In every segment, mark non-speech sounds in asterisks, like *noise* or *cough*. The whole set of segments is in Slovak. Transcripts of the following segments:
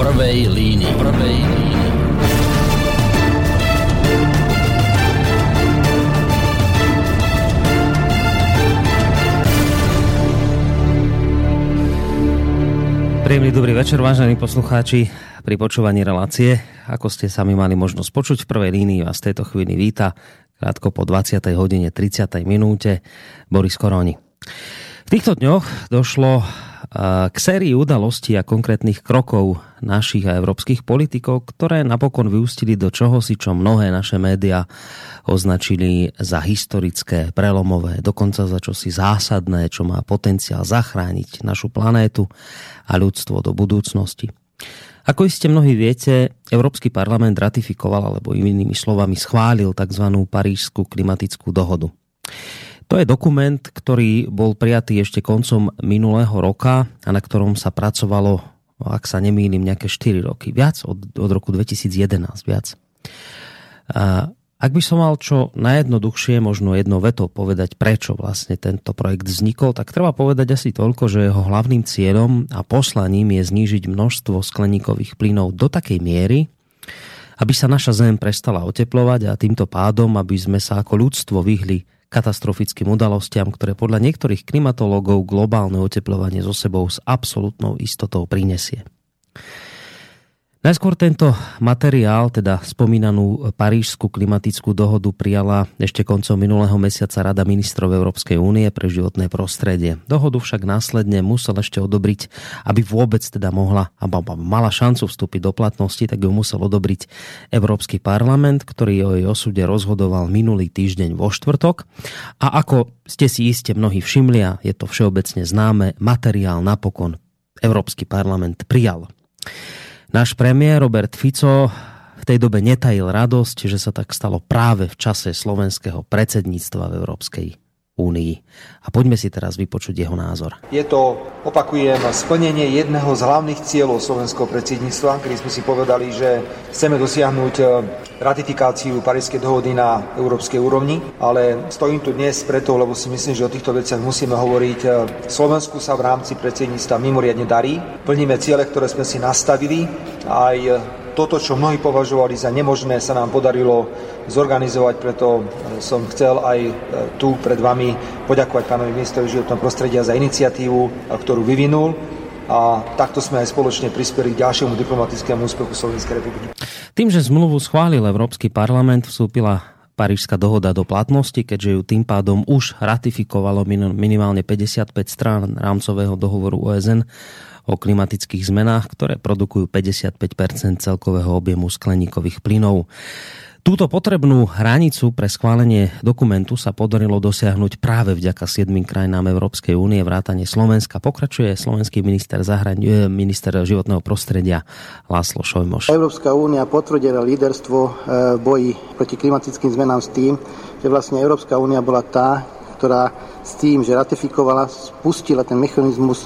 prvej línii. Prvej línii. Príjemný dobrý večer, vážení poslucháči. Pri počúvaní relácie, ako ste sami mali možnosť počuť v prvej línii, vás tejto chvíli víta krátko po 20. hodine 30. minúte Boris Koroni. V týchto dňoch došlo k sérii udalostí a konkrétnych krokov našich a európskych politikov, ktoré napokon vyústili do čohosi, čo mnohé naše médiá označili za historické, prelomové, dokonca za čosi zásadné, čo má potenciál zachrániť našu planétu a ľudstvo do budúcnosti. Ako iste mnohí viete, Európsky parlament ratifikoval, alebo inými slovami schválil tzv. Parížskú klimatickú dohodu. To je dokument, ktorý bol prijatý ešte koncom minulého roka a na ktorom sa pracovalo, ak sa nemýlim, nejaké 4 roky. Viac od, od roku 2011. Viac. A ak by som mal čo najjednoduchšie, možno jedno veto povedať, prečo vlastne tento projekt vznikol, tak treba povedať asi toľko, že jeho hlavným cieľom a poslaním je znížiť množstvo skleníkových plynov do takej miery, aby sa naša Zem prestala oteplovať a týmto pádom, aby sme sa ako ľudstvo vyhli katastrofickým udalostiam, ktoré podľa niektorých klimatológov globálne oteplovanie so sebou s absolútnou istotou prinesie. Najskôr tento materiál, teda spomínanú Parížskú klimatickú dohodu, prijala ešte koncom minulého mesiaca Rada ministrov Európskej únie pre životné prostredie. Dohodu však následne musel ešte odobriť, aby vôbec teda mohla, alebo mala šancu vstúpiť do platnosti, tak ju musel odobriť Európsky parlament, ktorý o jej osude rozhodoval minulý týždeň vo štvrtok. A ako ste si iste mnohí všimli, a je to všeobecne známe, materiál napokon Európsky parlament prijal. Náš premiér Robert Fico v tej dobe netajil radosť, že sa tak stalo práve v čase slovenského predsedníctva v Európskej únii. A poďme si teraz vypočuť jeho názor. Je to, opakujem, splnenie jedného z hlavných cieľov slovenského predsedníctva, kedy sme si povedali, že chceme dosiahnuť e, ratifikáciu Parískej dohody na európskej úrovni, ale stojím tu dnes preto, lebo si myslím, že o týchto veciach musíme hovoriť. E, Slovensku sa v rámci predsedníctva mimoriadne darí. Plníme ciele, ktoré sme si nastavili. Aj toto, čo mnohí považovali za nemožné, sa nám podarilo zorganizovať, preto e, som chcel aj e, tu pred vami poďakovať pánovi ministrovi životného prostredia za iniciatívu, e, ktorú vyvinul a takto sme aj spoločne prispeli k ďalšiemu diplomatickému úspechu Slovenskej republiky. Tým, že zmluvu schválil Európsky parlament, vstúpila Parížská dohoda do platnosti, keďže ju tým pádom už ratifikovalo minimálne 55 strán rámcového dohovoru OSN o klimatických zmenách, ktoré produkujú 55% celkového objemu skleníkových plynov. Túto potrebnú hranicu pre schválenie dokumentu sa podarilo dosiahnuť práve vďaka 7 krajinám Európskej únie vrátane Slovenska. Pokračuje slovenský minister, zahrani- eh, minister životného prostredia Láslo Šojmoš. Európska únia potvrdila líderstvo eh, v boji proti klimatickým zmenám s tým, že vlastne Európska únia bola tá, ktorá s tým, že ratifikovala, spustila ten mechanizmus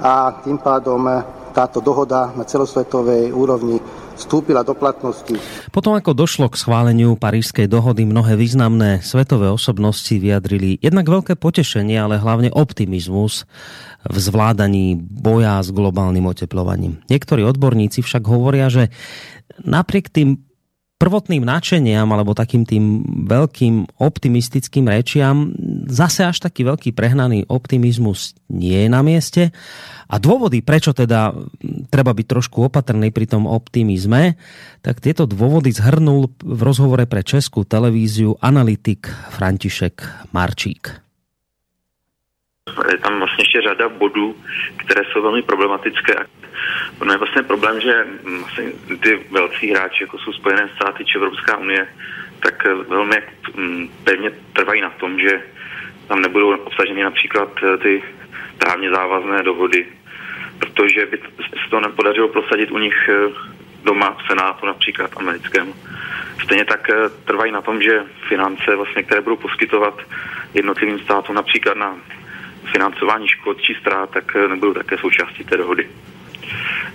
a tým pádom eh, táto dohoda na celosvetovej úrovni vstúpila do platnosti. Potom ako došlo k schváleniu Parížskej dohody, mnohé významné svetové osobnosti vyjadrili jednak veľké potešenie, ale hlavne optimizmus v zvládaní boja s globálnym oteplovaním. Niektorí odborníci však hovoria, že napriek tým prvotným nadšeniam alebo takým tým veľkým optimistickým rečiam zase až taký veľký prehnaný optimizmus nie je na mieste. A dôvody, prečo teda treba byť trošku opatrný pri tom optimizme, tak tieto dôvody zhrnul v rozhovore pre Českú televíziu analytik František Marčík. Je tam vlastně ještě řada bodů, které jsou velmi problematické Ono je vlastně problém, že vlastně ty velcí hráči, jako jsou Spojené státy či Evropská unie, tak eh, velmi pevně trvají na tom, že tam nebudou obsaženy například eh, ty právně závazné dohody, protože by se to nepodařilo prosadit u nich eh, doma v Senátu například americkém. Stejně tak trvají na tom, že finance, vlastně, které budou poskytovat jednotlivým státům například na financování škod či ztrát, tak nebudou také součástí té dohody.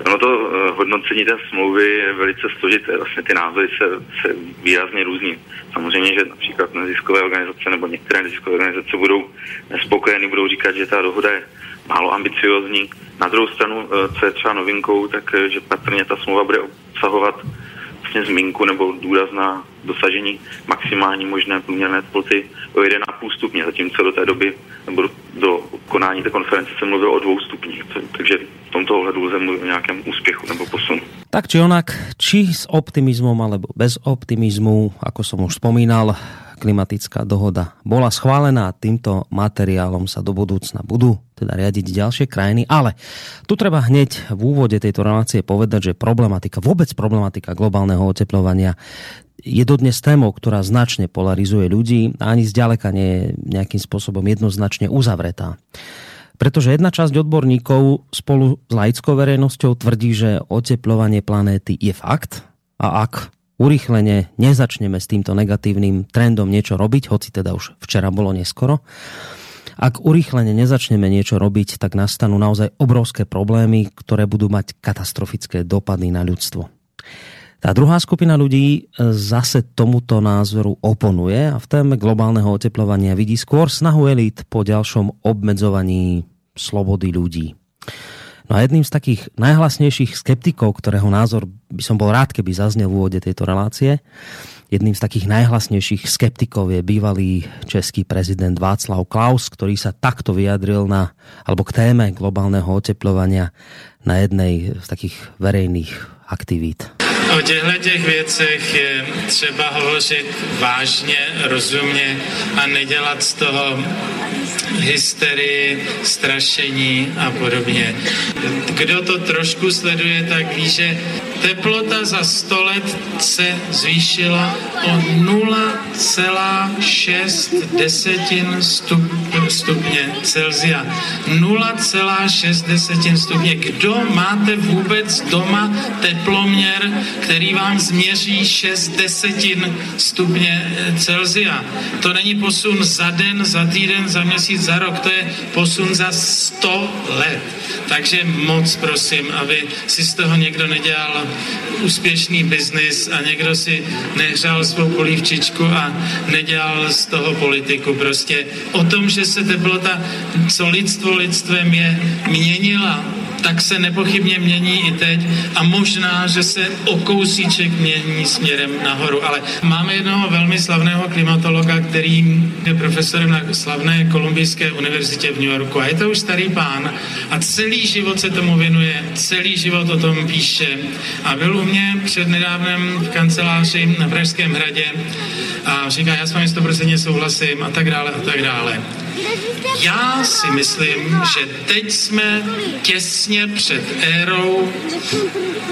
No to eh, hodnocení té smlouvy je velice složité. Vlastně ty názory se, se výrazně různí. Samozřejmě, že například neziskové organizace nebo některé neziskové organizace budou nespokojeny, budou říkat, že ta dohoda je málo ambiciozní. Na druhou stranu, eh, co je třeba novinkou, tak eh, že patrně ta smlouva bude obsahovat vlastně zmínku nebo důraz na dosažení maximální možné průměrné teploty o 1,5 stupně, zatímco do té doby nebo do konání té konference se mluvilo o dvou stupních. Takže v tomto ohledu lze mluvit o nějakém úspěchu nebo posunu. Tak či onak, či s optimizmom alebo bez optimizmu, ako som už spomínal, klimatická dohoda bola schválená týmto materiálom sa do budúcna budú teda riadiť ďalšie krajiny. Ale tu treba hneď v úvode tejto relácie povedať, že problematika, vôbec problematika globálneho oteplovania je dodnes témou, ktorá značne polarizuje ľudí a ani zďaleka nie je nejakým spôsobom jednoznačne uzavretá. Pretože jedna časť odborníkov spolu s laickou verejnosťou tvrdí, že oteplovanie planéty je fakt a ak urychlene nezačneme s týmto negatívnym trendom niečo robiť, hoci teda už včera bolo neskoro, ak urychlene nezačneme niečo robiť, tak nastanú naozaj obrovské problémy, ktoré budú mať katastrofické dopady na ľudstvo. Tá druhá skupina ľudí zase tomuto názoru oponuje a v téme globálneho oteplovania vidí skôr snahu elít po ďalšom obmedzovaní slobody ľudí. No a jedným z takých najhlasnejších skeptikov, ktorého názor by som bol rád, keby zaznel v úvode tejto relácie, jedným z takých najhlasnejších skeptikov je bývalý český prezident Václav Klaus, ktorý sa takto vyjadril na, alebo k téme globálneho oteplovania na jednej z takých verejných aktivít. O těchto těch věcech je třeba hovořit vážně, rozumně a nedělat z toho hysterii, strašení a podobně. Kdo to trošku sleduje, tak ví, že teplota za 100 let se zvýšila o 0,6 desetin stup, stupně Celzia. 0,6 desetin stupně. Kdo máte vůbec doma teploměr, který vám změří 6 desetin stupně Celzia? To není posun za den, za týden, za měsíc, za rok. To je posun za 100 let. Takže moc prosím, aby si z toho někdo nedělal úspěšný biznis a někdo si nehřál svou polívčičku a nedělal z toho politiku. Prostě o tom, že se teplota, co lidstvo lidstvem je, měnila tak se nepochybně mění i teď a možná, že se o kousíček mění směrem nahoru. Ale máme jednoho velmi slavného klimatologa, který je profesorem na slavné Kolumbijské univerzitě v New Yorku a je to už starý pán a celý život se tomu věnuje, celý život o tom píše a byl u mě před nedávnem v kanceláři na Pražském hradě a říká, já s vámi 100% souhlasím a tak dále a tak dále. Já si myslím, že teď jsme těsně před érou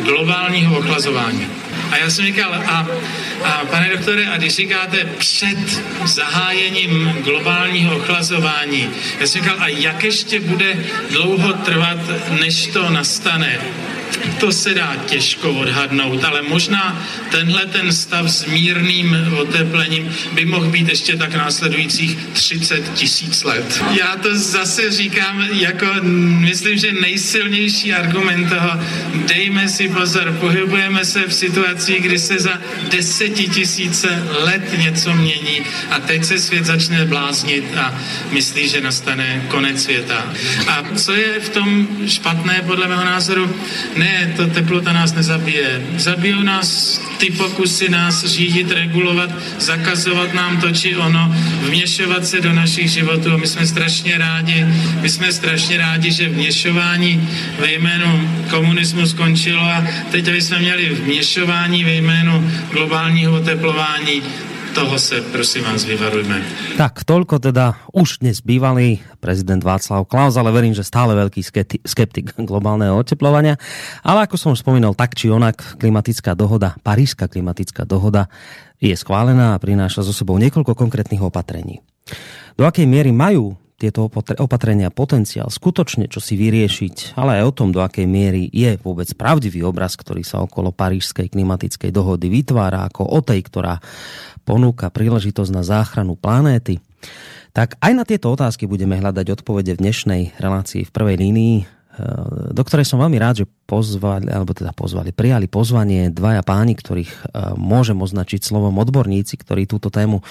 globálního ochlazování. A já jsem říkal, a, a pane doktore, a když říkáte před zahájením globálního ochlazování, já jsem říkal, a jak ještě bude dlouho trvat, než to nastane? To se dá těžko odhadnout, ale možná tenhle ten stav s mírným oteplením by mohl být ještě tak následujících 30 tisíc let. Já to zase říkám jako, myslím, že nejsilnější argument toho, dejme si pozor, pohybujeme se v situaci, kdy se za desetitisíce let něco mění a teď se svět začne bláznit a myslí, že nastane konec světa. A co je v tom špatné, podle mého názoru, ne, to teplota nás nezabije. Zabijou nás ty pokusy nás řídit, regulovat, zakazovat nám to či ono, vměšovat se do našich životů. A my jsme strašně rádi, my jsme strašně rádi, že vměšování ve jménu komunismu skončilo a teď, aby jsme měli vměšování ve jménu globálního oteplování, toho se prosím vás vyvarujme. Tak, toľko teda už dnes bývalý prezident Václav Klaus, ale verím, že stále veľký skeptik globálneho oteplovania. Ale ako som už spomínal, tak či onak klimatická dohoda, parížska klimatická dohoda je schválená a prináša so sebou niekoľko konkrétnych opatrení. Do akej miery majú tieto opatrenia potenciál skutočne čo si vyriešiť, ale aj o tom, do akej miery je vôbec pravdivý obraz, ktorý sa okolo Parížskej klimatickej dohody vytvára ako o tej, ktorá ponúka príležitosť na záchranu planéty. Tak aj na tieto otázky budeme hľadať odpovede v dnešnej relácii v prvej línii. do ktorej som veľmi rád, že pozvali, alebo teda pozvali, prijali pozvanie dvaja páni, ktorých e, môžem označiť slovom odborníci, ktorí túto tému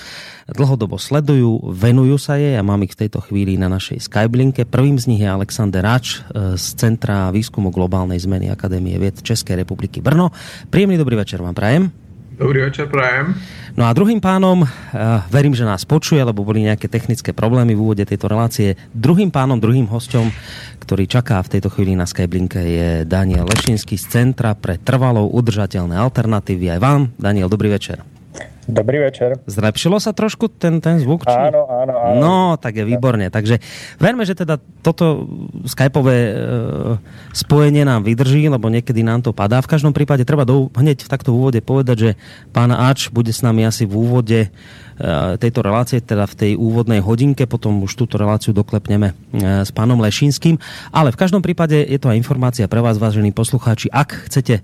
dlhodobo sledujú, venujú sa jej a mám ich v tejto chvíli na našej Skyblinke. Prvým z nich je Alexander Rač e, z Centra výskumu globálnej zmeny Akadémie vied Českej republiky Brno. Príjemný dobrý večer vám prajem. Dobrý večer, prajem. No a druhým pánom, uh, verím, že nás počuje, lebo boli nejaké technické problémy v úvode tejto relácie. Druhým pánom, druhým hosťom, ktorý čaká v tejto chvíli na Skyblinke je Daniel Lešinský z Centra pre trvalou udržateľné alternatívy. Aj vám, Daniel, dobrý večer. Dobrý večer. Zlepšilo sa trošku ten, ten zvuk? Či... Áno, áno, áno. No, tak je výborne. Takže verme, že teda toto skypové e, spojenie nám vydrží, lebo niekedy nám to padá. V každom prípade treba do, hneď v takto úvode povedať, že pán Ač bude s nami asi v úvode tejto relácie, teda v tej úvodnej hodinke, potom už túto reláciu doklepneme eh, s pánom Lešínským. Ale v každom prípade je to aj informácia pre vás, vážení poslucháči. Ak chcete, eh,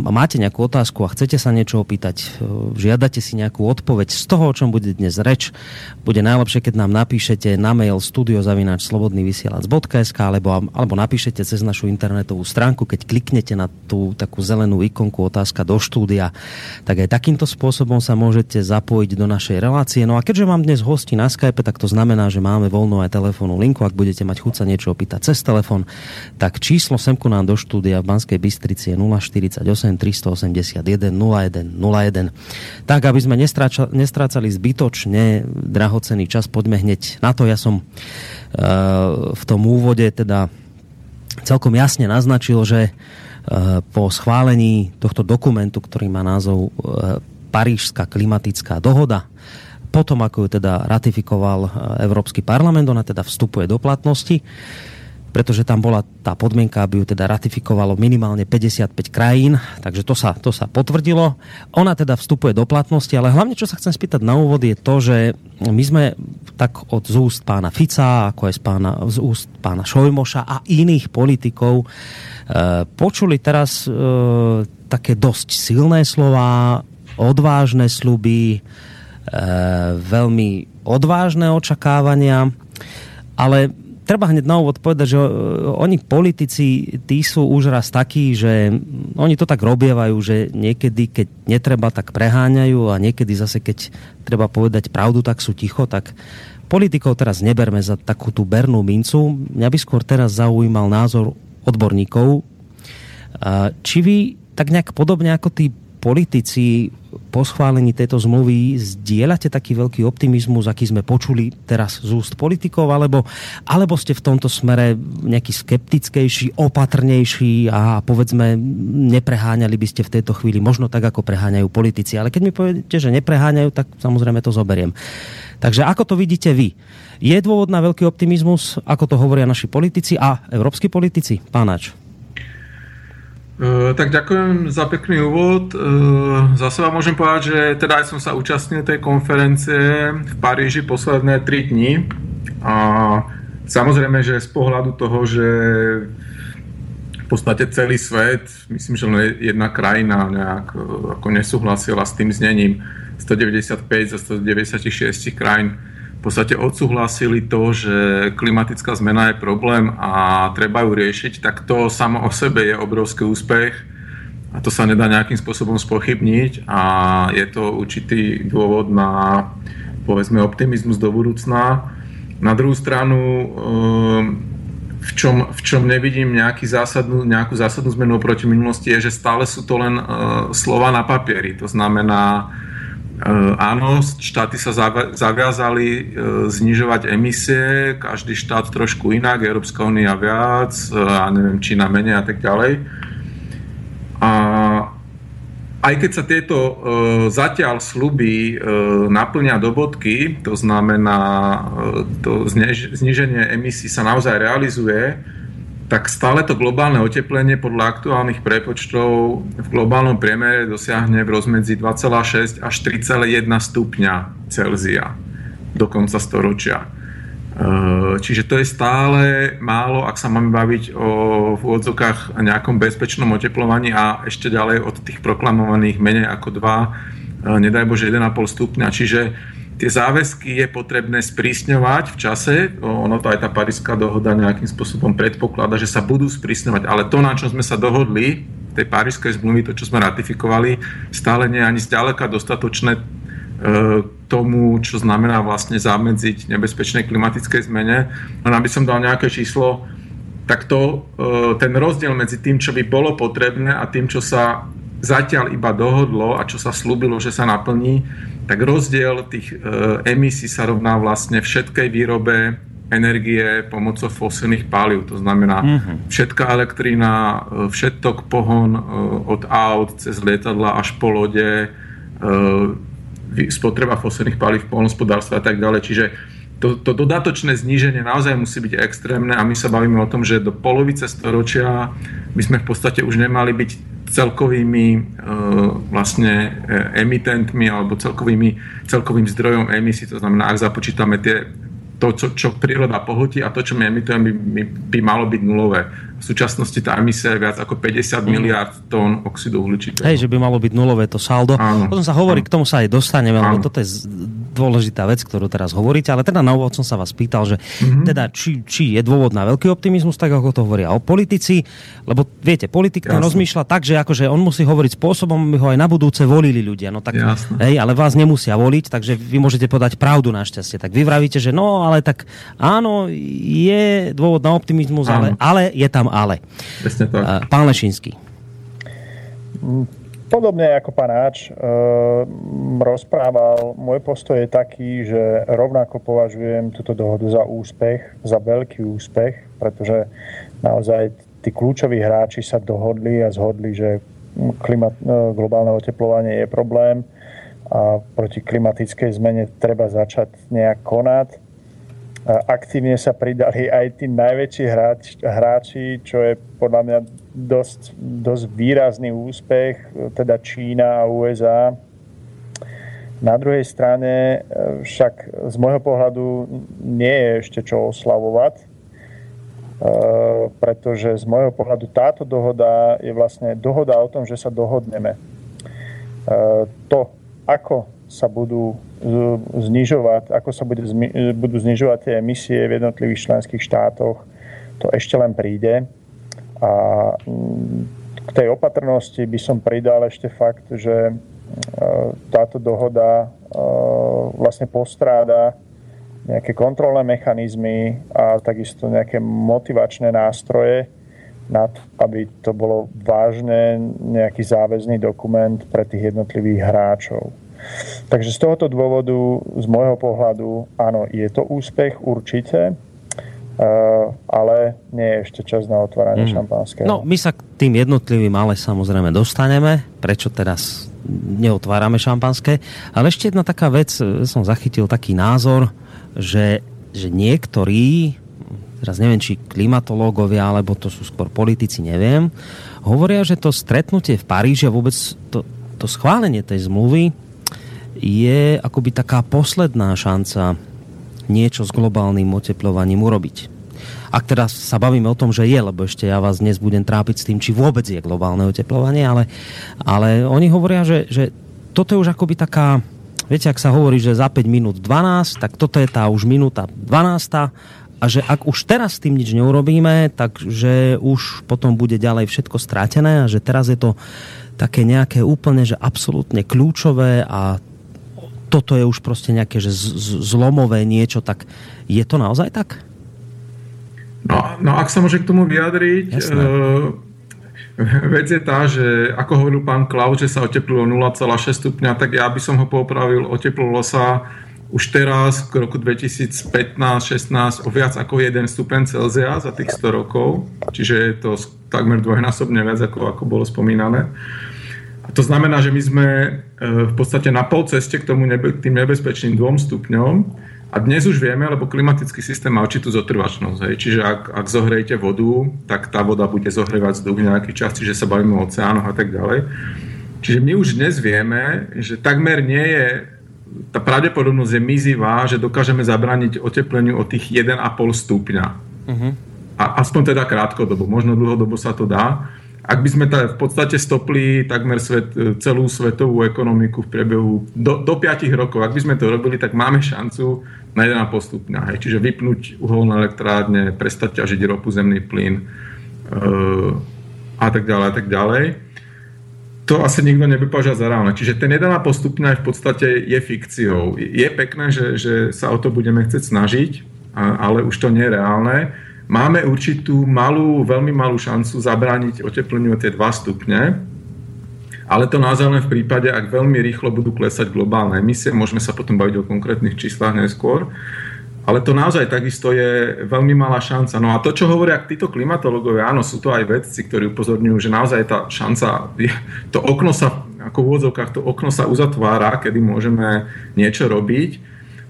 máte nejakú otázku a chcete sa niečo opýtať, žiadate si nejakú odpoveď z toho, o čom bude dnes reč, bude najlepšie, keď nám napíšete na mail studiozavinačslobodnyvysielac.sk alebo, alebo napíšete cez našu internetovú stránku, keď kliknete na tú takú zelenú ikonku otázka do štúdia, tak aj takýmto spôsobom sa môžete zapojiť zapojiť do našej relácie. No a keďže mám dnes hosti na Skype, tak to znamená, že máme voľnú aj telefónnu linku. Ak budete mať chuť sa niečo opýtať cez telefón, tak číslo semku nám do štúdia v Banskej Bystrici je 048 381 01 01. Tak, aby sme nestrácali zbytočne drahocený čas, poďme hneď na to. Ja som uh, v tom úvode teda celkom jasne naznačil, že uh, po schválení tohto dokumentu, ktorý má názov uh, Parížská klimatická dohoda. Potom, ako ju teda ratifikoval e, Európsky parlament, ona teda vstupuje do platnosti, pretože tam bola tá podmienka, aby ju teda ratifikovalo minimálne 55 krajín, takže to sa, to sa potvrdilo. Ona teda vstupuje do platnosti, ale hlavne, čo sa chcem spýtať na úvod, je to, že my sme tak od z úst pána Fica, ako aj z, pána, z úst pána Šojmoša a iných politikov e, počuli teraz e, také dosť silné slova odvážne sluby, e, veľmi odvážne očakávania, ale treba hneď na úvod povedať, že e, oni politici, tí sú už raz takí, že oni to tak robievajú, že niekedy, keď netreba, tak preháňajú a niekedy zase, keď treba povedať pravdu, tak sú ticho, tak politikov teraz neberme za takú tú bernú mincu. Mňa by skôr teraz zaujímal názor odborníkov. Či vy tak nejak podobne ako tí politici po schválení tejto zmluvy zdieľate taký veľký optimizmus, aký sme počuli teraz z úst politikov, alebo, alebo ste v tomto smere nejaký skeptickejší, opatrnejší a povedzme nepreháňali by ste v tejto chvíli možno tak, ako preháňajú politici. Ale keď mi poviete, že nepreháňajú, tak samozrejme to zoberiem. Takže ako to vidíte vy? Je dôvod na veľký optimizmus, ako to hovoria naši politici a európsky politici? Pánač. Uh, tak ďakujem za pekný úvod. Uh, za seba môžem povedať, že teda aj som sa účastnil tej konferencie v Paríži posledné 3 dní. A samozrejme, že z pohľadu toho, že v podstate celý svet, myslím, že len jedna krajina nejak e, ako nesúhlasila s tým znením 195 zo 196 krajín v podstate odsúhlasili to, že klimatická zmena je problém a treba ju riešiť, tak to samo o sebe je obrovský úspech a to sa nedá nejakým spôsobom spochybniť a je to určitý dôvod na povedzme optimizmus do budúcna. Na druhú stranu ehm, v čom, v čom nevidím nejaký zásadnú, nejakú zásadnú zmenu oproti minulosti je, že stále sú to len uh, slova na papieri. To znamená, áno, štáty sa zaviazali eh, znižovať emisie, každý štát trošku inak, Európska únia viac, eh, a neviem, Čína menej a tak ďalej. A aj keď sa tieto zatiaľ sluby naplňa do bodky, to znamená, to zniženie emisí sa naozaj realizuje, tak stále to globálne oteplenie podľa aktuálnych prepočtov v globálnom priemere dosiahne v rozmedzi 2,6 až 3,1 stupňa Celzia do konca storočia. E, čiže to je stále málo, ak sa máme baviť o v úvodzokách nejakom bezpečnom oteplovaní a ešte ďalej od tých proklamovaných menej ako 2, e, nedaj Bože 1,5 stupňa. Čiže tie záväzky je potrebné sprísňovať v čase. Ono to aj tá paríska dohoda nejakým spôsobom predpoklada, že sa budú sprísňovať, ale to, na čo sme sa dohodli, tej parískej zmluvy, to, čo sme ratifikovali, stále nie je ani zďaleka dostatočné tomu, čo znamená vlastne zamedziť nebezpečnej klimatickej zmene. Len aby som dal nejaké číslo, tak to, ten rozdiel medzi tým, čo by bolo potrebné a tým, čo sa zatiaľ iba dohodlo a čo sa slúbilo, že sa naplní, tak rozdiel tých emisí sa rovná vlastne všetkej výrobe energie pomocou fosilných palív. To znamená mm-hmm. všetká elektrina, všetok pohon od aut cez lietadla až po lode, spotreba fosilných palív v polnospodárstve a tak ďalej. Čiže to, to dodatočné zníženie naozaj musí byť extrémne a my sa bavíme o tom, že do polovice storočia by sme v podstate už nemali byť celkovými e, vlastne e, emitentmi alebo celkovými, celkovým zdrojom emisí. To znamená, ak započítame tie to, čo, čo príroda pohltí a to, čo my emitujeme, by, by malo byť nulové. V súčasnosti tá emisia je viac ako 50 mm. miliard tón oxidu uhličitého. Hej, že by malo byť nulové to saldo. Áno, Potom sa hovorí, áno. k tomu sa aj dostaneme, lebo toto je dôležitá vec, ktorú teraz hovoríte, ale teda na úvod som sa vás pýtal, že mm-hmm. teda či, či je dôvod na veľký optimizmus, tak ako to hovoria o politici, lebo viete, politik ten rozmýšľa tak, že akože on musí hovoriť spôsobom, aby ho aj na budúce volili ľudia. No tak, hej, ale vás nemusia voliť, takže vy môžete podať pravdu našťastie. Tak vy vravíte, že no, ale tak áno, je dôvod na optimizmus, ale, ale je tam ale. tak. Pán Lešinský. Mm Podobne ako pán Áč e, rozprával, môj postoj je taký, že rovnako považujem túto dohodu za úspech, za veľký úspech, pretože naozaj tí kľúčoví hráči sa dohodli a zhodli, že klimat, e, globálne oteplovanie je problém a proti klimatickej zmene treba začať nejak konať. Aktívne sa pridali aj tí najväčší hráč, hráči, čo je podľa mňa dosť, dosť výrazný úspech, teda Čína a USA. Na druhej strane e, však z môjho pohľadu nie je ešte čo oslavovať, e, pretože z môjho pohľadu táto dohoda je vlastne dohoda o tom, že sa dohodneme. E, to, ako sa budú znižovať, ako sa budú znižovať tie emisie v jednotlivých členských štátoch, to ešte len príde. A mm, k tej opatrnosti by som pridal ešte fakt, že e, táto dohoda e, vlastne postráda nejaké kontrolné mechanizmy a takisto nejaké motivačné nástroje na to, aby to bolo vážne nejaký záväzný dokument pre tých jednotlivých hráčov. Takže z tohoto dôvodu, z môjho pohľadu, áno, je to úspech určite, ale nie je ešte čas na otváranie mm. šampanského. No, my sa k tým jednotlivým ale samozrejme dostaneme. Prečo teraz neotvárame šampanské? Ale ešte jedna taká vec, eh, som zachytil taký názor, že, že niektorí, teraz neviem, či klimatológovia, alebo to sú skôr politici, neviem, hovoria, že to stretnutie v Paríži a vôbec to, to schválenie tej zmluvy je akoby taká posledná šanca niečo s globálnym oteplovaním urobiť. Ak teraz sa bavíme o tom, že je, lebo ešte ja vás dnes budem trápiť s tým, či vôbec je globálne oteplovanie, ale, ale oni hovoria, že, že toto je už akoby taká, viete, ak sa hovorí, že za 5 minút 12, tak toto je tá už minúta 12 a že ak už teraz s tým nič neurobíme, takže už potom bude ďalej všetko strátené a že teraz je to také nejaké úplne, že absolútne kľúčové a toto je už proste nejaké že zlomové niečo, tak je to naozaj tak? No, no ak sa môže k tomu vyjadriť, uh, vec je tá, že ako hovoril pán Klaus, že sa oteplilo 0,6 stupňa, tak ja by som ho popravil, oteplilo sa už teraz v roku 2015-16 o viac ako 1 stupen Celzia za tých 100 rokov, čiže je to takmer dvojnásobne viac ako, ako bolo spomínané. To znamená, že my sme e, v podstate na pol ceste k, tomu nebe, k tým nebezpečným dvom stupňom a dnes už vieme, lebo klimatický systém má určitú zotrvačnosť. Hej. Čiže ak, ak zohrejete vodu, tak tá voda bude zohrievať vzduch v nejakých časti, že sa bavíme o oceánoch a tak ďalej. Čiže my už dnes vieme, že takmer nie je tá pravdepodobnosť je mizivá, že dokážeme zabrániť otepleniu o tých 1,5 stupňa. Uh-huh. A aspoň teda krátkodobo, možno dlhodobo sa to dá. Ak by sme v podstate stopli takmer svet, celú svetovú ekonomiku v priebehu do, do 5 rokov, ak by sme to robili, tak máme šancu na 1,5 stupňa. Hej. Čiže vypnúť uholné elektrárne, prestať ťažiť ropu, zemný plyn e, a tak ďalej a tak ďalej. To asi nikto považovať za reálne. Čiže ten 1,5 stupňa v podstate je fikciou. Je pekné, že, že sa o to budeme chcieť snažiť, ale už to nie je reálne. Máme určitú malú, veľmi malú šancu zabrániť otepleniu o tie 2 stupne, ale to naozaj len v prípade, ak veľmi rýchlo budú klesať globálne emisie, môžeme sa potom baviť o konkrétnych číslach neskôr, ale to naozaj takisto je veľmi malá šanca. No a to, čo hovoria títo klimatológovia, áno, sú to aj vedci, ktorí upozorňujú, že naozaj tá šanca, to okno sa, ako v úvodzovkách, to okno sa uzatvára, kedy môžeme niečo robiť.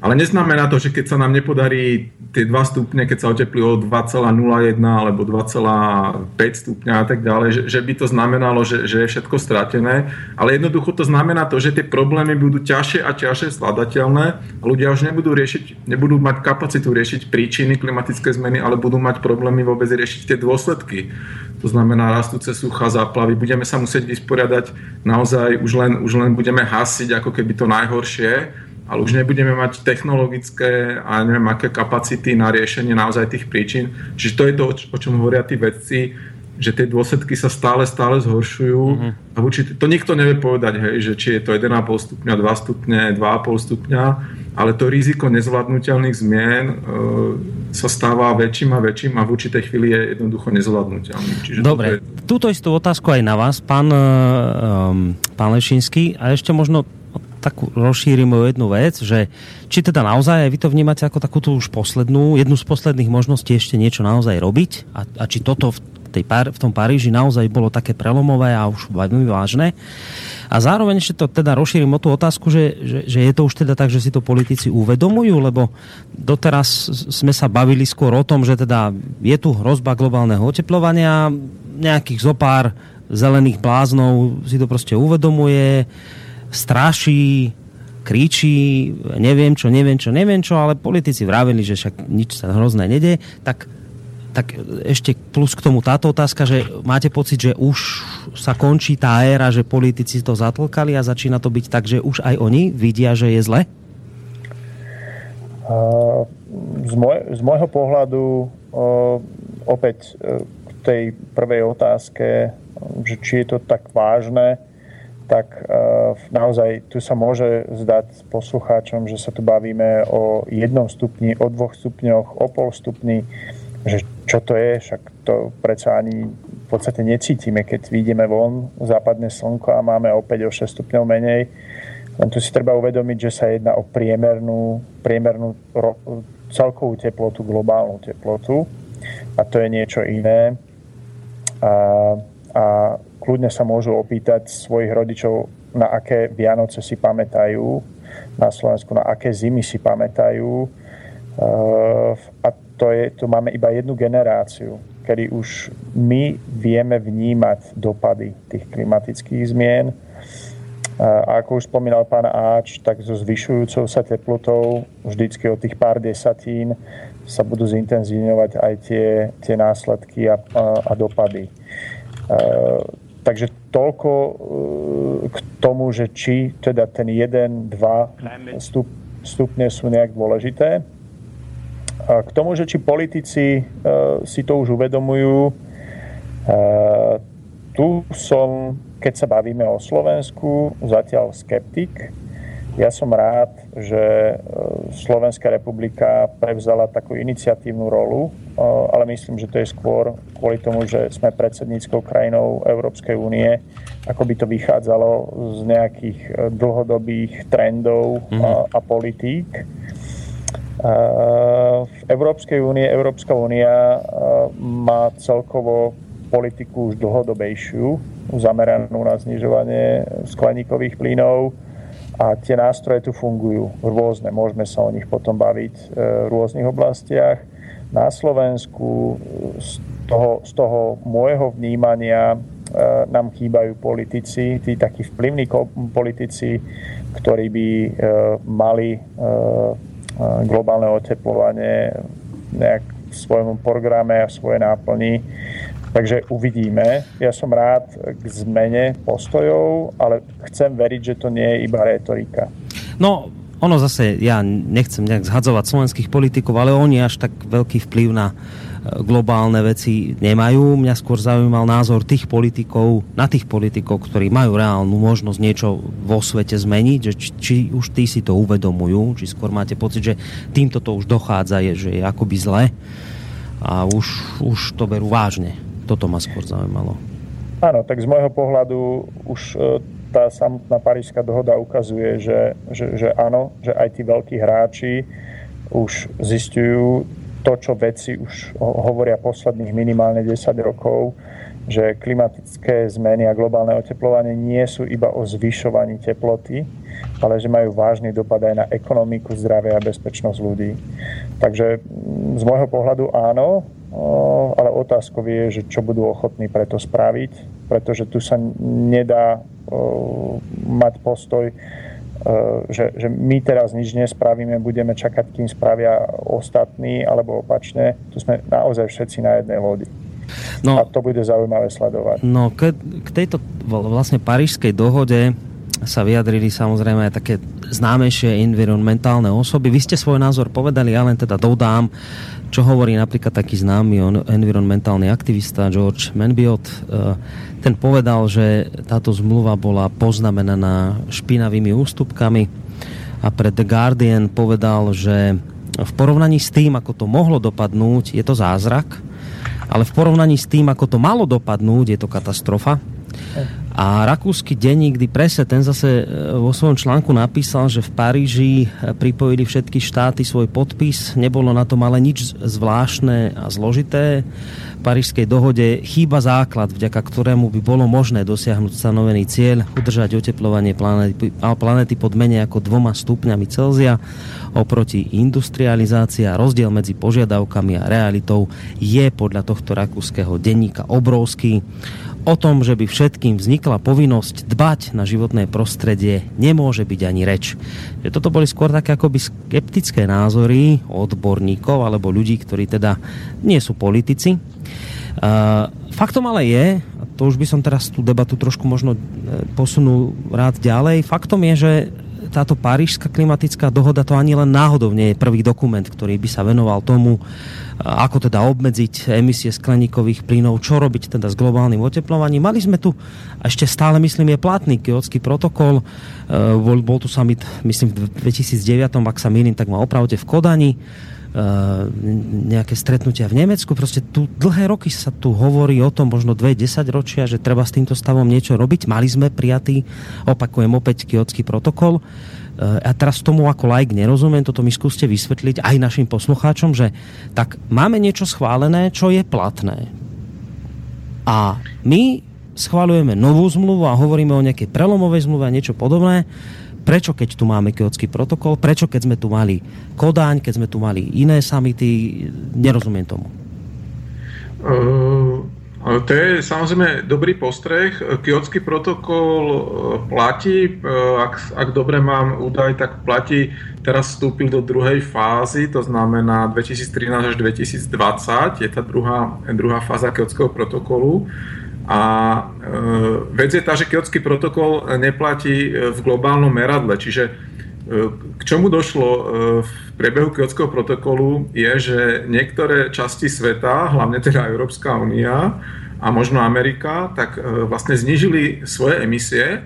Ale neznamená to, že keď sa nám nepodarí tie 2 stupne, keď sa oteplí o 2,01 alebo 2,5 stupňa a tak ďalej, že, že by to znamenalo, že, že je všetko stratené. Ale jednoducho to znamená to, že tie problémy budú ťažšie a ťažšie zvládateľné a ľudia už nebudú, riešiť, nebudú mať kapacitu riešiť príčiny klimatické zmeny, ale budú mať problémy vôbec riešiť tie dôsledky. To znamená rastúce sucha, záplavy. Budeme sa musieť vysporiadať naozaj, už len, už len budeme hasiť ako keby to najhoršie ale už nebudeme mať technologické a neviem aké kapacity na riešenie naozaj tých príčin. Čiže to je to, o čom hovoria tí vedci, že tie dôsledky sa stále, stále zhoršujú mm-hmm. a určite, to nikto nevie povedať, hej, že či je to 1,5 stupňa, 2 stupne, 2,5 stupňa, ale to riziko nezvládnutelných zmien e, sa stáva väčším a väčším a v určitej chvíli je jednoducho nezvládnutelný. Čiže Dobre, je... túto istú otázku aj na vás, pán, um, pán Lešinský, a ešte možno takú rozšírim o jednu vec, že či teda naozaj aj vy to vnímate ako takúto už poslednú, jednu z posledných možností ešte niečo naozaj robiť a, a či toto v, tej, v tom Paríži naozaj bolo také prelomové a už veľmi vážne. A zároveň ešte to teda rozšírim o tú otázku, že, že, že je to už teda tak, že si to politici uvedomujú, lebo doteraz sme sa bavili skôr o tom, že teda je tu hrozba globálneho oteplovania, nejakých zopár zelených bláznov si to proste uvedomuje, straší, kričí, neviem čo, neviem čo, neviem čo, ale politici vravili, že však nič sa hrozné nede, tak, tak ešte plus k tomu táto otázka, že máte pocit, že už sa končí tá éra, že politici to zatlkali a začína to byť tak, že už aj oni vidia, že je zle? Z, môj, z môjho pohľadu opäť e, k tej prvej otázke, že či je to tak vážne, tak eh, naozaj tu sa môže zdať poslucháčom, že sa tu bavíme o jednom stupni, o dvoch stupňoch, o pol stupni, že čo to je, však to predsa ani v podstate necítime, keď vidíme von, západné slnko a máme opäť o 6 stupňov menej. Len tu si treba uvedomiť, že sa jedná o priemernú, priemernú celkovú teplotu, globálnu teplotu a to je niečo iné. A, a kľudne sa môžu opýtať svojich rodičov, na aké Vianoce si pamätajú na Slovensku, na aké zimy si pamätajú. Eh, a to je, tu máme iba jednu generáciu, kedy už my vieme vnímať dopady tých klimatických zmien. Eh, a ako už spomínal pán Áč, tak so zvyšujúcou sa teplotou vždycky o tých pár desatín sa budú zintenzívňovať aj tie, tie následky a, a, a dopady. Eh, Takže toľko e, k tomu, že či teda ten 1, 2 stup, stupne sú nejak dôležité. A k tomu, že či politici uh, si to už uvedomujú, uh, tu som, keď sa bavíme o Slovensku, zatiaľ skeptik. Ja som rád, že e, Slovenská republika prevzala takú iniciatívnu rolu, e, ale myslím, že to je skôr kvôli tomu, že sme predsedníckou krajinou Európskej únie, ako by to vychádzalo z nejakých e, dlhodobých trendov a, mhm. a politík. V Európskej únie Európska únia má celkovo politiku už dlhodobejšiu, zameranú na znižovanie skleníkových plynov a tie nástroje tu fungujú rôzne, môžeme sa o nich potom baviť e, v rôznych oblastiach. Na Slovensku z toho, z toho môjho vnímania e, nám chýbajú politici, tí takí vplyvní politici, ktorí by e, mali globálne oteplovanie nejak v svojom programe a v svojej náplni Takže uvidíme. Ja som rád k zmene postojov, ale chcem veriť, že to nie je iba retorika. No, ono zase, ja nechcem nejak zhadzovať slovenských politikov, ale oni až tak veľký vplyv na globálne veci nemajú. Mňa skôr zaujímal názor tých politikov, na tých politikov, ktorí majú reálnu možnosť niečo vo svete zmeniť, že či, či už tí si to uvedomujú, či skôr máte pocit, že týmto to už dochádza, je, že je akoby zle a už, už to berú vážne. Toto ma skôr zaujímalo. Áno, tak z môjho pohľadu už e, tá samotná Parížská dohoda ukazuje, že, že, že áno, že aj tí veľkí hráči už zistujú to, čo vedci už hovoria posledných minimálne 10 rokov, že klimatické zmeny a globálne oteplovanie nie sú iba o zvyšovaní teploty, ale že majú vážny dopad aj na ekonomiku, zdravie a bezpečnosť ľudí. Takže z môjho pohľadu áno, ale otázkou je, že čo budú ochotní preto spraviť, pretože tu sa nedá mať postoj, že, že my teraz nič nespravíme, budeme čakať, kým spravia ostatní, alebo opačne. Tu sme naozaj všetci na jednej lodi. No, a to bude zaujímavé sledovať. No, k, k tejto vlastne parížskej dohode sa vyjadrili samozrejme aj také známejšie environmentálne osoby. Vy ste svoj názor povedali, ja len teda dodám, čo hovorí napríklad taký známy environmentálny aktivista George Menbiot. E, ten povedal, že táto zmluva bola poznamenaná špinavými ústupkami a pre The Guardian povedal, že v porovnaní s tým, ako to mohlo dopadnúť, je to zázrak, ale v porovnaní s tým, ako to malo dopadnúť, je to katastrofa. A rakúsky denník kdy Presse, ten zase e, vo svojom článku napísal, že v Paríži e, pripojili všetky štáty svoj podpis. Nebolo na tom ale nič zvláštne a zložité. V parížskej dohode chýba základ, vďaka ktorému by bolo možné dosiahnuť stanovený cieľ, udržať oteplovanie planety, planety pod menej ako dvoma stupňami Celzia oproti industrializácii a rozdiel medzi požiadavkami a realitou je podľa tohto rakúskeho denníka obrovský. O tom, že by všetkým vznikla povinnosť dbať na životné prostredie, nemôže byť ani reč. Že toto boli skôr také akoby skeptické názory odborníkov alebo ľudí, ktorí teda nie sú politici. Uh, faktom ale je, to už by som teraz tú debatu trošku možno e, posunul rád ďalej, faktom je, že táto parížská klimatická dohoda to ani len náhodou nie je prvý dokument, ktorý by sa venoval tomu, ako teda obmedziť emisie skleníkových plynov, čo robiť teda s globálnym oteplovaním. Mali sme tu, a ešte stále myslím je platný kiotský protokol, e, bol, bol tu summit, myslím v 2009, ak sa milím, tak ma opravte v Kodani, nejaké stretnutia v Nemecku. Proste tu dlhé roky sa tu hovorí o tom, možno dve, desať ročia, že treba s týmto stavom niečo robiť. Mali sme prijatý, opakujem opäť, kiotský protokol. Eh, a teraz tomu ako like nerozumiem, toto mi skúste vysvetliť aj našim poslucháčom, že tak máme niečo schválené, čo je platné. A my schválujeme novú zmluvu a hovoríme o nejakej prelomovej zmluve a niečo podobné. Prečo, keď tu máme kiotský protokol? Prečo, keď sme tu mali Kodáň, keď sme tu mali iné samity? Nerozumiem tomu. Uh to je samozrejme dobrý postreh. Kyotský protokol e, platí, e, ak, ak dobre mám údaj, tak platí, teraz vstúpil do druhej fázy, to znamená 2013 až 2020, je tá druhá, druhá fáza Kyotského protokolu. A e, vec je tá, že Kyotský protokol neplatí v globálnom meradle, čiže e, k čomu došlo v priebehu Kyotského protokolu je, že niektoré časti sveta, hlavne teda Európska únia, a možno Amerika, tak e, vlastne znížili svoje emisie,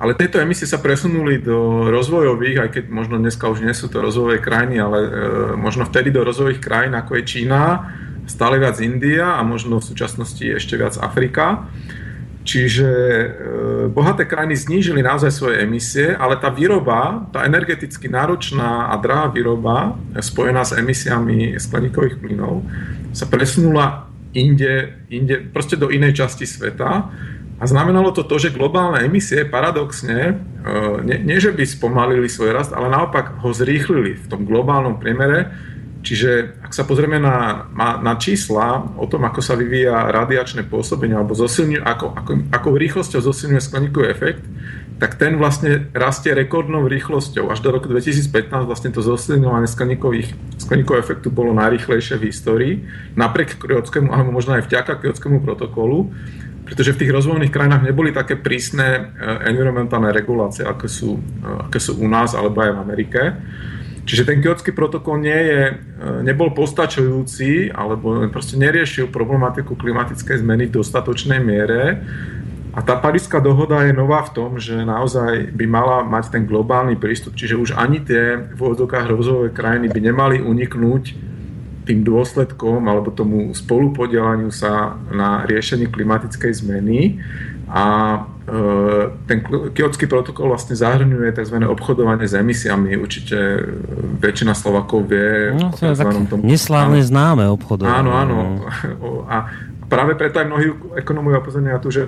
ale tieto emisie sa presunuli do rozvojových, aj keď možno dneska už nie sú to rozvojové krajiny, ale e, možno vtedy do rozvojových krajín, ako je Čína, stále viac India a možno v súčasnosti ešte viac Afrika. Čiže e, bohaté krajiny znížili naozaj svoje emisie, ale tá výroba, tá energeticky náročná a drahá výroba, spojená s emisiami skleníkových plynov, sa presunula inde, inde, proste do inej časti sveta. A znamenalo to to, že globálne emisie paradoxne, nie, nie že by spomalili svoj rast, ale naopak ho zrýchlili v tom globálnom priemere, Čiže ak sa pozrieme na, na čísla o tom, ako sa vyvíja radiačné pôsobenie alebo zosilňuje, ako, ako, ako rýchlosťou zosilňuje skleníkový efekt, tak ten vlastne rastie rekordnou rýchlosťou. Až do roku 2015 vlastne to zosilňovanie skleníkového efektu bolo najrýchlejšie v histórii, napriek Kyotskému, alebo možno aj vďaka Kyotskému protokolu, pretože v tých rozvojových krajinách neboli také prísne eh, environmentálne regulácie, aké sú, eh, aké sú u nás alebo aj v Amerike. Čiže ten kiotský protokol nie je, e, nebol postačujúci alebo proste neriešil problematiku klimatickej zmeny v dostatočnej miere. A tá paríska dohoda je nová v tom, že naozaj by mala mať ten globálny prístup, čiže už ani tie v úvodzokách rozvojové krajiny by nemali uniknúť tým dôsledkom alebo tomu spolupodielaniu sa na riešení klimatickej zmeny. A ten kiotský protokol vlastne zahrňuje tzv. obchodovanie s emisiami. Určite väčšina Slovakov vie no, to o tzv. Tom... Neslávne známe obchodovanie. Áno, áno. *laughs* A práve preto aj mnohí ekonomovia upozorňujú na to, že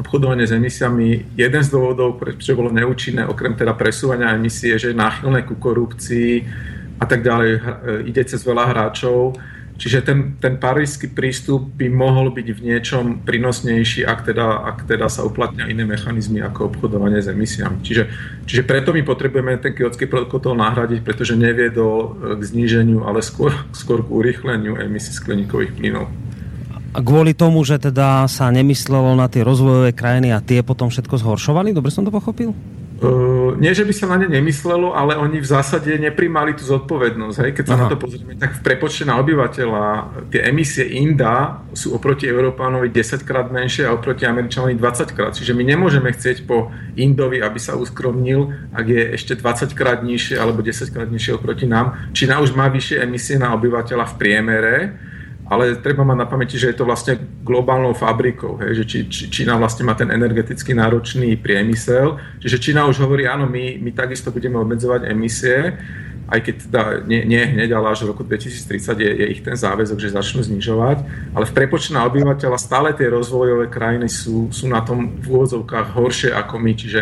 obchodovanie s emisiami, jeden z dôvodov, prečo bolo neúčinné, okrem teda presúvania emisie, že je náchylné ku korupcii a tak ďalej, e, ide cez veľa hráčov Čiže ten, ten parížský prístup by mohol byť v niečom prínosnejší, ak teda, ak teda sa uplatňa iné mechanizmy ako obchodovanie s emisiami. Čiže, čiže preto my potrebujeme ten kiotský protokol nahradiť, pretože neviedol k zníženiu, ale skôr, skôr k urýchleniu emisí skleníkových plynov. A kvôli tomu, že teda sa nemyslelo na tie rozvojové krajiny a tie potom všetko zhoršovali? Dobre som to pochopil? Nie, že by sa na ne nemyslelo, ale oni v zásade neprimali tú zodpovednosť. Hej? Keď sa Aha. na to pozrieme, tak v prepočte na obyvateľa tie emisie Inda sú oproti Európánovi 10 krát menšie a oproti Američanovi 20 krát. Čiže my nemôžeme chcieť po Indovi, aby sa uskromnil, ak je ešte 20 krát nižšie alebo 10 krát nižšie oproti nám. Čína už má vyššie emisie na obyvateľa v priemere, ale treba mať na pamäti, že je to vlastne globálnou fabrikou, hej, že či, či, Čína vlastne má ten energeticky náročný priemysel, čiže Čína už hovorí, áno, my, my takisto budeme obmedzovať emisie, aj keď teda nie, nie hneď, ale až v roku 2030 je, je ich ten záväzok, že začnú znižovať, ale v prepočte obyvateľa stále tie rozvojové krajiny sú, sú na tom v úvodzovkách horšie ako my, čiže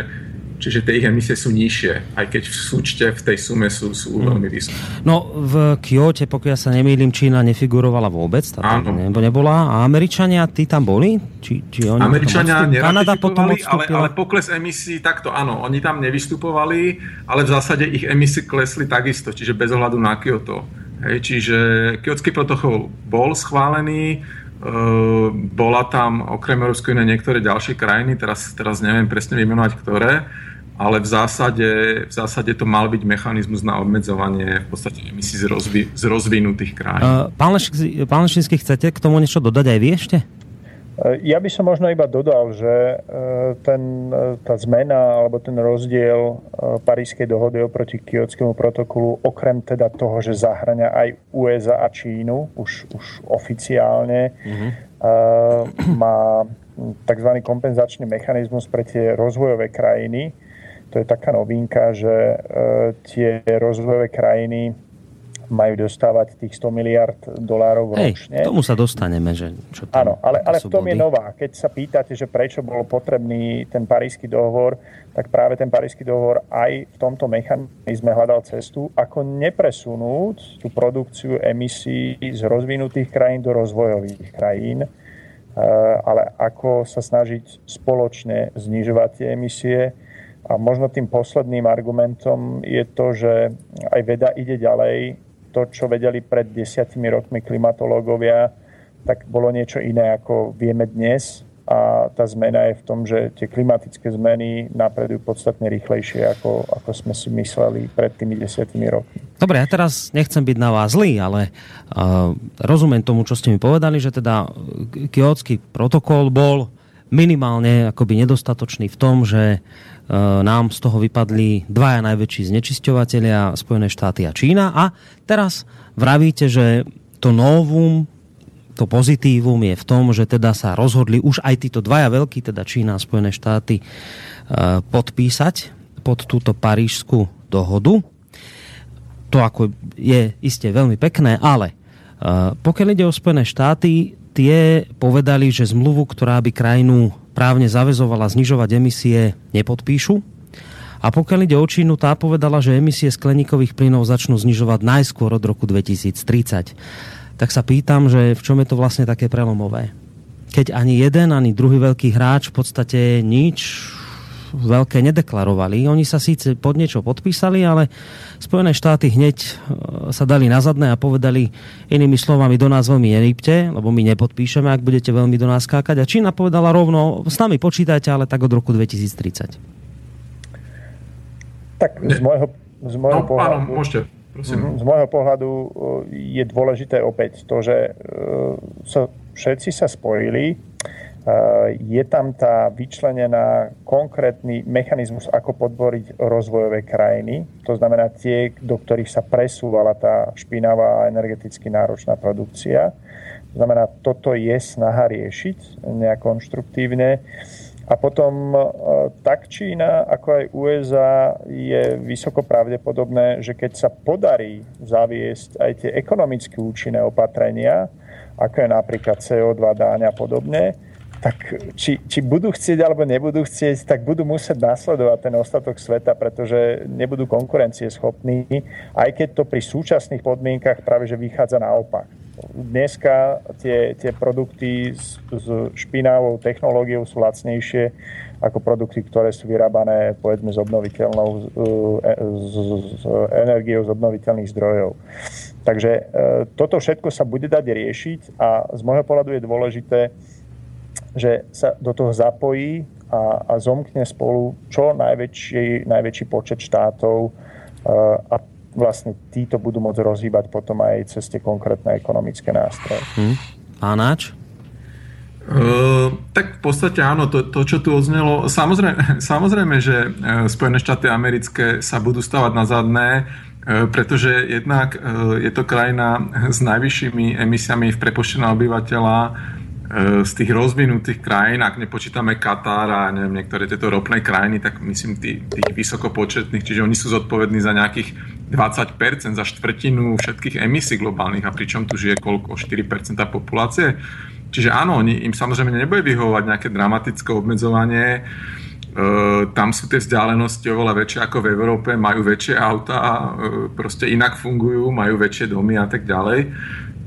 Čiže tie ich emisie sú nižšie, aj keď v súčte v tej sume sú, sú mm. veľmi vysoké. No v Kyote, pokiaľ sa nemýlim, Čína nefigurovala vôbec, tá Áno. Nebo nebola. A Američania, tí tam boli? Či, či oni Američania Kanada potom ale, ale pokles emisí, takto áno, oni tam nevystupovali, ale v zásade ich emisie klesli takisto, čiže bez ohľadu na Kyoto. Hej, čiže Kyotský protokol bol schválený, Uh, bola tam okrem Európskej únie niektoré ďalšie krajiny, teraz, teraz neviem presne vymenovať ktoré, ale v zásade, v zásade to mal byť mechanizmus na obmedzovanie v podstate emisí z, rozvi, z rozvinutých krajín. Uh, pán, Leš, pán Lešinský, chcete k tomu niečo dodať aj vy ešte? Ja by som možno iba dodal, že e, ten, e, tá zmena alebo ten rozdiel e, Parískej dohody oproti Kyotskému protokolu, okrem teda toho, že zahrania aj USA a Čínu, už, už oficiálne, mm-hmm. má tzv. kompenzačný mechanizmus pre tie rozvojové krajiny, to je taká novinka, že e, tie rozvojové krajiny majú dostávať tých 100 miliard dolárov Hej, ročne. Tomu sa dostaneme. Že čo tam, Áno, ale, ale v tom body. je nová. Keď sa pýtate, že prečo bol potrebný ten parísky dohovor, tak práve ten parísky dohovor aj v tomto mechanizme hľadal cestu, ako nepresunúť tú produkciu emisí z rozvinutých krajín do rozvojových krajín, e, ale ako sa snažiť spoločne znižovať tie emisie a možno tým posledným argumentom je to, že aj veda ide ďalej. To, čo vedeli pred desiatimi rokmi klimatológovia, tak bolo niečo iné, ako vieme dnes. A tá zmena je v tom, že tie klimatické zmeny napredujú podstatne rýchlejšie, ako, ako sme si mysleli pred tými desiatimi rokmi. Dobre, ja teraz nechcem byť na vás zlý, ale uh, rozumiem tomu, čo ste mi povedali, že teda kiotský protokol bol minimálne akoby nedostatočný v tom, že E, nám z toho vypadli dvaja najväčší znečisťovateľia, Spojené štáty a Čína. A teraz vravíte, že to novum, to pozitívum je v tom, že teda sa rozhodli už aj títo dvaja veľkí, teda Čína a Spojené štáty, e, podpísať pod túto parížskú dohodu. To ako je iste veľmi pekné, ale e, pokiaľ ide o Spojené štáty, tie povedali, že zmluvu, ktorá by krajinu právne zavezovala znižovať emisie, nepodpíšu. A pokiaľ ide o Čínu, tá povedala, že emisie skleníkových plynov začnú znižovať najskôr od roku 2030. Tak sa pýtam, že v čom je to vlastne také prelomové? Keď ani jeden, ani druhý veľký hráč v podstate nič veľké nedeklarovali. Oni sa síce pod niečo podpísali, ale Spojené štáty hneď e, sa dali na zadné a povedali inými slovami do nás veľmi nelípte, lebo my nepodpíšeme, ak budete veľmi do nás skákať. A Čína povedala rovno, s nami počítajte, ale tak od roku 2030. Tak z môjho, z môjho no, pohľadu... Áno, môžete. Prosím. Mhm, z môjho pohľadu je dôležité opäť to, že sa, všetci sa spojili, je tam tá vyčlenená konkrétny mechanizmus, ako podporiť rozvojové krajiny. To znamená tie, do ktorých sa presúvala tá špinavá a energeticky náročná produkcia. To znamená, toto je snaha riešiť nejak konštruktívne. A potom e, tak Čína, ako aj USA je vysoko pravdepodobné, že keď sa podarí zaviesť aj tie ekonomicky účinné opatrenia, ako je napríklad CO2 dáň a podobne, tak či, či budú chcieť alebo nebudú chcieť, tak budú musieť nasledovať ten ostatok sveta, pretože nebudú konkurencieschopní, aj keď to pri súčasných podmienkach práve že vychádza naopak dneska tie, tie produkty s, s špinavou technológiou sú lacnejšie ako produkty, ktoré sú vyrábané povedzme z obnoviteľnou e, z, z energiou z obnoviteľných zdrojov. Takže e, toto všetko sa bude dať riešiť a z môjho pohľadu je dôležité, že sa do toho zapojí a, a zomkne spolu čo najväčší, najväčší počet štátov e, a vlastne títo budú môcť rozhýbať potom aj cez tie konkrétne ekonomické nástroje. Hm. Náč? Uh, tak v podstate áno, to, to čo tu odznelo, samozrejme, *laughs* samozrejme, že e, Spojené štáty americké sa budú stavať na zadné, e, pretože jednak e, je to krajina s najvyššími emisiami v prepočtená obyvateľa E, z tých rozvinutých krajín, ak nepočítame Katar a neviem, niektoré tieto ropné krajiny, tak myslím tých, tých vysokopočetných, čiže oni sú zodpovední za nejakých 20%, za štvrtinu všetkých emisí globálnych a pričom tu žije koľko? 4% populácie. Čiže áno, oni, im samozrejme nebude vyhovovať nejaké dramatické obmedzovanie, Uh, tam sú tie vzdialenosti oveľa väčšie ako v Európe, majú väčšie auta, uh, proste inak fungujú, majú väčšie domy a tak ďalej.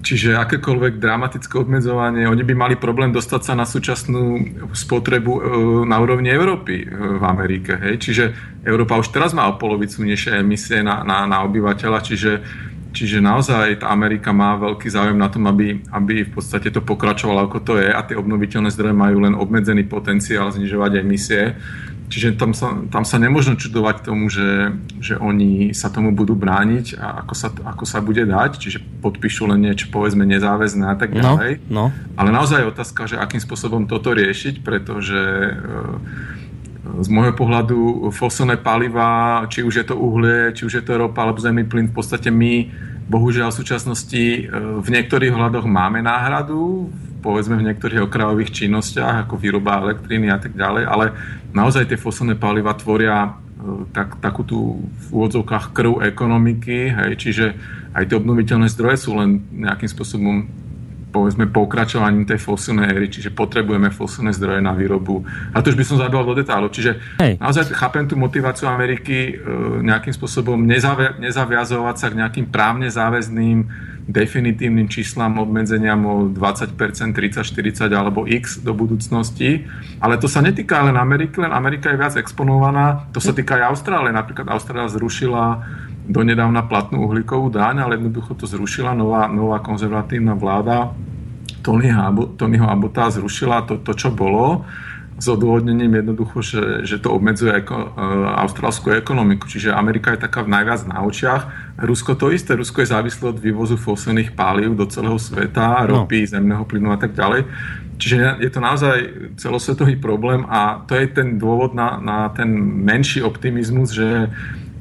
Čiže akékoľvek dramatické obmedzovanie, oni by mali problém dostať sa na súčasnú spotrebu e, na úrovni Európy e, v Amerike. Hej? Čiže Európa už teraz má o polovicu nižšie emisie na, na, na obyvateľa, čiže, čiže naozaj tá Amerika má veľký záujem na tom, aby, aby v podstate to pokračovalo ako to je a tie obnoviteľné zdroje majú len obmedzený potenciál znižovať emisie. Čiže tam sa, tam sa nemôžno čudovať tomu, že, že oni sa tomu budú brániť a ako sa, ako sa bude dať, čiže podpíšu len niečo povedzme nezáväzné a tak no, ďalej. No, no. Ale naozaj je otázka, že akým spôsobom toto riešiť, pretože e, z môjho pohľadu fosilné paliva, či už je to uhlie, či už je to ropa alebo zemný plyn, v podstate my bohužiaľ v súčasnosti e, v niektorých hľadoch máme náhradu, povedzme v niektorých okrajových činnostiach, ako výroba elektriny a tak ďalej, ale naozaj tie fosilné paliva tvoria e, tak, takú tú v úvodzovkách krv ekonomiky, hej, čiže aj tie obnoviteľné zdroje sú len nejakým spôsobom povedzme pokračovaním tej fosilnej éry, čiže potrebujeme fosilné zdroje na výrobu. A to už by som zabral do detálov. Čiže Hej. naozaj chápem tú motiváciu Ameriky e, nejakým spôsobom nezavia- nezaviazovať sa k nejakým právne záväzným definitívnym číslam obmedzeniam o 20%, 30, 40 alebo x do budúcnosti. Ale to sa netýka len Ameriky, len Amerika je viac exponovaná. To sa týka aj Austrálie. Napríklad Austrália zrušila donedávna platnú uhlíkovú daň, ale jednoducho to zrušila nová, nová konzervatívna vláda Tonyho Abota zrušila to, to čo bolo s odôvodnením jednoducho, že, že to obmedzuje eko, e, austrálskú ekonomiku. Čiže Amerika je taká najviac na očiach. Rusko to isté. Rusko je závislé od vývozu fosilných palív do celého sveta, no. ropy, no. zemného plynu a tak ďalej. Čiže je to naozaj celosvetový problém a to je ten dôvod na, na ten menší optimizmus, že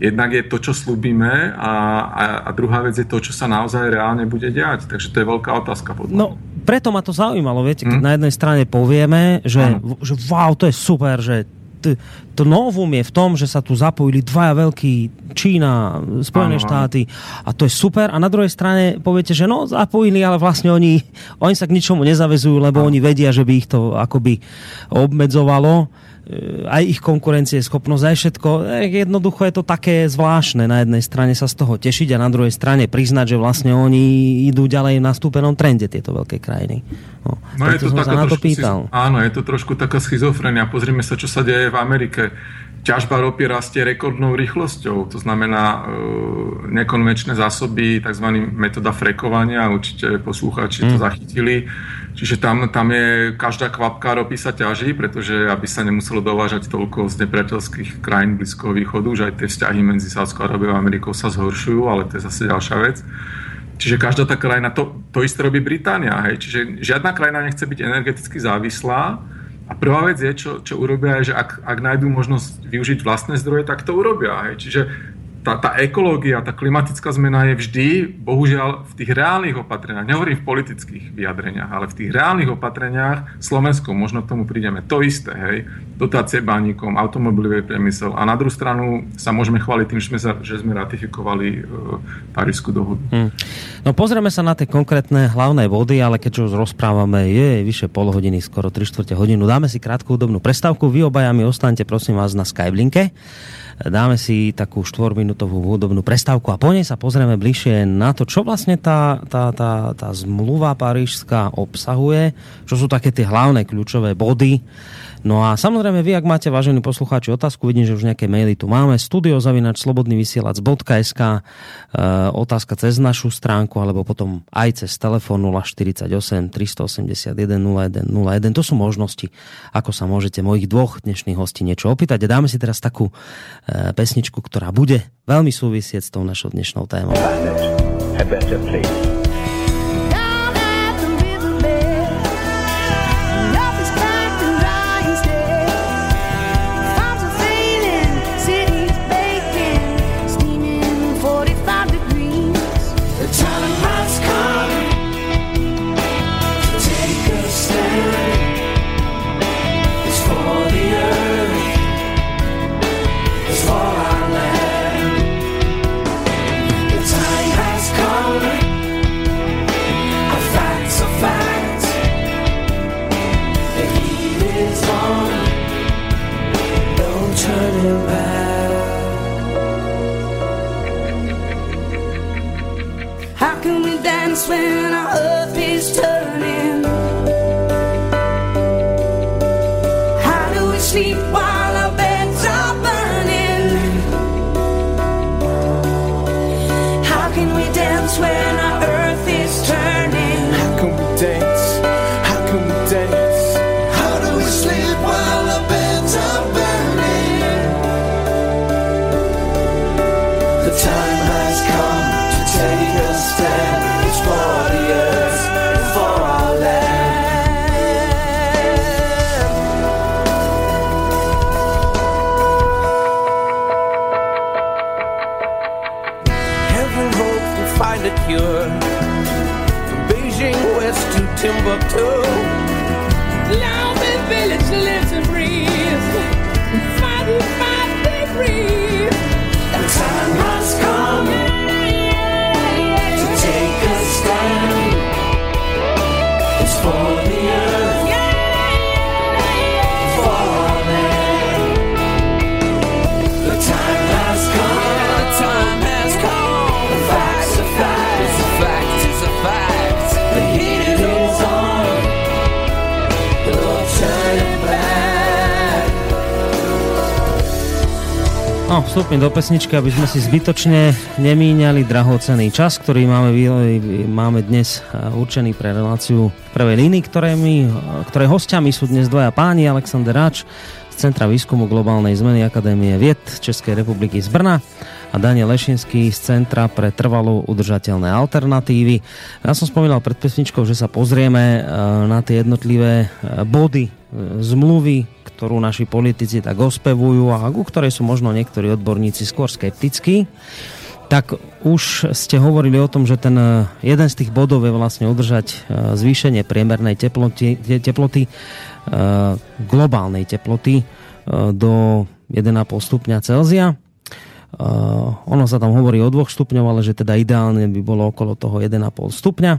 jednak je to, čo slúbime a, a, a druhá vec je to, čo sa naozaj reálne bude diať. Takže to je veľká otázka. Podľa no, preto ma to zaujímalo, viete, keď mm. na jednej strane povieme, že, že wow, to je super, že t- to novum je v tom, že sa tu zapojili dvaja veľkí Čína, Spojené ano, štáty a to je super. A na druhej strane poviete, že no zapojili, ale vlastne oni, oni sa k ničomu nezavezujú, lebo ano. oni vedia, že by ich to akoby obmedzovalo aj ich konkurencie, schopnosť, aj všetko. Jednoducho je to také zvláštne na jednej strane sa z toho tešiť a na druhej strane priznať, že vlastne oni idú ďalej v nastúpenom trende, tieto veľké krajiny. No, no je to som sa na to pýtal. Schiz... Áno, je to trošku taká schizofrenia. Pozrime sa, čo sa deje v Amerike ťažba ropy rastie rekordnou rýchlosťou, to znamená e, nekonvenčné zásoby, tzv. metóda frekovania, určite poslucháči to mm. zachytili. Čiže tam, tam je každá kvapka ropy sa ťaží, pretože aby sa nemuselo dovážať toľko z nepriateľských krajín Blízkoho východu, že aj tie vzťahy medzi Sádskou Arábiou a Amerikou sa zhoršujú, ale to je zase ďalšia vec. Čiže každá tá krajina, to, to isté robí Británia, hej. Čiže žiadna krajina nechce byť energeticky závislá, a prvá vec je, čo, čo urobia, je, že ak, ak nájdú možnosť využiť vlastné zdroje, tak to urobia. Hej. Čiže tá, tá ekológia, tá klimatická zmena je vždy, bohužiaľ, v tých reálnych opatreniach, nehovorím v politických vyjadreniach, ale v tých reálnych opatreniach Slovensku, možno k tomu prídeme, to isté, hej, dotácie baníkom, automobilový priemysel a na druhú stranu sa môžeme chváliť tým, že sme, že sme ratifikovali e, Parížskú dohodu. Hmm. No pozrieme sa na tie konkrétne hlavné body, ale keďže už rozprávame, je vyše pol hodiny, skoro 3 čtvrte hodinu, dáme si krátku údobnú prestávku, vy obaja mi ostaňte prosím vás na Skyblinke dáme si takú štvorminútovú hudobnú prestávku a po nej sa pozrieme bližšie na to, čo vlastne tá, tá, tá, tá zmluva parížská obsahuje, čo sú také tie hlavné kľúčové body, No a samozrejme vy, ak máte, vážení poslucháči, otázku, vidím, že už nejaké maily tu máme, studiozavinač slobodnyvysielac.sk e, otázka cez našu stránku, alebo potom aj cez telefón 048 381 01 01. To sú možnosti, ako sa môžete mojich dvoch dnešných hostí niečo opýtať. A dáme si teraz takú e, pesničku, ktorá bude veľmi súvisieť s tou našou dnešnou témou. when up to No, vstúpim do pesničky, aby sme si zbytočne nemíňali drahocený čas, ktorý máme, máme dnes e, určený pre reláciu prvej línii, ktoré, my, ktoré hostiami sú dnes dvaja páni, Alexander Ráč z Centra výskumu globálnej zmeny Akadémie vied Českej republiky z Brna a Daniel Lešinský z Centra pre trvalú udržateľné alternatívy. Ja som spomínal pred pesničkou, že sa pozrieme e, na tie jednotlivé e, body zmluvy, ktorú naši politici tak ospevujú a ku ktorej sú možno niektorí odborníci skôr skeptickí, tak už ste hovorili o tom, že ten eh, jeden z tých bodov je vlastne udržať eh, zvýšenie priemernej teploty, teploty eh, globálnej teploty do 1,5 stupňa Celzia. ono sa tam hovorí o dvoch stupňov, ale že teda ideálne by bolo okolo toho 1,5 stupňa.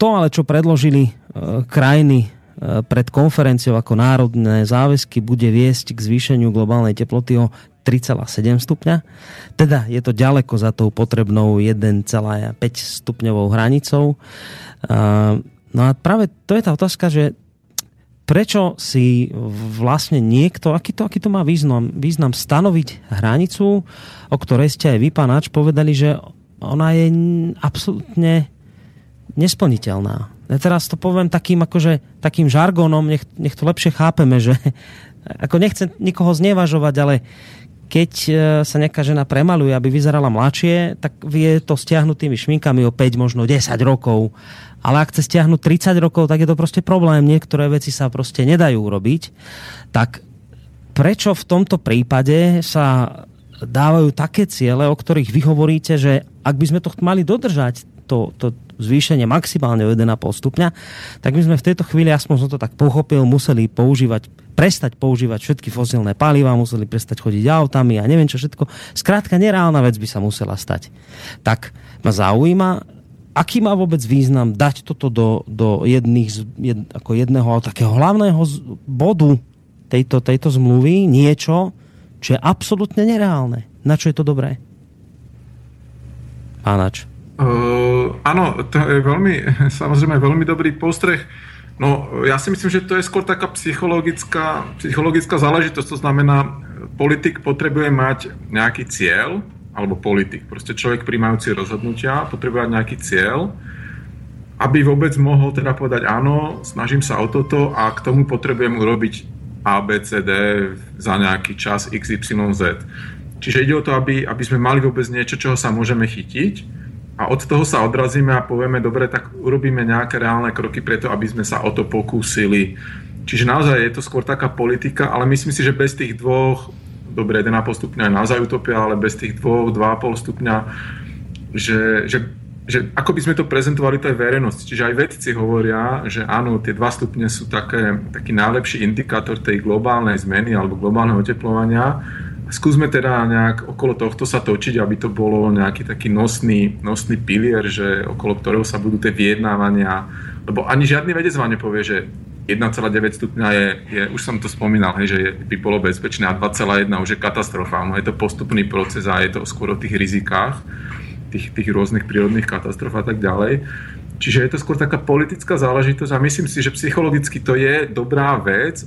To ale, čo predložili E, krajiny e, pred konferenciou ako národné záväzky bude viesť k zvýšeniu globálnej teploty o 3,7 stupňa. Teda je to ďaleko za tou potrebnou 1,5 stupňovou hranicou. No a práve to je tá otázka, že prečo si vlastne niekto, aký to, aký to má význam, význam stanoviť hranicu, o ktorej ste aj vy, pán povedali, že ona je absolútne nesplniteľná. Ja teraz to poviem takým, akože, takým žargonom, nech, nech to lepšie chápeme, že *laughs* ako nechcem nikoho znevažovať, ale keď e, sa nejaká žena premaluje, aby vyzerala mladšie, tak vie to stiahnutými šminkami o 5, možno 10 rokov. Ale ak chce stiahnuť 30 rokov, tak je to proste problém. Niektoré veci sa proste nedajú urobiť. Tak prečo v tomto prípade sa dávajú také ciele, o ktorých vy hovoríte, že ak by sme to mali dodržať, to, to zvýšenie maximálne o 1,5 stupňa, tak my sme v tejto chvíli, aspoň som to tak pochopil, museli používať prestať používať všetky fosílne paliva, museli prestať chodiť autami a neviem čo všetko. Skrátka, nereálna vec by sa musela stať. Tak ma zaujíma, aký má vôbec význam dať toto do, do jedných, jed, ako jedného takého hlavného bodu tejto, tejto zmluvy, niečo, čo je absolútne nereálne. Na čo je to dobré? Pánač. Áno, to je veľmi, *laughs* samozrejme veľmi dobrý postreh. No, ja si myslím, že to je skôr taká psychologická, psychologická záležitosť. To znamená, politik potrebuje mať nejaký cieľ, alebo politik, proste človek príjmajúci rozhodnutia, potrebuje mať nejaký cieľ, aby vôbec mohol teda povedať áno, snažím sa o toto a k tomu potrebujem urobiť A, B, C, D za nejaký čas X, Y, Z. Čiže ide o to, aby, aby sme mali vôbec niečo, čoho sa môžeme chytiť a od toho sa odrazíme a povieme, dobre, tak urobíme nejaké reálne kroky preto, aby sme sa o to pokúsili. Čiže naozaj je to skôr taká politika, ale myslím si, že bez tých dvoch, dobre, 1,5 stupňa je naozaj utopia, ale bez tých dvoch, 2,5 stupňa, že, že, že ako by sme to prezentovali tej verejnosti. Čiže aj vedci hovoria, že áno, tie 2 stupne sú také, taký najlepší indikátor tej globálnej zmeny alebo globálneho oteplovania, skúsme teda nejak okolo tohto sa točiť, aby to bolo nejaký taký nosný, nosný pilier, že okolo ktorého sa budú tie vyjednávania, lebo ani žiadny vedec vám nepovie, že 1,9 stupňa je, je, už som to spomínal, hej, že je, by bolo bezpečné a 2,1 už je katastrofálne. Je to postupný proces a je to skôr o tých rizikách, tých, tých rôznych prírodných katastrof a tak ďalej. Čiže je to skôr taká politická záležitosť a myslím si, že psychologicky to je dobrá vec,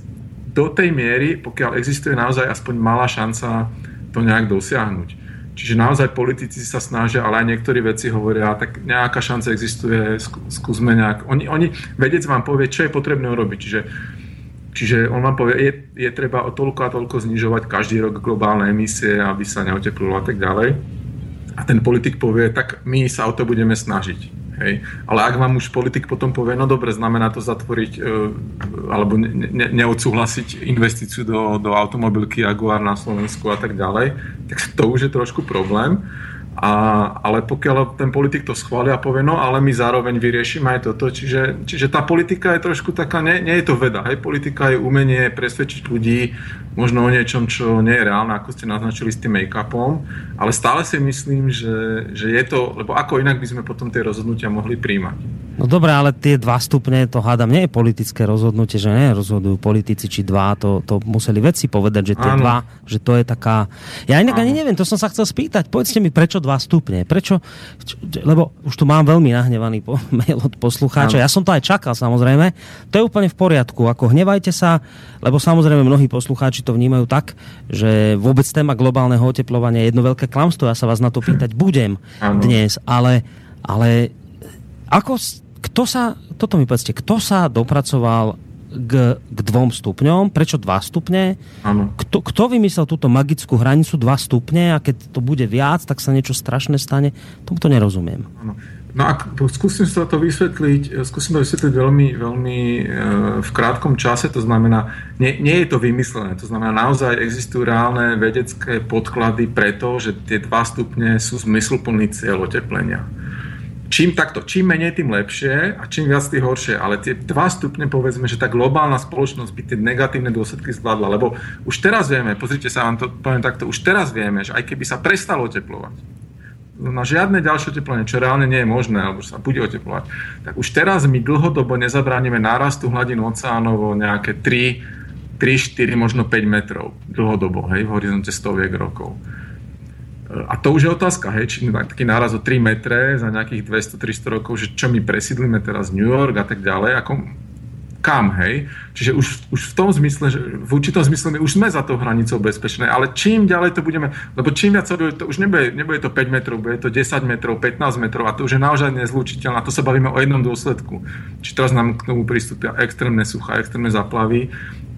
do tej miery, pokiaľ existuje naozaj aspoň malá šanca to nejak dosiahnuť. Čiže naozaj politici sa snažia, ale aj niektorí veci hovoria, tak nejaká šanca existuje, skúsme nejak. Oni, oni, vedec vám povie, čo je potrebné urobiť. Čiže, čiže on vám povie, je, je treba o toľko a toľko znižovať každý rok globálne emisie, aby sa neoteplilo a tak ďalej. A ten politik povie, tak my sa o to budeme snažiť. Hej. Ale ak vám už politik potom povie, no dobre, znamená to zatvoriť e, alebo ne, ne, neodsúhlasiť investíciu do, do automobilky Jaguar na Slovensku a tak ďalej, tak to už je trošku problém. A, ale pokiaľ ten politik to schvália a povie, no ale my zároveň vyriešime aj toto, čiže, čiže tá politika je trošku taká, nie, nie je to veda, hej, politika je umenie presvedčiť ľudí možno o niečom, čo nie je reálne, ako ste naznačili s tým make-upom, ale stále si myslím, že, že je to, lebo ako inak by sme potom tie rozhodnutia mohli príjmať. No dobré, ale tie dva stupne, to hádam, nie je politické rozhodnutie, že nie rozhodujú politici či dva, to, to museli vedci povedať, že tie ano. dva, že to je taká... Ja inak ano. ani neviem, to som sa chcel spýtať, povedzte mi, prečo dva stupne, prečo, lebo už tu mám veľmi nahnevaný po, *laughs* mail od poslucháča, ano. ja som to aj čakal samozrejme, to je úplne v poriadku, ako hnevajte sa, lebo samozrejme mnohí poslucháči to vnímajú tak, že vôbec téma globálneho oteplovania je jedno veľké klamstvo, ja sa vás na to pýtať budem ano. dnes, ale, ale ako kto sa, toto mi povedzte, kto sa dopracoval k, k dvom stupňom, prečo dva stupne? Ano. Kto, kto vymyslel túto magickú hranicu dva stupne a keď to bude viac, tak sa niečo strašné stane? Tomu to nerozumiem. Ano. No a skúsim sa to vysvetliť, skúsim to vysvetliť veľmi, veľmi e, v krátkom čase, to znamená, nie, nie je to vymyslené, to znamená, naozaj existujú reálne vedecké podklady preto, že tie dva stupne sú zmysluplný cieľ oteplenia čím takto, čím menej, tým lepšie a čím viac, tým horšie. Ale tie dva stupne, povedzme, že tá globálna spoločnosť by tie negatívne dôsledky zvládla. Lebo už teraz vieme, pozrite sa, vám to poviem takto, už teraz vieme, že aj keby sa prestalo oteplovať, na žiadne ďalšie oteplenie, čo reálne nie je možné, alebo sa bude oteplovať, tak už teraz my dlhodobo nezabránime nárastu hladín oceánov o nejaké 3, 3, 4, možno 5 metrov dlhodobo, hej, v horizonte stoviek rokov. A to už je otázka, hej, či taký náraz o 3 metre za nejakých 200-300 rokov, že čo my presídlime teraz New York a tak ďalej, ako kam, hej. Čiže už, už v tom zmysle, že v určitom zmysle my už sme za tou hranicou bezpečné, ale čím ďalej to budeme, lebo čím viac to už nebude, nebude to 5 metrov, bude to 10 metrov, 15 metrov a to už je naozaj nezlučiteľné. A to sa bavíme o jednom dôsledku. Či teraz nám k tomu pristúpia extrémne sucha, extrémne zaplavy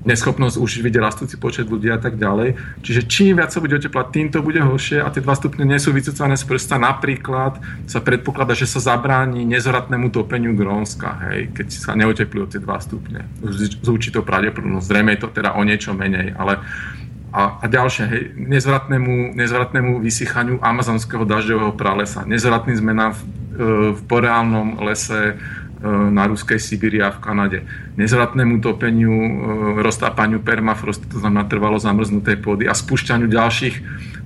neschopnosť už vidieť rastúci počet ľudí a tak ďalej. Čiže čím viac sa bude oteplať, tým to bude horšie a tie dva stupne nie sú vycúcané z prsta. Napríklad sa predpokladá, že sa zabráni nezvratnému topeniu Grónska, hej, keď sa neoteplí o tie dva stupne. Z určitou pravdepodobnosť. Zrejme je to teda o niečo menej, ale a, a ďalšie, hej, nezvratnému, nezvratnému vysychaniu amazonského dažďového pralesa, nezvratným zmenám v, e, v boreálnom lese, na ruskej Sibíri a v Kanade. Nezvratnému topeniu, e, roztápaniu permafrostu, to znamená trvalo zamrznutej pôdy a spúšťaniu ďalších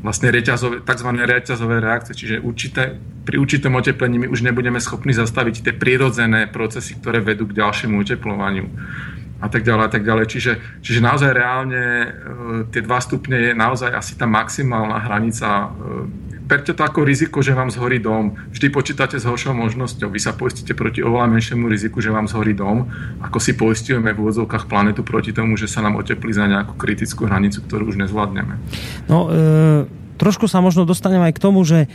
vlastne reťazové, tzv. reťazové reakcie, čiže určité, pri určitom oteplení my už nebudeme schopní zastaviť tie prirodzené procesy, ktoré vedú k ďalšiemu oteplovaniu a tak ďalej a tak ďalej. Čiže, čiže naozaj reálne e, tie dva stupne je naozaj asi tá maximálna hranica e, berte to ako riziko, že vám zhorí dom. Vždy počítate s horšou možnosťou. Vy sa poistíte proti oveľa menšiemu riziku, že vám zhorí dom, ako si poistujeme v úvodzovkách planetu proti tomu, že sa nám oteplí za nejakú kritickú hranicu, ktorú už nezvládneme. No, e trošku sa možno dostaneme aj k tomu, že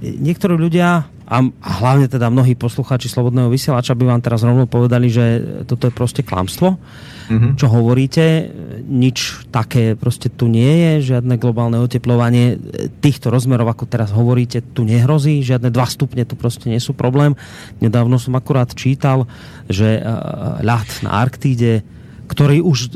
niektorí ľudia, a, hlavne teda mnohí poslucháči Slobodného vysielača by vám teraz rovno povedali, že toto je proste klamstvo mm-hmm. čo hovoríte. Nič také proste tu nie je, žiadne globálne oteplovanie týchto rozmerov, ako teraz hovoríte, tu nehrozí, žiadne dva stupne tu proste nie sú problém. Nedávno som akurát čítal, že ľad na Arktíde ktorý už e,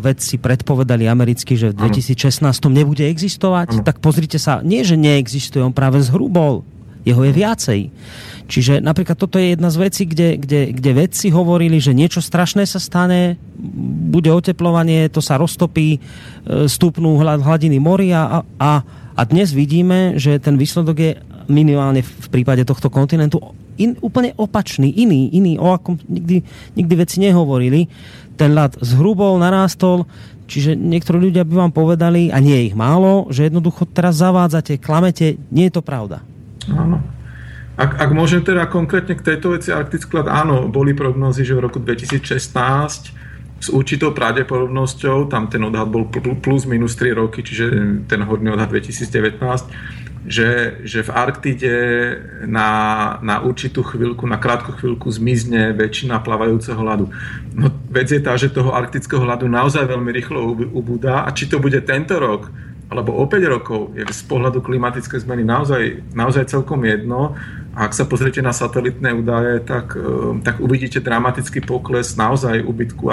vedci predpovedali americky, že v 2016 nebude existovať, tak pozrite sa, nie že neexistuje, on práve zhrubol. Jeho je viacej. Čiže napríklad toto je jedna z vecí, kde, kde, kde vedci hovorili, že niečo strašné sa stane, bude oteplovanie, to sa roztopí, e, stupnú hladiny moria a, a, a dnes vidíme, že ten výsledok je minimálne v prípade tohto kontinentu in, úplne opačný, iný, iný, o akom nikdy, nikdy veci nehovorili. Ten ľad zhrubol, narástol, čiže niektorí ľudia by vám povedali, a nie je ich málo, že jednoducho teraz zavádzate, klamete, nie je to pravda. Áno. Ak, ak môžem teda konkrétne k tejto veci Arktický áno, boli prognozy, že v roku 2016 s určitou pravdepodobnosťou, tam ten odhad bol plus minus 3 roky, čiže ten hodný odhad 2019, že, že v Arktide na, na určitú chvíľku, na krátku chvíľku zmizne väčšina plavajúceho ľadu. No vec je tá, že toho arktického ľadu naozaj veľmi rýchlo ubúda a či to bude tento rok, alebo o 5 rokov je z pohľadu klimatické zmeny naozaj, naozaj celkom jedno. A ak sa pozriete na satelitné údaje, tak, e, tak uvidíte dramatický pokles naozaj ubytku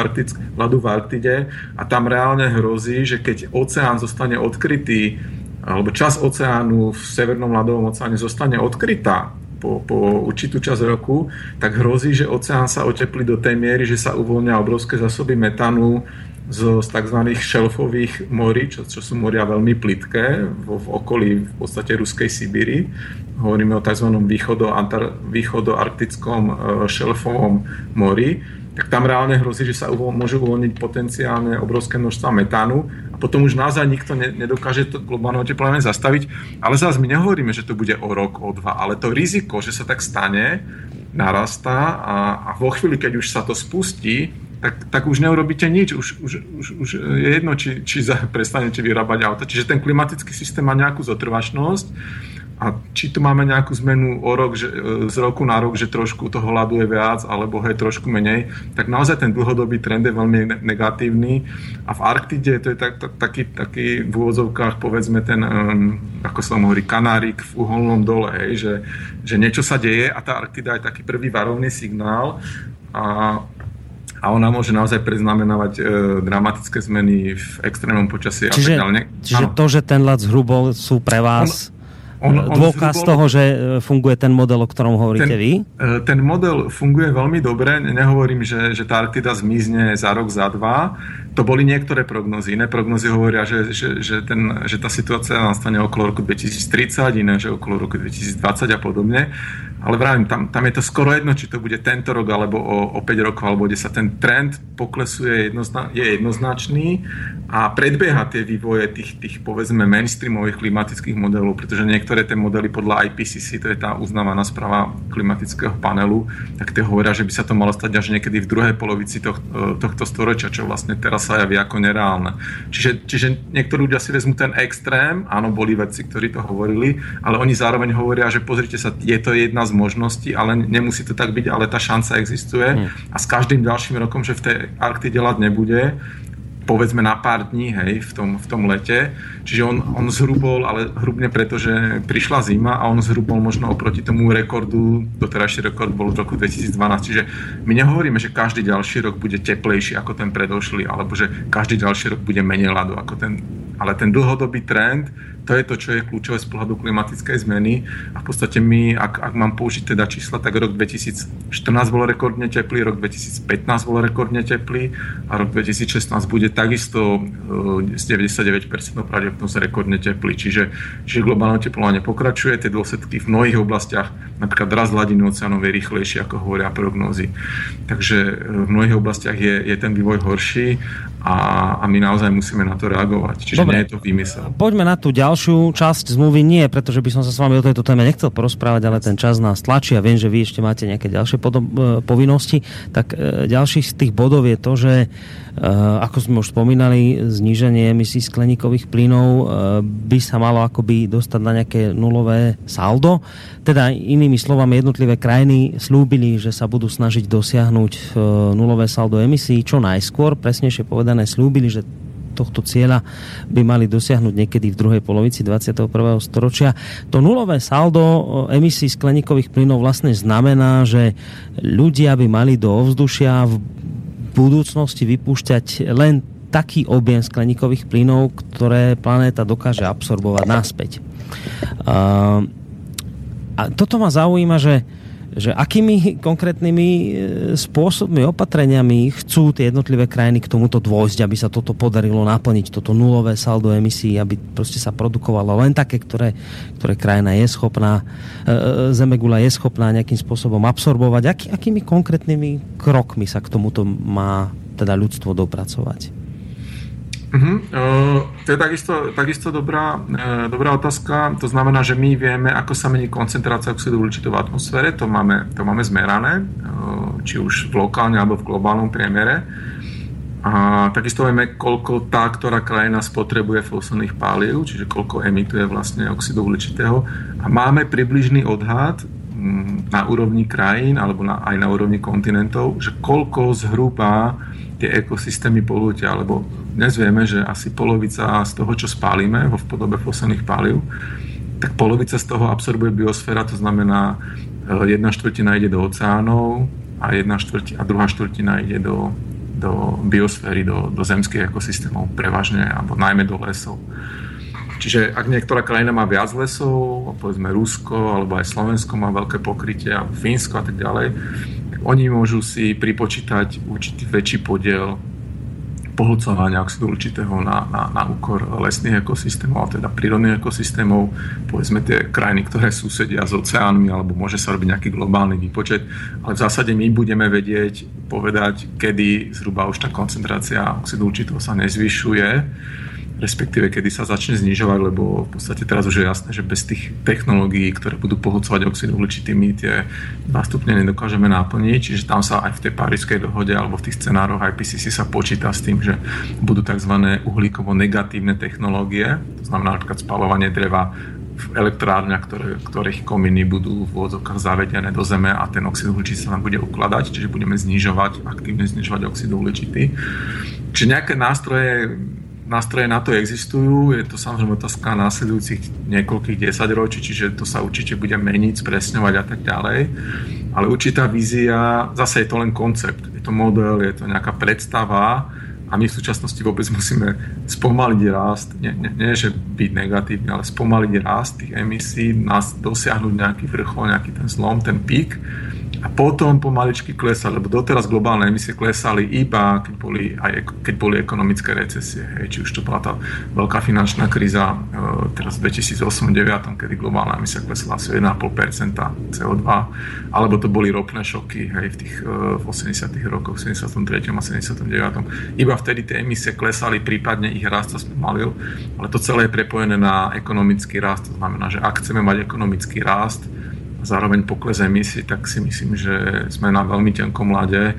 ľadu v Arktide a tam reálne hrozí, že keď oceán zostane odkrytý, alebo čas oceánu v Severnom ľadovom oceáne zostane odkrytá po, po určitú časť roku, tak hrozí, že oceán sa oteplí do tej miery, že sa uvoľnia obrovské zásoby metanu z, z tzv. šelfových morí, čo, čo sú moria veľmi plitké v, v okolí v podstate ruskej Sibíry. Hovoríme o tzv. východoarktickom e, šelfovom mori tak tam reálne hrozí, že sa uvol, môžu uvoľniť potenciálne obrovské množstva metánu a potom už naozaj nikto ne, nedokáže to globálne oteplenie zastaviť. Ale zase my nehovoríme, že to bude o rok, o dva, ale to riziko, že sa tak stane, narastá a, a vo chvíli, keď už sa to spustí, tak, tak už neurobíte nič. Už, už, už, už je jedno, či, či prestanete vyrábať auta. Čiže ten klimatický systém má nejakú zotrvačnosť a či tu máme nejakú zmenu o rok, že, e, z roku na rok, že trošku toho ľadu je viac, alebo je trošku menej, tak naozaj ten dlhodobý trend je veľmi negatívny. A v Arktide to je tak, tak, taký, taký v úvodzovkách, povedzme, ten, um, ako sa hovorí, kanárik v uholnom dole, hej, že, že niečo sa deje a tá Arktida je taký prvý varovný signál. A a ona môže naozaj preznamenávať e, dramatické zmeny v extrémnom počasí. Čiže, a tak ďalej. čiže to, že ten ľad zhrubol sú pre vás... On, on, on dôkaz zhrubol... toho, že e, funguje ten model, o ktorom hovoríte ten, vy? E, ten model funguje veľmi dobre. Nehovorím, že, že tá Arktida zmizne za rok, za dva. to boli niektoré prognozy. Iné prognozy hovoria, že, že, že, ten, že tá situácia nastane okolo roku 2030, iné, že okolo roku 2020 a podobne. Ale vravím, tam, tam je to skoro jedno, či to bude tento rok, alebo o, o 5 rokov, alebo 10. Ten trend poklesu je, jednozna, je jednoznačný a predbieha tie vývoje tých, tých povedzme mainstreamových klimatických modelov, pretože niektoré tie modely podľa IPCC, to je tá uznávaná správa klimatického panelu, tak tie hovoria, že by sa to malo stať až niekedy v druhej polovici tohto, tohto storočia, čo vlastne teraz sa javí ako nereálne. Čiže, čiže niektorí ľudia si vezmú ten extrém, áno, boli vedci, ktorí to hovorili, ale oni zároveň hovoria, že pozrite sa, je to jedna z možností, ale nemusí to tak byť, ale tá šanca existuje hmm. a s každým ďalším rokom, že v tej Arktide ľad nebude, povedzme na pár dní, hej, v tom, v tom lete. Čiže on, on zhrubol, ale hrubne preto, že prišla zima a on zhrubol možno oproti tomu rekordu, doterajší rekord bol v roku 2012. Čiže my nehovoríme, že každý ďalší rok bude teplejší ako ten predošlý, alebo že každý ďalší rok bude menej ľadu ako ten, ale ten dlhodobý trend to je to, čo je kľúčové z pohľadu klimatickej zmeny. A v podstate my, ak, ak mám použiť teda čísla, tak rok 2014 bol rekordne teplý, rok 2015 bol rekordne teplý a rok 2016 bude takisto e, s 99% pravdepodobnosť rekordne teplý. Čiže, čiže globálne teplovanie pokračuje, tie dôsledky v mnohých oblastiach, napríklad rast hladiny oceánov je rýchlejší, ako hovoria prognózy. Takže e, v mnohých oblastiach je, je ten vývoj horší a, a my naozaj musíme na to reagovať. Čiže Dobre. nie je to výmysel. Poďme na tú ďalšiu časť zmluvy nie, pretože by som sa s vami o tejto téme nechcel porozprávať, ale ten čas nás tlačí a viem, že vy ešte máte nejaké ďalšie podob- e, povinnosti. Tak e, ďalší z tých bodov je to, že e, ako sme už spomínali, zníženie emisí skleníkových plynov by sa malo akoby dostať na nejaké nulové saldo. Teda inými slovami jednotlivé krajiny slúbili, že sa budú snažiť dosiahnuť nulové saldo emisí čo najskôr. Presnejšie povedané slúbili, že tohto cieľa by mali dosiahnuť niekedy v druhej polovici 21. storočia. To nulové saldo emisí skleníkových plynov vlastne znamená, že ľudia by mali do ovzdušia v budúcnosti vypúšťať len taký objem skleníkových plynov, ktoré planéta dokáže absorbovať naspäť. A toto ma zaujíma, že že akými konkrétnymi e, spôsobmi, opatreniami chcú tie jednotlivé krajiny k tomuto dôjsť, aby sa toto podarilo naplniť, toto nulové saldo emisí, aby proste sa produkovalo len také, ktoré, ktoré krajina je schopná, e, e, Zemegula je schopná nejakým spôsobom absorbovať. Aký, akými konkrétnymi krokmi sa k tomuto má teda ľudstvo dopracovať? Uh-huh. Uh, to je takisto, takisto dobrá, uh, dobrá otázka. To znamená, že my vieme, ako sa mení koncentrácia oxidu uhličitého v atmosfére. To máme, to máme zmerané, uh, či už v lokálne alebo v globálnom priemere. A takisto vieme, koľko tá, ktorá krajina spotrebuje fosilných palív, čiže koľko emituje vlastne oxidu uhličitého. A máme približný odhad mm, na úrovni krajín alebo na, aj na úrovni kontinentov, že koľko zhruba tie ekosystémy polútia, alebo dnes vieme, že asi polovica z toho, čo spálime v podobe fosilných palív, tak polovica z toho absorbuje biosféra, to znamená, e, jedna štvrtina ide do oceánov a, jedna štvrtina, a druhá štvrtina ide do, do biosféry, do, do zemských ekosystémov prevažne, alebo najmä do lesov. Čiže ak niektorá krajina má viac lesov, povedzme Rusko, alebo aj Slovensko má veľké pokrytie, alebo Fínsko a tak ďalej, oni môžu si pripočítať určitý väčší podiel pohlcovania oxidu určitého na, na, na úkor lesných ekosystémov, ale teda prírodných ekosystémov, povedzme tie krajiny, ktoré susedia s oceánmi, alebo môže sa robiť nejaký globálny výpočet, ale v zásade my budeme vedieť povedať, kedy zhruba už tá koncentrácia oxidu určitého sa nezvyšuje respektíve kedy sa začne znižovať, lebo v podstate teraz už je jasné, že bez tých technológií, ktoré budú pohodcovať oxid uhličitý, my tie nástupne nedokážeme naplniť, čiže tam sa aj v tej parískej dohode alebo v tých scenároch IPCC sa počíta s tým, že budú tzv. uhlíkovo negatívne technológie, to znamená napríklad spalovanie dreva v elektrárniach, ktoré, ktorých kominy budú v vôdzokách zavedené do zeme a ten oxid uhličitý sa tam bude ukladať, čiže budeme znižovať, aktívne znižovať oxid uhličitý. Čiže nejaké nástroje nástroje na to existujú, je to samozrejme otázka následujúcich niekoľkých desaťročí, čiže to sa určite bude meniť, spresňovať a tak ďalej. Ale určitá vízia, zase je to len koncept, je to model, je to nejaká predstava a my v súčasnosti vôbec musíme spomaliť rast, nie, nie, nie že byť negatívny, ale spomaliť rast tých emisí, nás dosiahnuť nejaký vrchol, nejaký ten zlom, ten pík a potom pomaličky klesali, lebo doteraz globálne emisie klesali iba, keď boli, aj, keď boli ekonomické recesie. Hej, či už to bola tá veľká finančná kríza e, teraz v 2008-2009, kedy globálna emisia klesla asi 1,5% CO2, alebo to boli ropné šoky hej, v tých e, v 80 rokoch, 73. a 79. Iba vtedy tie emisie klesali, prípadne ich rast sa spomalil, ale to celé je prepojené na ekonomický rast. To znamená, že ak chceme mať ekonomický rast, zároveň pokles emisí, tak si myslím, že sme na veľmi tenkom lade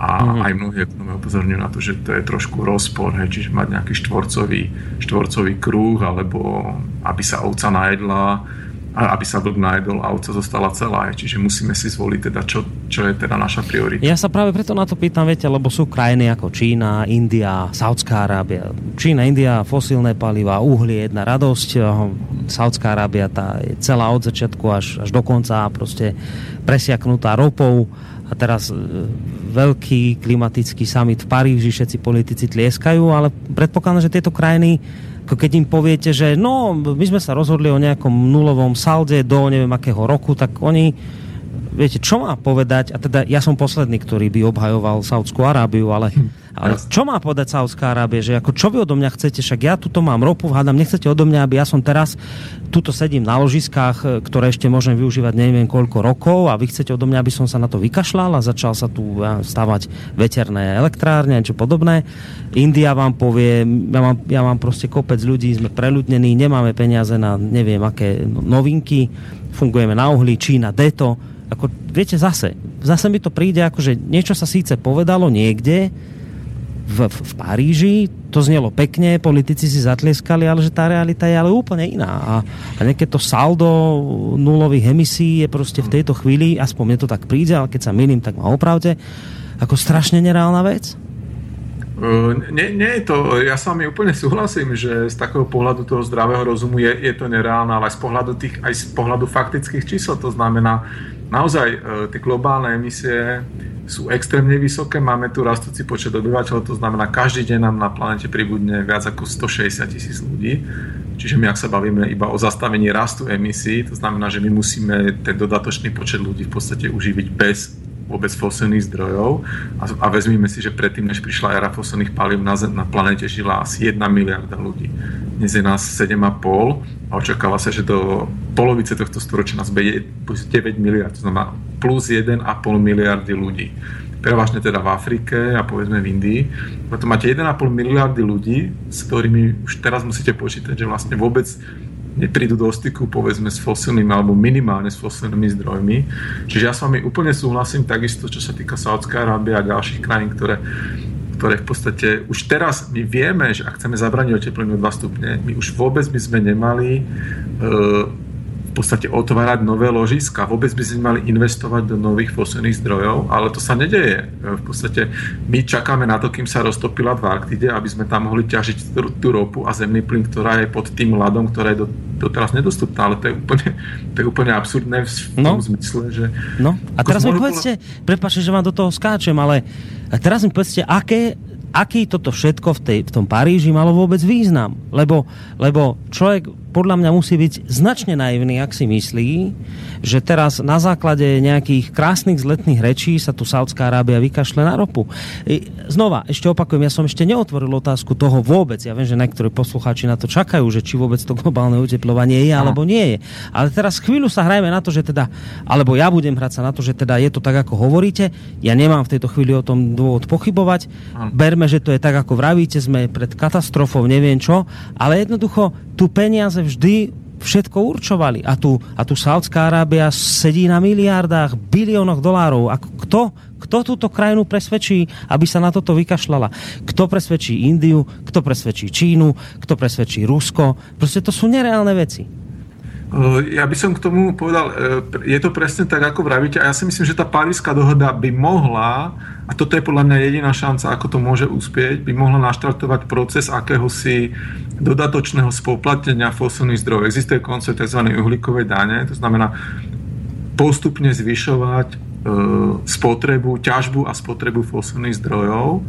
a mm. aj mnohí ekonomie upozorňujú na to, že to je trošku rozpor, hej, čiže mať nejaký štvorcový, štvorcový krúh, alebo aby sa ovca najedla, aby sa vlk najedol a ovca zostala celá. Čiže musíme si zvoliť teda, čo, čo je teda naša priorita. Ja sa práve preto na to pýtam, viete, lebo sú krajiny ako Čína, India, Saudská Arábia. Čína, India, fosílne paliva, uhlie, jedna radosť. Saudská Arábia tá je celá od začiatku až, až do konca proste presiaknutá ropou a teraz e, veľký klimatický summit v Paríži, všetci politici tlieskajú, ale predpokladám, že tieto krajiny keď im poviete, že no, my sme sa rozhodli o nejakom nulovom salde do neviem akého roku, tak oni viete, čo má povedať, a teda ja som posledný, ktorý by obhajoval Saudskú Arábiu, ale, ale čo má povedať Saudská Arábia, že ako čo vy odo mňa chcete, však ja tuto mám ropu, hádam, nechcete odo mňa, aby ja som teraz tuto sedím na ložiskách, e, ktoré ešte môžem využívať neviem koľko rokov a vy chcete odo mňa, aby som sa na to vykašľal a začal sa tu stavať veterné elektrárne a čo podobné. India vám povie, ja mám, ja mám proste kopec ľudí, sme preľudnení, nemáme peniaze na neviem aké novinky, fungujeme na uhlí, Čína, deto, ako, viete, zase, zase mi to príde ako, že niečo sa síce povedalo niekde v, v, Paríži, to znelo pekne, politici si zatlieskali, ale že tá realita je ale úplne iná. A, a nejaké to saldo nulových emisí je proste v tejto chvíli, aspoň mne to tak príde, ale keď sa milím, tak ma opravte, ako strašne nereálna vec. Nie, nie je to, ja s vami úplne súhlasím, že z takého pohľadu toho zdravého rozumu je, je to nereálne, ale aj z pohľadu, tých, aj z pohľadu faktických čísel, to znamená, naozaj e, tie globálne emisie sú extrémne vysoké, máme tu rastúci počet obyvateľov, to znamená, každý deň nám na planete pribudne viac ako 160 tisíc ľudí. Čiže my, ak sa bavíme iba o zastavení rastu emisí, to znamená, že my musíme ten dodatočný počet ľudí v podstate uživiť bez vôbec fosilných zdrojov a, a vezmime si, že predtým, než prišla era fosilných palív, na, na planete žila asi 1 miliarda ľudí. Dnes je nás 7,5 a očakáva sa, že do polovice tohto storočia nás bude 9 miliard, to znamená plus 1,5 miliardy ľudí. Prevažne teda v Afrike a povedzme v Indii. Preto máte 1,5 miliardy ľudí, s ktorými už teraz musíte počítať, že vlastne vôbec neprídu do styku povedzme s fosilnými alebo minimálne s fosilnými zdrojmi. Čiže ja s vami úplne súhlasím takisto, čo sa týka Saudská Arábie a ďalších krajín, ktoré ktoré v podstate už teraz my vieme, že ak chceme zabraniť otepleniu 2 stupne, my už vôbec by sme nemali uh, v podstate otvárať nové ložiska. Vôbec by sme mali investovať do nových fosilných zdrojov, ale to sa nedeje. V podstate my čakáme na to, kým sa roztopila v Arktide, aby sme tam mohli ťažiť tú ropu a zemný plyn, ktorá je pod tým ľadom, ktorá je do, doteraz nedostupná. Ale to je úplne, to je úplne absurdné v tom no. zmysle, že... No a teraz mi povedzte, prepáčte, že vám do toho skáčem, ale teraz mi povedzte, aké aký toto všetko v, tej, v tom Paríži malo vôbec význam. Lebo, lebo človek podľa mňa musí byť značne naivný, ak si myslí, že teraz na základe nejakých krásnych zletných rečí sa tu Saudská Arábia vykašle na ropu. Znova, ešte opakujem, ja som ešte neotvoril otázku toho vôbec. Ja viem, že niektorí poslucháči na to čakajú, že či vôbec to globálne uteplovanie je alebo nie je. Ale teraz chvíľu sa hrajme na to, že teda, alebo ja budem hrať sa na to, že teda je to tak, ako hovoríte. Ja nemám v tejto chvíli o tom dôvod pochybovať. Berme, že to je tak, ako vravíte, sme pred katastrofou, neviem čo, ale jednoducho tu peniaze peniaze vždy všetko určovali. A tu, a tu Saudská Arábia sedí na miliardách, biliónoch dolárov. A kto, kto túto krajinu presvedčí, aby sa na toto vykašľala? Kto presvedčí Indiu, kto presvedčí Čínu, kto presvedčí Rusko? Proste to sú nereálne veci. Ja by som k tomu povedal, e, je to presne tak, ako vravíte a ja si myslím, že tá Paríska dohoda by mohla, a toto je podľa mňa jediná šanca, ako to môže uspieť, by mohla naštartovať proces akéhosi dodatočného spoplatnenia fosilných zdrojov. Existuje koncept tzv. uhlíkovej dane, to znamená postupne zvyšovať spotrebu, ťažbu a spotrebu fosilných zdrojov.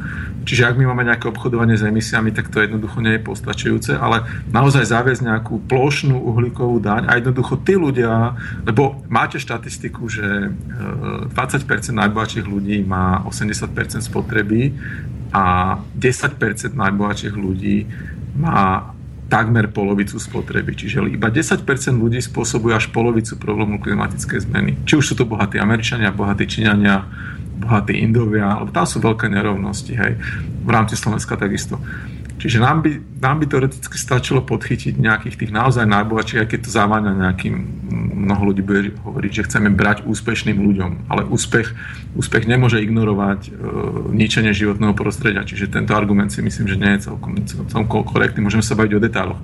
Čiže ak my máme nejaké obchodovanie s emisiami, tak to jednoducho nie je postačujúce, ale naozaj zaviesť nejakú plošnú uhlíkovú daň a jednoducho tí ľudia, lebo máte štatistiku, že 20% najbohatších ľudí má 80% spotreby a 10% najbohatších ľudí má takmer polovicu spotreby. Čiže iba 10% ľudí spôsobuje až polovicu problému klimatickej zmeny. Či už sú to bohatí Američania, bohatí Číňania, bohatí Indovia, alebo tam sú veľké nerovnosti, hej, v rámci Slovenska takisto. Čiže nám by, nám by teoreticky stačilo podchytiť nejakých tých naozaj najbohatších, aj keď to zaváňa nejakým, mnoho ľudí bude hovoriť, že chceme brať úspešným ľuďom, ale úspech, úspech nemôže ignorovať e, ničenie životného prostredia, čiže tento argument si myslím, že nie je celkom, celkom korektný, môžeme sa baviť o detailoch.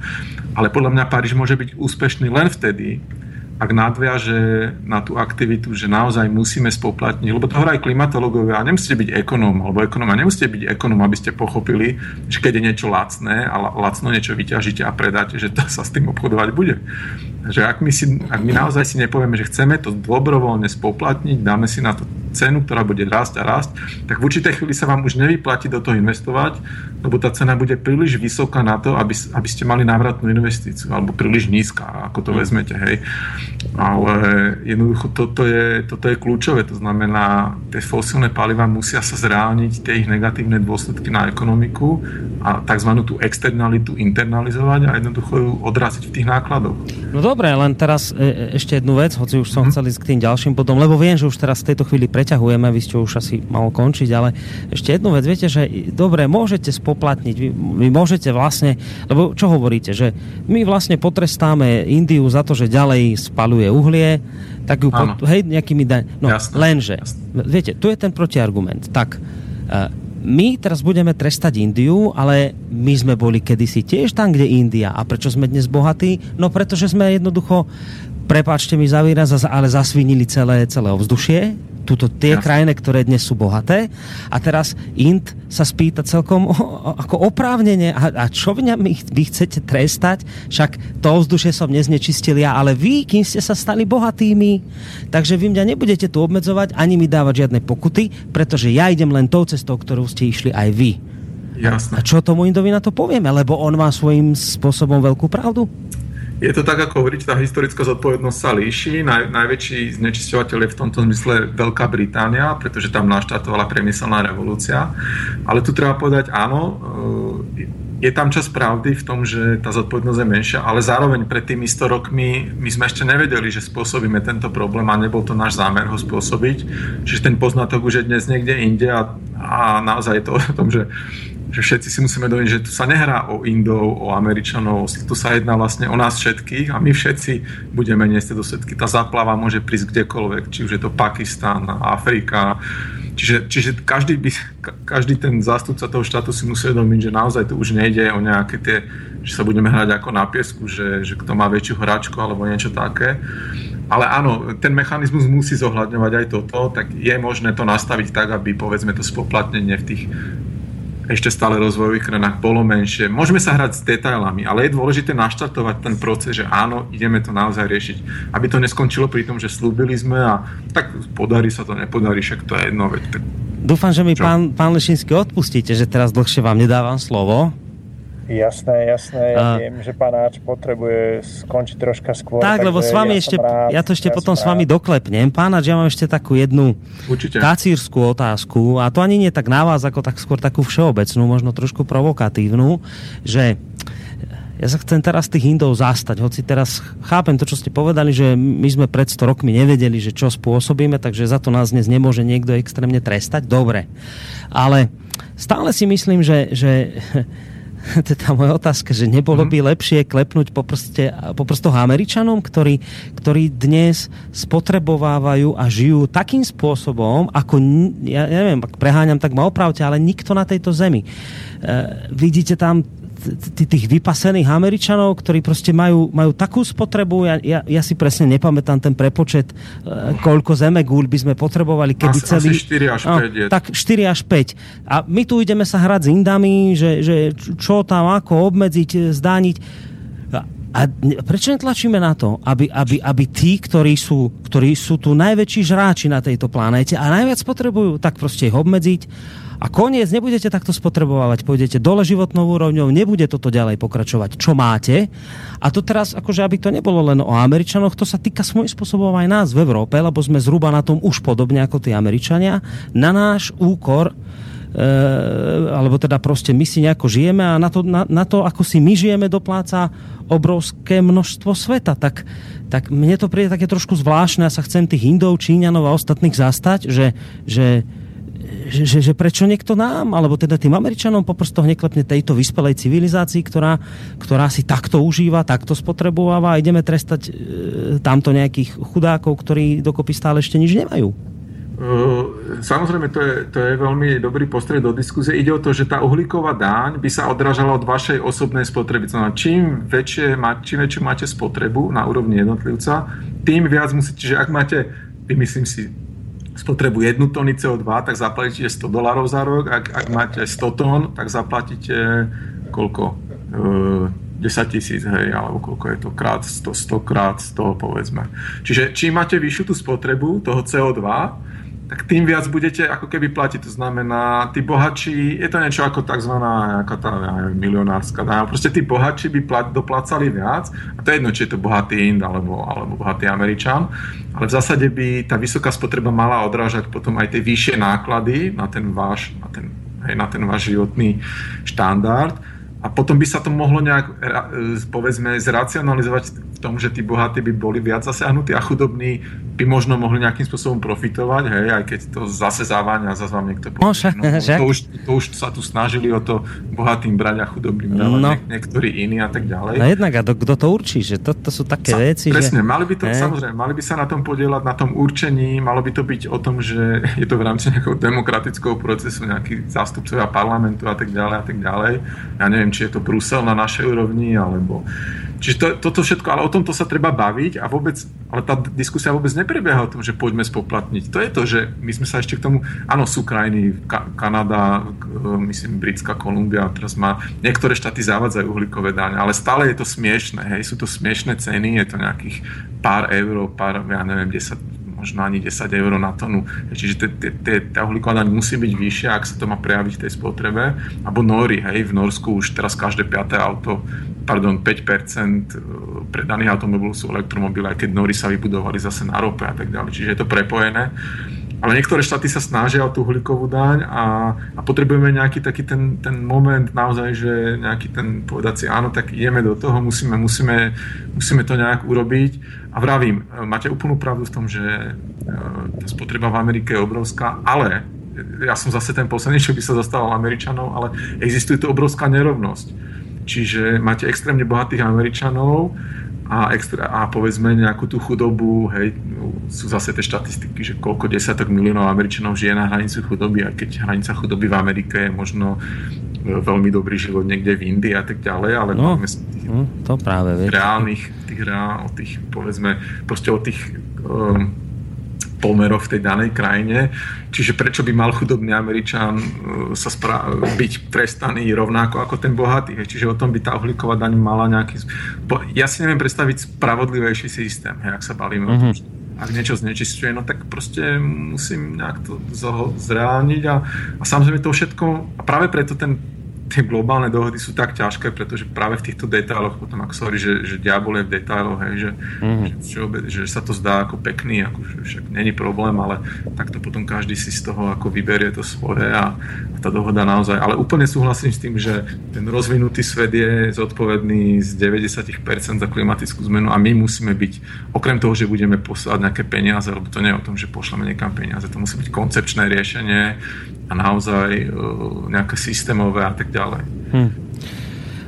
Ale podľa mňa Paríž môže byť úspešný len vtedy, ak nadviaže na tú aktivitu, že naozaj musíme spoplatniť, lebo to hovorí aj klimatológovia, nemusíte byť ekonóm alebo ekonóm, a nemusíte byť ekonóm, aby ste pochopili, že keď je niečo lacné a lacno niečo vyťažíte a predáte, že to sa s tým obchodovať bude. Že ak my, si, ak my naozaj si nepovieme, že chceme to dobrovoľne spoplatniť, dáme si na to cenu, ktorá bude rásť a rásť, tak v určitej chvíli sa vám už nevyplatí do toho investovať, lebo tá cena bude príliš vysoká na to, aby, aby ste mali návratnú investíciu, alebo príliš nízka, ako to mm. vezmete, hej. Ale jednoducho toto je, toto je kľúčové, to znamená, tie fosílne paliva musia sa zreálniť tie ich negatívne dôsledky na ekonomiku a tzv. tú externalitu internalizovať a jednoducho ju odraziť v tých nákladoch. No dobre, len teraz e, e, ešte jednu vec, hoci už som mm-hmm. chcel ísť k tým ďalším bodom, lebo viem, že už teraz v tejto chvíli preťahujeme, vy ste už asi malo končiť, ale ešte jednu vec, viete, že dobre, môžete spoplatniť, vy, vy môžete vlastne, lebo čo hovoríte, že my vlastne potrestáme Indiu za to, že ďalej spaluje uhlie, tak ju, pod, hej, nejakými daň. No, jasne, lenže, jasne. viete, tu je ten protiargument. Tak, uh, my teraz budeme trestať Indiu, ale my sme boli kedysi tiež tam, kde India. A prečo sme dnes bohatí? No pretože sme jednoducho prepáčte mi za výraz, ale zasvinili celé, celé ovzdušie, tuto tie ja. krajiny, ktoré dnes sú bohaté. A teraz Int sa spýta celkom o, o, ako oprávnenie, a, a čo vy, vy chcete trestať? Však to ovzdušie som neznečistil ja, ale vy, kým ste sa stali bohatými, takže vy mňa nebudete tu obmedzovať, ani mi dávať žiadne pokuty, pretože ja idem len tou cestou, ktorou ste išli aj vy. Jasne. A čo tomu Indovi na to povieme? Lebo on má svojím spôsobom veľkú pravdu? Je to tak, ako hovoríte, tá historická zodpovednosť sa líši. Naj, najväčší znečisťovateľ je v tomto zmysle Veľká Británia, pretože tam naštartovala priemyselná revolúcia. Ale tu treba povedať, áno, e, je tam čas pravdy v tom, že tá zodpovednosť je menšia, ale zároveň pred tými 100 rokmi my sme ešte nevedeli, že spôsobíme tento problém a nebol to náš zámer ho spôsobiť. Čiže ten poznatok už je dnes niekde inde a, a naozaj je to o tom, že že všetci si musíme dovieť, že tu sa nehrá o Indov, o Američanov, tu sa jedná vlastne o nás všetkých a my všetci budeme niesť do všetky. Tá záplava môže prísť kdekoľvek, či už je to Pakistan, Afrika, Čiže, čiže každý, by, každý ten zástupca toho štátu si musí uvedomiť, že naozaj tu už nejde o nejaké tie, že sa budeme hrať ako na piesku, že, že kto má väčšiu hračku alebo niečo také. Ale áno, ten mechanizmus musí zohľadňovať aj toto, tak je možné to nastaviť tak, aby povedzme to spoplatnenie v tých ešte stále rozvojových krajinách bolo menšie. Môžeme sa hrať s detailami, ale je dôležité naštartovať ten proces, že áno, ideme to naozaj riešiť. Aby to neskončilo pri tom, že slúbili sme a tak podarí sa to, nepodarí, však to je jedno. Veď, tak... Dúfam, že mi pán, pán Lešinský odpustíte, že teraz dlhšie vám nedávam slovo. Jasné, jasné, ja a... viem, že pán Áč potrebuje skončiť troška skôr. Tak, lebo s vami ja ešte, rád, ja to ešte ja potom s vami doklepnem. Pán Áč, ja mám ešte takú jednu Určite. kacírskú otázku, a to ani nie tak na vás, ako tak skôr takú všeobecnú, možno trošku provokatívnu, že ja sa chcem teraz tých Indov zastať, hoci teraz chápem to, čo ste povedali, že my sme pred 100 rokmi nevedeli, že čo spôsobíme, takže za to nás dnes nemôže niekto extrémne trestať. Dobre. Ale stále si myslím, že, že *laughs* tá moja otázka, že nebolo mhm. by lepšie klepnúť po, prste, po prstoch Američanom, ktorí, ktorí dnes spotrebovávajú a žijú takým spôsobom, ako, ja, neviem, preháňam, tak ma opravte, ale nikto na tejto zemi. E, vidíte tam tých vypasených Američanov, ktorí proste majú, majú takú spotrebu, ja, ja, ja si presne nepamätám ten prepočet, uh, koľko zeme gúľ by sme potrebovali, keby asi, celý... Asi 4 až 5 no, je. Tak 4 až 5. A my tu ideme sa hrať s Indami, že, že čo tam, ako obmedziť, zdániť. A A prečo netlačíme na to, aby, aby, aby tí, ktorí sú, ktorí sú tu najväčší žráči na tejto planéte a najviac potrebujú, tak proste ich obmedziť a koniec, nebudete takto spotrebovať, pôjdete dole životnou úrovňou, nebude toto ďalej pokračovať, čo máte. A to teraz, akože aby to nebolo len o Američanoch, to sa týka svojím spôsobom aj nás v Európe, lebo sme zhruba na tom už podobne ako tí Američania. Na náš úkor E, alebo teda proste my si nejako žijeme a na to, na, na to ako si my žijeme, dopláca obrovské množstvo sveta. Tak, tak mne to príde také trošku zvláštne a sa chcem tých Indov, Číňanov a ostatných zastať, že, že že, že, prečo niekto nám, alebo teda tým Američanom po prstoch neklepne tejto vyspelej civilizácii, ktorá, ktorá si takto užíva, takto spotrebováva a ideme trestať e, tamto nejakých chudákov, ktorí dokopy stále ešte nič nemajú. Samozrejme, to je, to je veľmi dobrý postreh do diskuzie. Ide o to, že tá uhlíková dáň by sa odrážala od vašej osobnej spotreby. Znamená, čím väčšie, čím väčšie máte spotrebu na úrovni jednotlivca, tým viac musíte, že ak máte, vymyslím si, spotrebu 1 tony CO2, tak zaplatíte 100 dolarov za rok. Ak, ak máte 100 tón, tak zaplatíte koľko? E, 10 tisíc, hej, alebo koľko je to krát 100, 100 krát 100, povedzme. Čiže čím máte vyššiu tú spotrebu toho CO2, tak tým viac budete ako keby platiť. To znamená, tí bohatší, je to niečo ako tzv. Ako tá neviem, milionárska dáň. Proste tí bohatší by plat, doplácali viac. A to je jedno, či je to bohatý Ind alebo, alebo bohatý Američan. Ale v zásade by tá vysoká spotreba mala odrážať potom aj tie vyššie náklady na ten váš, na ten, hej, na ten váš životný štandard a potom by sa to mohlo nejak, e, povedzme, zracionalizovať v tom, že tí bohatí by boli viac zasiahnutí a chudobní by možno mohli nejakým spôsobom profitovať, hej, aj keď to zase záváňa, zase vám niekto povie. No, no, to, už, to už sa tu snažili o to bohatým brať a chudobným dávať no. niektorí iní a tak ďalej. No jednak, a kto to určí, že to, to sú také sa, veci, Presne, že... mali by to, hey. samozrejme, mali by sa na tom podielať, na tom určení, malo by to byť o tom, že je to v rámci nejakého demokratického procesu, nejakí zástupcovia parlamentu a tak ďalej a tak ďalej. Ja neviem, či je to Brusel na našej úrovni, alebo Čiže to, toto všetko, ale o tomto sa treba baviť a vôbec, ale tá diskusia vôbec neprebieha o tom, že poďme spoplatniť. To je to, že my sme sa ešte k tomu, áno, sú krajiny, Ka- Kanada, myslím, Britská Kolumbia, teraz má, niektoré štáty zavádzajú uhlíkové dáne, ale stále je to smiešné, hej, sú to smiešné ceny, je to nejakých pár eur, pár, ja neviem, 10, možno ani 10 eur na tonu. Čiže tá uhlíková daň musí byť vyššia, ak sa to má prejaviť v tej spotrebe. Abo nory, hej, v Norsku už teraz každé piaté auto, pardon, 5% e, predaných automobilov sú elektromobily, aj keď nory sa vybudovali zase na rope a tak ďalej. Čiže je to prepojené. Ale niektoré štáty sa snažia o tú uhlíkovú daň a, a potrebujeme nejaký taký ten, ten moment naozaj, že nejaký ten povedať si áno, tak ideme do toho, musíme, musíme, musíme to nejak urobiť. A vravím, máte úplnú pravdu v tom, že e, tá spotreba v Amerike je obrovská, ale ja som zase ten posledný, čo by sa zastával Američanov, ale existuje tu obrovská nerovnosť. Čiže máte extrémne bohatých Američanov, a, extra, a povedzme nejakú tú chudobu, hej, sú zase tie štatistiky, že koľko desiatok miliónov Američanov žije na hranici chudoby a keď hranica chudoby v Amerike je možno e, veľmi dobrý život niekde v Indii a tak ďalej, ale no, no, to práve, reálnych, tých, reál, o tých, povedzme, proste o tých um, pomeroch v tej danej krajine. Čiže prečo by mal chudobný Američan uh, sa spra- byť trestaný rovnako ako ten bohatý. Čiže o tom by tá uhlíková daň mala nejaký... Ja si neviem predstaviť spravodlivejší systém, hej, ak sa bavíme mm-hmm. o tom, mhm. ak niečo znečistuje, no tak proste musím nejak to zreálniť a, a samozrejme to všetko, a práve preto ten tie globálne dohody sú tak ťažké, pretože práve v týchto detailoch, potom sa hovorí, že, že diabol je v detailoch, hej, že, mm-hmm. že, že, že sa to zdá ako pekný, ako, že však není problém, ale takto potom každý si z toho ako vyberie to svoje a, a tá dohoda naozaj. Ale úplne súhlasím s tým, že ten rozvinutý svet je zodpovedný z 90% za klimatickú zmenu a my musíme byť, okrem toho, že budeme poslať nejaké peniaze, lebo to nie je o tom, že pošleme niekam peniaze, to musí byť koncepčné riešenie a naozaj uh, nejaké systémové a tak ďalej. Hm.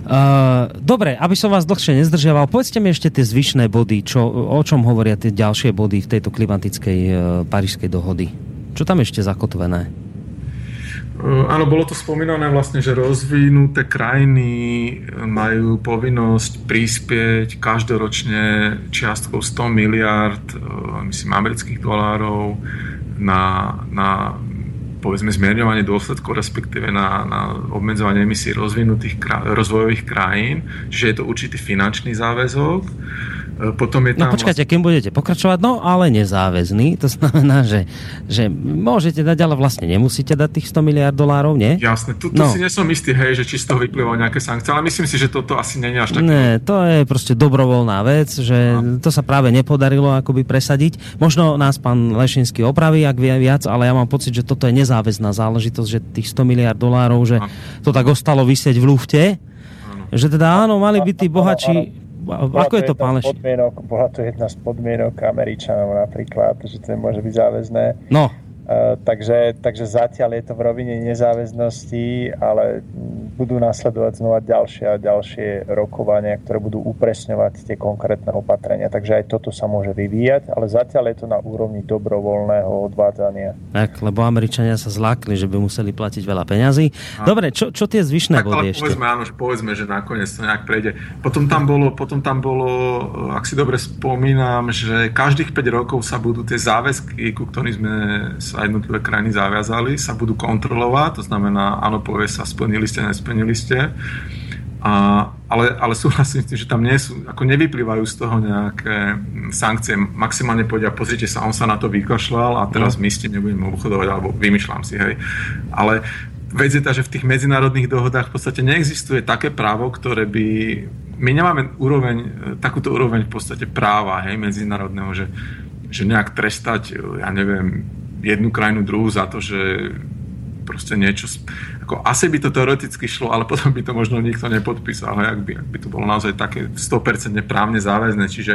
Uh, dobre, aby som vás dlhšie nezdržiaval, povedzte mi ešte tie zvyšné body, čo, o čom hovoria tie ďalšie body v tejto klimatickej uh, parížskej dohody. Čo tam ešte zakotvené? Uh, áno, bolo to spomínané vlastne, že rozvinuté krajiny majú povinnosť prispieť každoročne čiastkou 100 miliard, myslím, amerických dolárov na, na povedzme zmierňovanie dôsledkov, respektíve na, na obmedzovanie emisí rozvinutých rozvojových krajín, čiže je to určitý finančný záväzok potom je no, tam... No počkajte, vlastne... kým budete pokračovať, no ale nezáväzný, to znamená, že, že môžete dať, ale vlastne nemusíte dať tých 100 miliard dolárov, nie? Jasné, tu, tu no. si nesom istý, hej, že či z toho vyplývajú nejaké sankcie, ale myslím si, že toto asi nie je až také. Nie, to je proste dobrovoľná vec, že no. to sa práve nepodarilo akoby presadiť. Možno nás pán Lešinský opraví, ak vie viac, ale ja mám pocit, že toto je nezáväzná záležitosť, že tých 100 miliard dolárov, že no. to tak ostalo vysieť v lufte, že teda áno, mali by tí bohači ako je to, pán Leši? Bola to jedna z podmienok Američanov napríklad, že to môže byť záväzné. No. Uh, takže, takže zatiaľ je to v rovine nezáväznosti, ale budú nasledovať znova ďalšie a ďalšie rokovania, ktoré budú upresňovať tie konkrétne opatrenia. Takže aj toto sa môže vyvíjať, ale zatiaľ je to na úrovni dobrovoľného odvádzania. Tak, lebo Američania sa zlákli, že by museli platiť veľa peňazí. Dobre, čo, čo tie zvyšné tak, body ešte? Povedzme, áno, povedzme, že nakoniec to nejak prejde. Potom tam bolo, potom tam bolo, ak si dobre spomínam, že každých 5 rokov sa budú tie záväzky, ku ktorým sme sa jednotlivé krajiny zaviazali, sa budú kontrolovať. To znamená, áno, povie sa, splnili ste, nesplnili ste. A, ale, ale súhlasím s tým, že tam nie sú, ako nevyplývajú z toho nejaké sankcie. Maximálne povedia, pozrite sa, on sa na to vykašľal a teraz no. my s tým nebudeme obchodovať, alebo vymýšľam si, hej. Ale vec je tá, že v tých medzinárodných dohodách v podstate neexistuje také právo, ktoré by... My nemáme úroveň, takúto úroveň v podstate práva, hej, medzinárodného, že, že nejak trestať, ja neviem, jednu krajinu druhú za to, že proste niečo... Ako, asi by to teoreticky šlo, ale *laughs* potom by to možno nikto nepodpísal, hej, ak, by, ak by to bolo naozaj také 100% právne záväzné. Čiže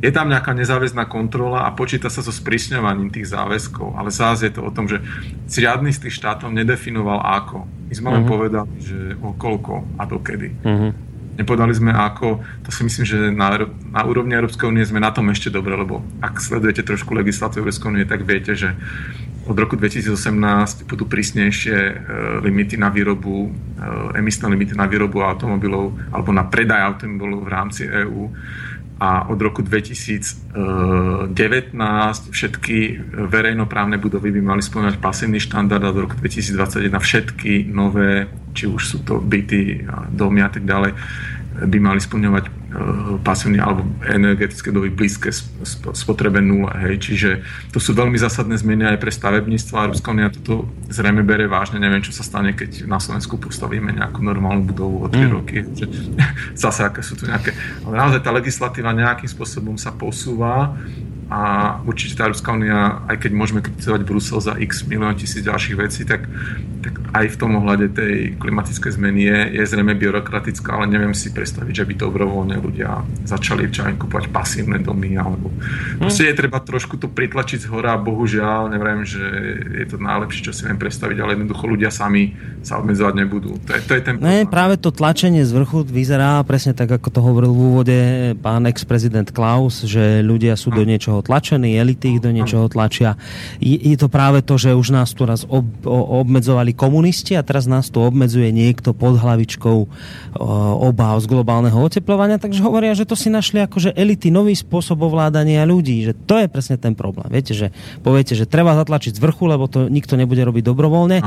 je tam nejaká nezáväzná kontrola a počíta sa so sprísňovaním tých záväzkov, ale zás je to o tom, že žiadny z tých štátov nedefinoval ako. My sme uh-huh. len mhm. povedali, že o koľko a dokedy. Uh-huh. Nepovedali sme ako, to si myslím, že na, na úrovni Európskej únie sme na tom ešte dobre, lebo ak sledujete trošku legislatívu Európskej únie, tak viete, že od roku 2018 budú prísnejšie e, limity na výrobu, e, emisné limity na výrobu automobilov alebo na predaj automobilov v rámci EÚ a od roku 2019 všetky verejnoprávne budovy by mali splňať pasívny štandard a do roku 2021 všetky nové, či už sú to byty, domy a tak ďalej, by mali splňovať e, pasívne alebo energetické doby blízke spotrebe nula. Hej. Čiže to sú veľmi zásadné zmeny aj pre stavebníctvo a Európska unia toto zrejme bere vážne. Neviem, čo sa stane, keď na Slovensku postavíme nejakú normálnu budovu o 3 mm. roky. Že, *laughs* zase, aké sú tu nejaké... Ale naozaj tá legislatíva nejakým spôsobom sa posúva a určite tá Európska únia, aj keď môžeme kritizovať Brusel za x milión tisíc ďalších vecí, tak, tak aj v tom ohľade tej klimatickej zmeny je, je zrejme byrokratická, ale neviem si predstaviť, že by dobrovoľne ľudia začali čo kúpať pasívne domy, alebo hm. proste je treba trošku to pritlačiť z hora, bohužiaľ, neviem, že je to najlepšie, čo si viem predstaviť, ale jednoducho ľudia sami sa obmedzovať nebudú. To je, to je ten Ne, práve to tlačenie z vrchu vyzerá presne tak, ako to hovoril v úvode pán ex-prezident Klaus, že ľudia sú do hm. Niečoho tlačení, elity ich do niečoho tlačia. Je, je to práve to, že už nás tu raz ob, o, obmedzovali komunisti a teraz nás tu obmedzuje niekto pod hlavičkou o, obáv z globálneho oteplovania, takže hovoria, že to si našli akože elity nový spôsob ovládania ľudí, že to je presne ten problém. Viete, že poviete, že treba zatlačiť z vrchu, lebo to nikto nebude robiť dobrovoľne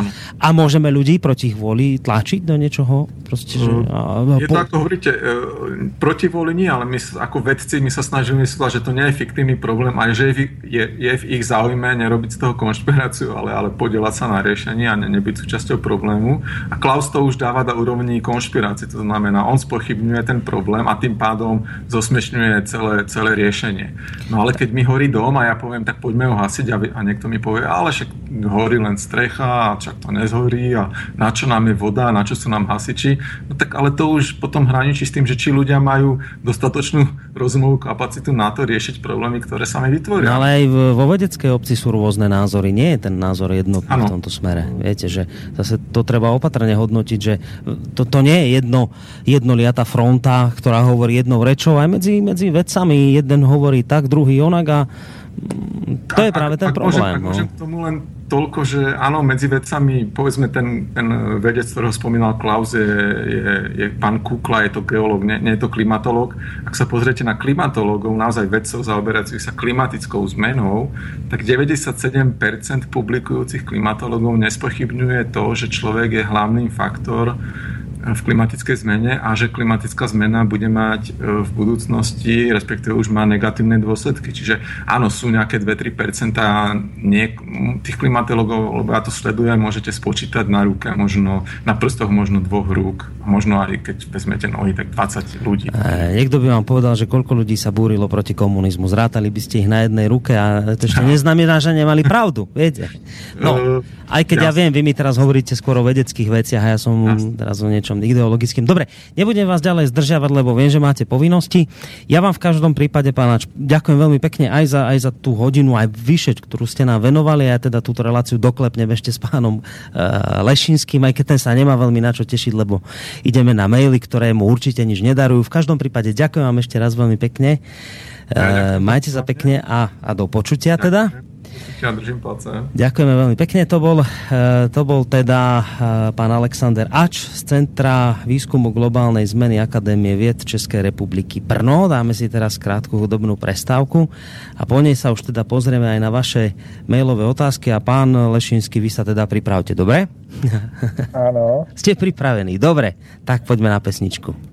a môžeme ľudí proti ich vôli tlačiť do niečoho proste, že... Mm. A, je to, ako hovoríte, e, proti vôli nie, ale my ako vedci my sa snažíme vysvetľať, že to nie je fiktívny problém, problém aj, že je, je v ich záujme nerobiť z toho konšpiráciu, ale, ale podielať sa na riešení a ne, nebyť súčasťou problému. A Klaus to už dáva do úrovni konšpirácie, to znamená, on spochybňuje ten problém a tým pádom zosmešňuje celé, celé riešenie. No ale keď mi horí dom a ja poviem, tak poďme ho hasiť a, a niekto mi povie, ale však horí len strecha a však to nezhorí a na čo nám je voda, na čo sú nám hasiči. No tak ale to už potom hraničí s tým, že či ľudia majú dostatočnú rozumovú kapacitu na to riešiť problémy, ktoré sami vytvoria. No ale aj vo vedeckej obci sú rôzne názory. Nie je ten názor jednotný ano. v tomto smere. Viete, že zase to treba opatrne hodnotiť, že to, to nie je jedno, jednoliata fronta, ktorá hovorí jednou rečou. Aj medzi, medzi vedcami jeden hovorí tak, druhý onak a to je práve ten problém. Môžem, no. môžem tomu len toľko, že áno, medzi vedcami, povedzme ten, ten vedec, ktorého spomínal Klaus, je, je, je pán Kukla, je to geológ, nie, nie je to klimatológ. Ak sa pozriete na klimatológov, naozaj vedcov zaoberacích sa klimatickou zmenou, tak 97% publikujúcich klimatológov nespochybňuje to, že človek je hlavný faktor v klimatickej zmene a že klimatická zmena bude mať e, v budúcnosti, respektíve už má negatívne dôsledky. Čiže áno, sú nejaké 2-3% nie, tých klimatologov, lebo ja to sledujem, môžete spočítať na ruke, možno na prstoch možno dvoch rúk, možno aj keď vezmete nohy, tak 20 ľudí. E, niekto by vám povedal, že koľko ľudí sa búrilo proti komunizmu. Zrátali by ste ich na jednej ruke a to ešte neznamená, že nemali pravdu, *laughs* viete. No, e, aj keď ja, ja viem, vy mi teraz hovoríte skôr o vedeckých veciach a ja som ja. teraz o niečo niečom ideologickým. Dobre, nebudem vás ďalej zdržiavať, lebo viem, že máte povinnosti. Ja vám v každom prípade, pánač, ďakujem veľmi pekne aj za, aj za tú hodinu, aj vyše, ktorú ste nám venovali. Ja teda túto reláciu doklepnem ešte s pánom uh, Lešinským, aj keď ten sa nemá veľmi na čo tešiť, lebo ideme na maily, ktoré mu určite nič nedarujú. V každom prípade ďakujem vám ešte raz veľmi pekne. Uh, majte sa pekne a, a do počutia teda. Ja držím palce. Ďakujeme veľmi pekne. To bol, eh, to bol teda eh, pán Alexander Ač z Centra výskumu globálnej zmeny Akadémie vied Českej republiky Brno. Dáme si teraz krátku hudobnú prestávku a po nej sa už teda pozrieme aj na vaše mailové otázky a pán Lešinský, vy sa teda pripravte, dobre? Áno. *laughs* Ste pripravení, dobre. Tak poďme na pesničku.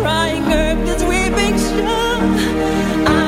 crying earth, this weeping shore?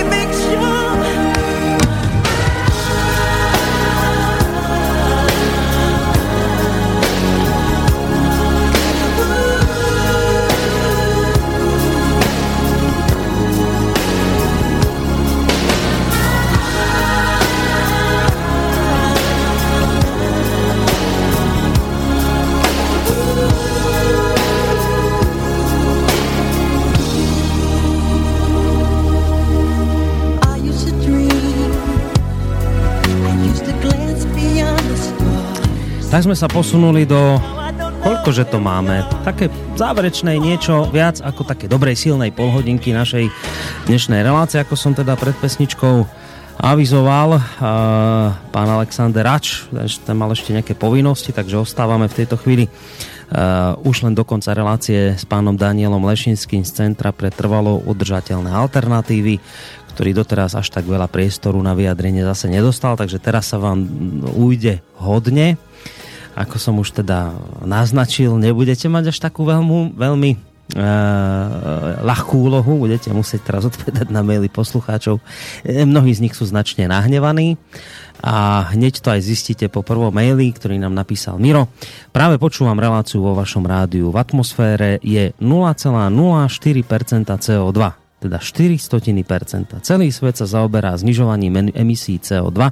Tak sme sa posunuli do koľkože to máme? Také záverečné niečo viac ako také dobrej silnej polhodinky našej dnešnej relácie, ako som teda pred pesničkou avizoval. Pán Alexander Rač, ten mal ešte nejaké povinnosti, takže ostávame v tejto chvíli Uh, už len do konca relácie s pánom Danielom Lešinským z Centra pre trvalo udržateľné alternatívy, ktorý doteraz až tak veľa priestoru na vyjadrenie zase nedostal, takže teraz sa vám ujde hodne ako som už teda naznačil, nebudete mať až takú veľmi, veľmi ľahkú úlohu, budete musieť teraz odpovedať na maily poslucháčov. E, mnohí z nich sú značne nahnevaní a hneď to aj zistíte po prvom maili, ktorý nám napísal Miro. Práve počúvam reláciu vo vašom rádiu. V atmosfére je 0,04% CO2 teda 400%. Celý svet sa zaoberá znižovaním emisí CO2,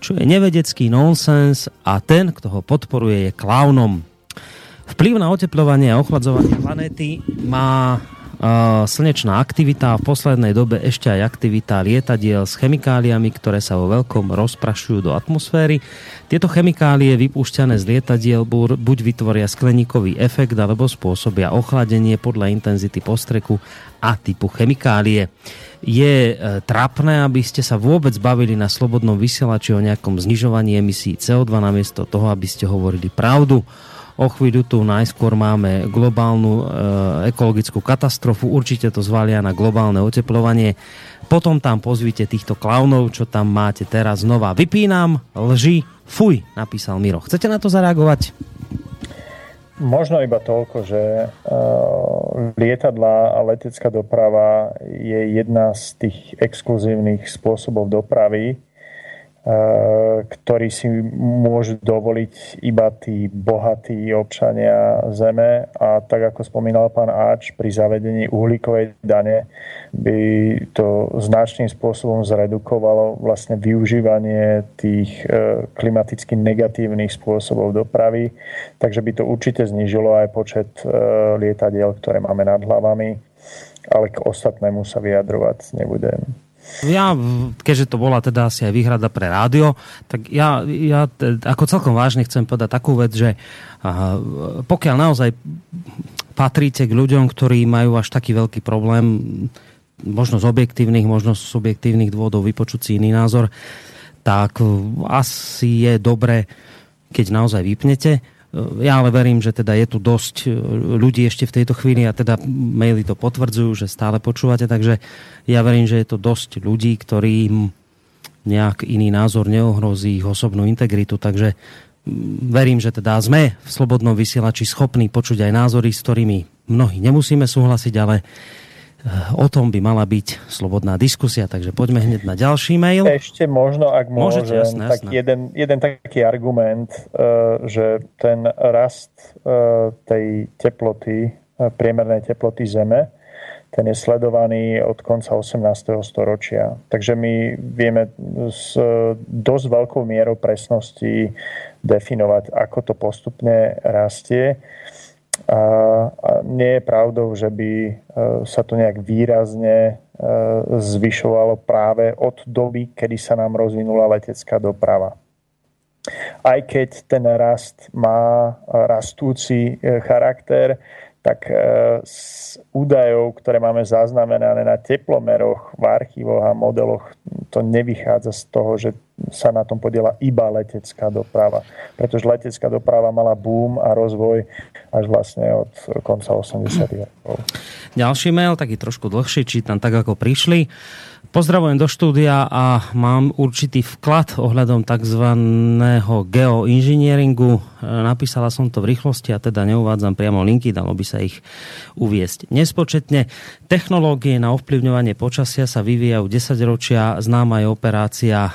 čo je nevedecký nonsens a ten, kto ho podporuje, je klaunom. Vplyv na oteplovanie a ochladzovanie planéty má slnečná aktivita a v poslednej dobe ešte aj aktivita lietadiel s chemikáliami, ktoré sa vo veľkom rozprašujú do atmosféry. Tieto chemikálie vypúšťané z lietadiel buď vytvoria skleníkový efekt alebo spôsobia ochladenie podľa intenzity postreku a typu chemikálie. Je e, trapné, aby ste sa vôbec bavili na slobodnom vysielači o nejakom znižovaní emisí CO2 namiesto toho, aby ste hovorili pravdu. O chvíľu tu najskôr máme globálnu e, ekologickú katastrofu, určite to zvalia na globálne oteplovanie. Potom tam pozvite týchto klaunov, čo tam máte teraz znova. Vypínam, lži, fuj, napísal Miro. Chcete na to zareagovať? Možno iba toľko, že uh, lietadla a letecká doprava je jedna z tých exkluzívnych spôsobov dopravy, ktorý si môžu dovoliť iba tí bohatí občania Zeme a tak ako spomínal pán Áč, pri zavedení uhlíkovej dane by to značným spôsobom zredukovalo vlastne využívanie tých eh, klimaticky negatívnych spôsobov dopravy, takže by to určite znížilo aj počet eh, lietadiel, ktoré máme nad hlavami, ale k ostatnému sa vyjadrovať nebudem. Ja, keďže to bola teda asi aj výhrada pre rádio, tak ja, ja ako celkom vážne chcem povedať takú vec, že pokiaľ naozaj patríte k ľuďom, ktorí majú až taký veľký problém, možno z objektívnych, možno z subjektívnych dôvodov vypočuť si iný názor, tak asi je dobre, keď naozaj vypnete ja ale verím, že teda je tu dosť e, ľudí ešte v tejto chvíli a teda maily to potvrdzujú, že stále počúvate, takže ja verím, že je to dosť ľudí, ktorým nejak iný názor neohrozí ich osobnú integritu, takže verím, že teda sme v slobodnom vysielači schopní počuť aj názory, s ktorými mnohí nemusíme súhlasiť, ale O tom by mala byť slobodná diskusia, takže poďme hneď na ďalší mail. Ešte možno, ak môžem, Môžete, jasné, tak jasné. Jeden, jeden taký argument, e, že ten rast e, tej teploty, e, priemernej teploty Zeme, ten je sledovaný od konca 18. storočia. Takže my vieme s dosť veľkou mierou presnosti definovať, ako to postupne rastie. A, nie je pravdou, že by e, sa to nejak výrazne e, zvyšovalo práve od doby, kedy sa nám rozvinula letecká doprava. Aj keď ten rast má rastúci e, charakter, tak z údajov, ktoré máme zaznamenané na teplomeroch, v archívoch a modeloch, to nevychádza z toho, že sa na tom podiela iba letecká doprava. Pretože letecká doprava mala boom a rozvoj až vlastne od konca 80. rokov. Ďalší mail, taký trošku dlhší, čítam tak, ako prišli. Pozdravujem do štúdia a mám určitý vklad ohľadom tzv. geoinžinieringu. Napísala som to v rýchlosti a teda neuvádzam priamo linky, dalo by sa ich uviesť nespočetne. Technológie na ovplyvňovanie počasia sa vyvíjajú 10 ročia. Známa je operácia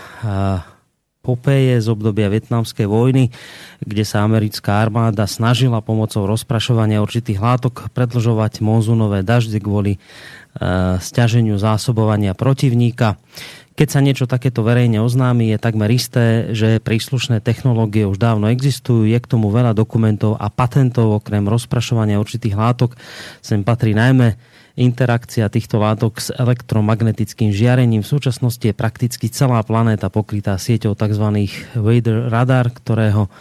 Popeje z obdobia vietnamskej vojny, kde sa americká armáda snažila pomocou rozprašovania určitých látok predlžovať monzunové dažde kvôli E, stiaženiu zásobovania protivníka. Keď sa niečo takéto verejne oznámi, je takmer isté, že príslušné technológie už dávno existujú, je k tomu veľa dokumentov a patentov okrem rozprašovania určitých látok. Sem patrí najmä interakcia týchto látok s elektromagnetickým žiarením. V súčasnosti je prakticky celá planéta pokrytá sieťou tzv. Wader radar, ktorého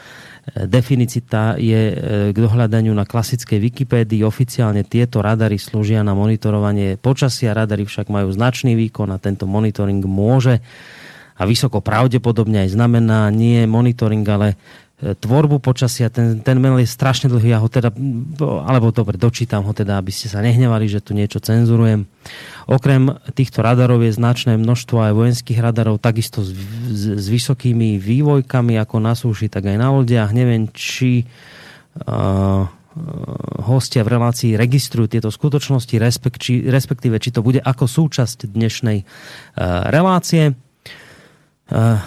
Definicita je e, k dohľadaniu na klasickej Wikipédii. Oficiálne tieto radary slúžia na monitorovanie počasia. Radary však majú značný výkon a tento monitoring môže a vysoko pravdepodobne aj znamená nie monitoring, ale tvorbu počasia. Ten, ten mail je strašne dlhý, ja ho teda, alebo dobre, dočítam ho teda, aby ste sa nehnevali, že tu niečo cenzurujem. Okrem týchto radarov je značné množstvo aj vojenských radarov, takisto s, s, s vysokými vývojkami, ako na súši, tak aj na lodiach. Neviem, či uh, hostia v relácii registrujú tieto skutočnosti, respektíve či to bude ako súčasť dnešnej e, relácie.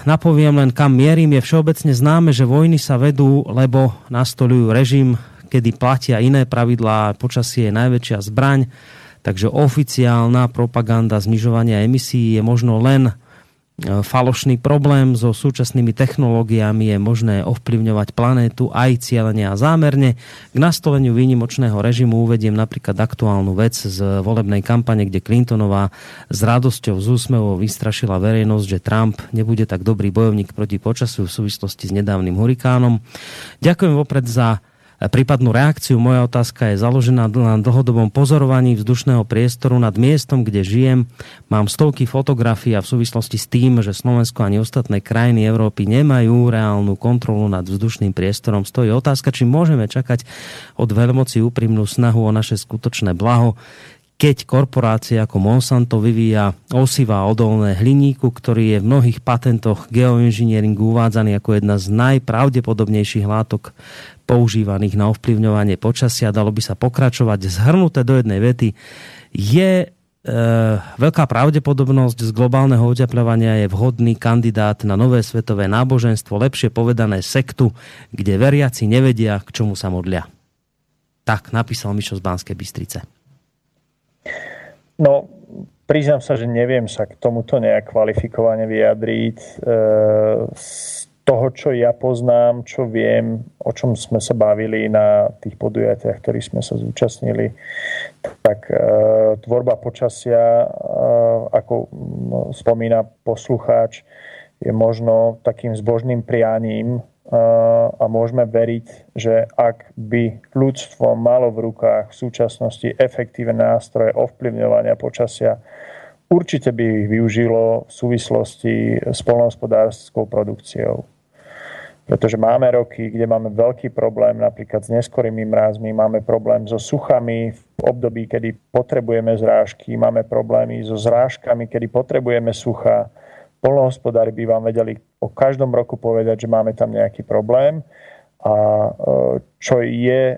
Napoviem len, kam mierim. Je všeobecne známe, že vojny sa vedú, lebo nastolujú režim, kedy platia iné pravidlá, počasie je najväčšia zbraň, takže oficiálna propaganda znižovania emisí je možno len falošný problém so súčasnými technológiami je možné ovplyvňovať planétu aj cieľene a zámerne. K nastoleniu výnimočného režimu uvediem napríklad aktuálnu vec z volebnej kampane, kde Clintonová s radosťou z úsmevou vystrašila verejnosť, že Trump nebude tak dobrý bojovník proti počasiu v súvislosti s nedávnym hurikánom. Ďakujem vopred za prípadnú reakciu. Moja otázka je založená na dlhodobom pozorovaní vzdušného priestoru nad miestom, kde žijem. Mám stovky fotografií a v súvislosti s tým, že Slovensko ani ostatné krajiny Európy nemajú reálnu kontrolu nad vzdušným priestorom, stojí otázka, či môžeme čakať od veľmoci úprimnú snahu o naše skutočné blaho keď korporácia ako Monsanto vyvíja osivá odolné hliníku, ktorý je v mnohých patentoch geoinžinieringu uvádzaný ako jedna z najpravdepodobnejších látok používaných na ovplyvňovanie počasia, dalo by sa pokračovať zhrnuté do jednej vety, je e, veľká pravdepodobnosť z globálneho oťapľovania je vhodný kandidát na nové svetové náboženstvo, lepšie povedané sektu, kde veriaci nevedia, k čomu sa modlia. Tak napísal Mišo z Banskej Bystrice. No, priznám sa, že neviem sa k tomuto nejak kvalifikovane vyjadriť. E, toho, čo ja poznám, čo viem, o čom sme sa bavili na tých podujatiach, ktorých sme sa zúčastnili, tak e, tvorba počasia, e, ako spomína poslucháč, je možno takým zbožným prianím a môžeme veriť, že ak by ľudstvo malo v rukách v súčasnosti efektívne nástroje ovplyvňovania počasia, určite by ich využilo v súvislosti s polnohospodárskou produkciou pretože máme roky, kde máme veľký problém napríklad s neskorými mrázmi, máme problém so suchami v období, kedy potrebujeme zrážky, máme problémy so zrážkami, kedy potrebujeme sucha. Polnohospodári by vám vedeli o každom roku povedať, že máme tam nejaký problém a e, čo je e,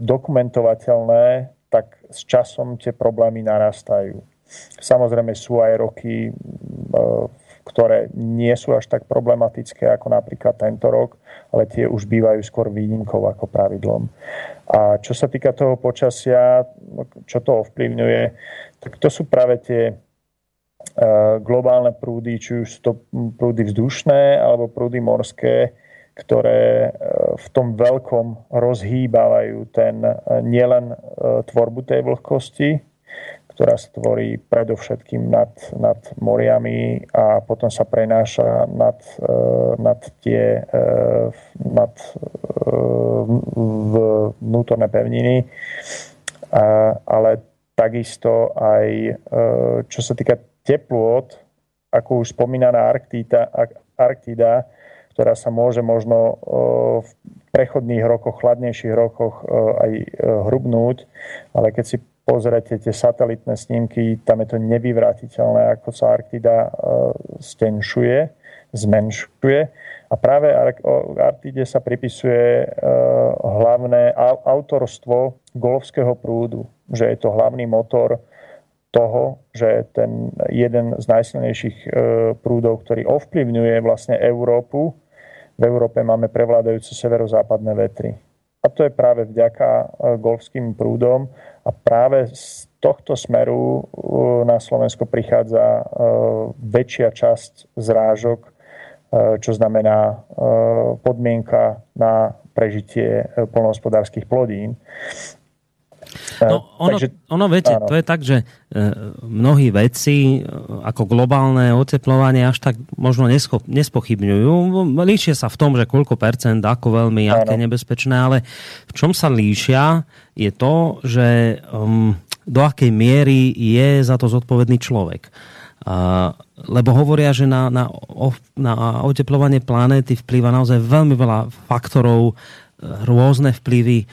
dokumentovateľné, tak s časom tie problémy narastajú. Samozrejme sú aj roky, e, ktoré nie sú až tak problematické ako napríklad tento rok, ale tie už bývajú skôr výnimkou ako pravidlom. A čo sa týka toho počasia, čo to ovplyvňuje, tak to sú práve tie globálne prúdy, či už sú to prúdy vzdušné alebo prúdy morské, ktoré e, v tom veľkom rozhýbavajú ten e, nielen tvorbu tej vlhkosti, ktorá sa tvorí predovšetkým nad, nad moriami a potom sa prenáša nad, e, nad tie nad vnútorné pevniny. Ale takisto aj čo sa týka teplôt, ako už spomínaná Arktida, Arktida ktorá sa môže možno v prechodných rokoch, chladnejších rokoch aj hrubnúť, ale keď si pozrete tie satelitné snímky, tam je to nevyvratiteľné, ako sa Arktida stenšuje, zmenšuje. A práve Arktide sa pripisuje hlavné autorstvo golfského prúdu, že je to hlavný motor toho, že ten jeden z najsilnejších e, prúdov, ktorý ovplyvňuje vlastne Európu, v Európe máme prevládajúce severozápadné vetry. A to je práve vďaka golfským prúdom a práve z tohto smeru uh, na Slovensko prichádza väčšia časť zrážok, čo znamená podmienka na prežitie polnohospodárských plodín. No, ono, Takže, ono viete, áno. to je tak, že e, mnohí vedci e, ako globálne oteplovanie až tak možno neschop, nespochybňujú. Líšia sa v tom, že koľko percent, ako veľmi, áno. aké nebezpečné, ale v čom sa líšia je to, že um, do akej miery je za to zodpovedný človek. Uh, lebo hovoria, že na, na, na oteplovanie planéty vplýva naozaj veľmi veľa faktorov, rôzne vplyvy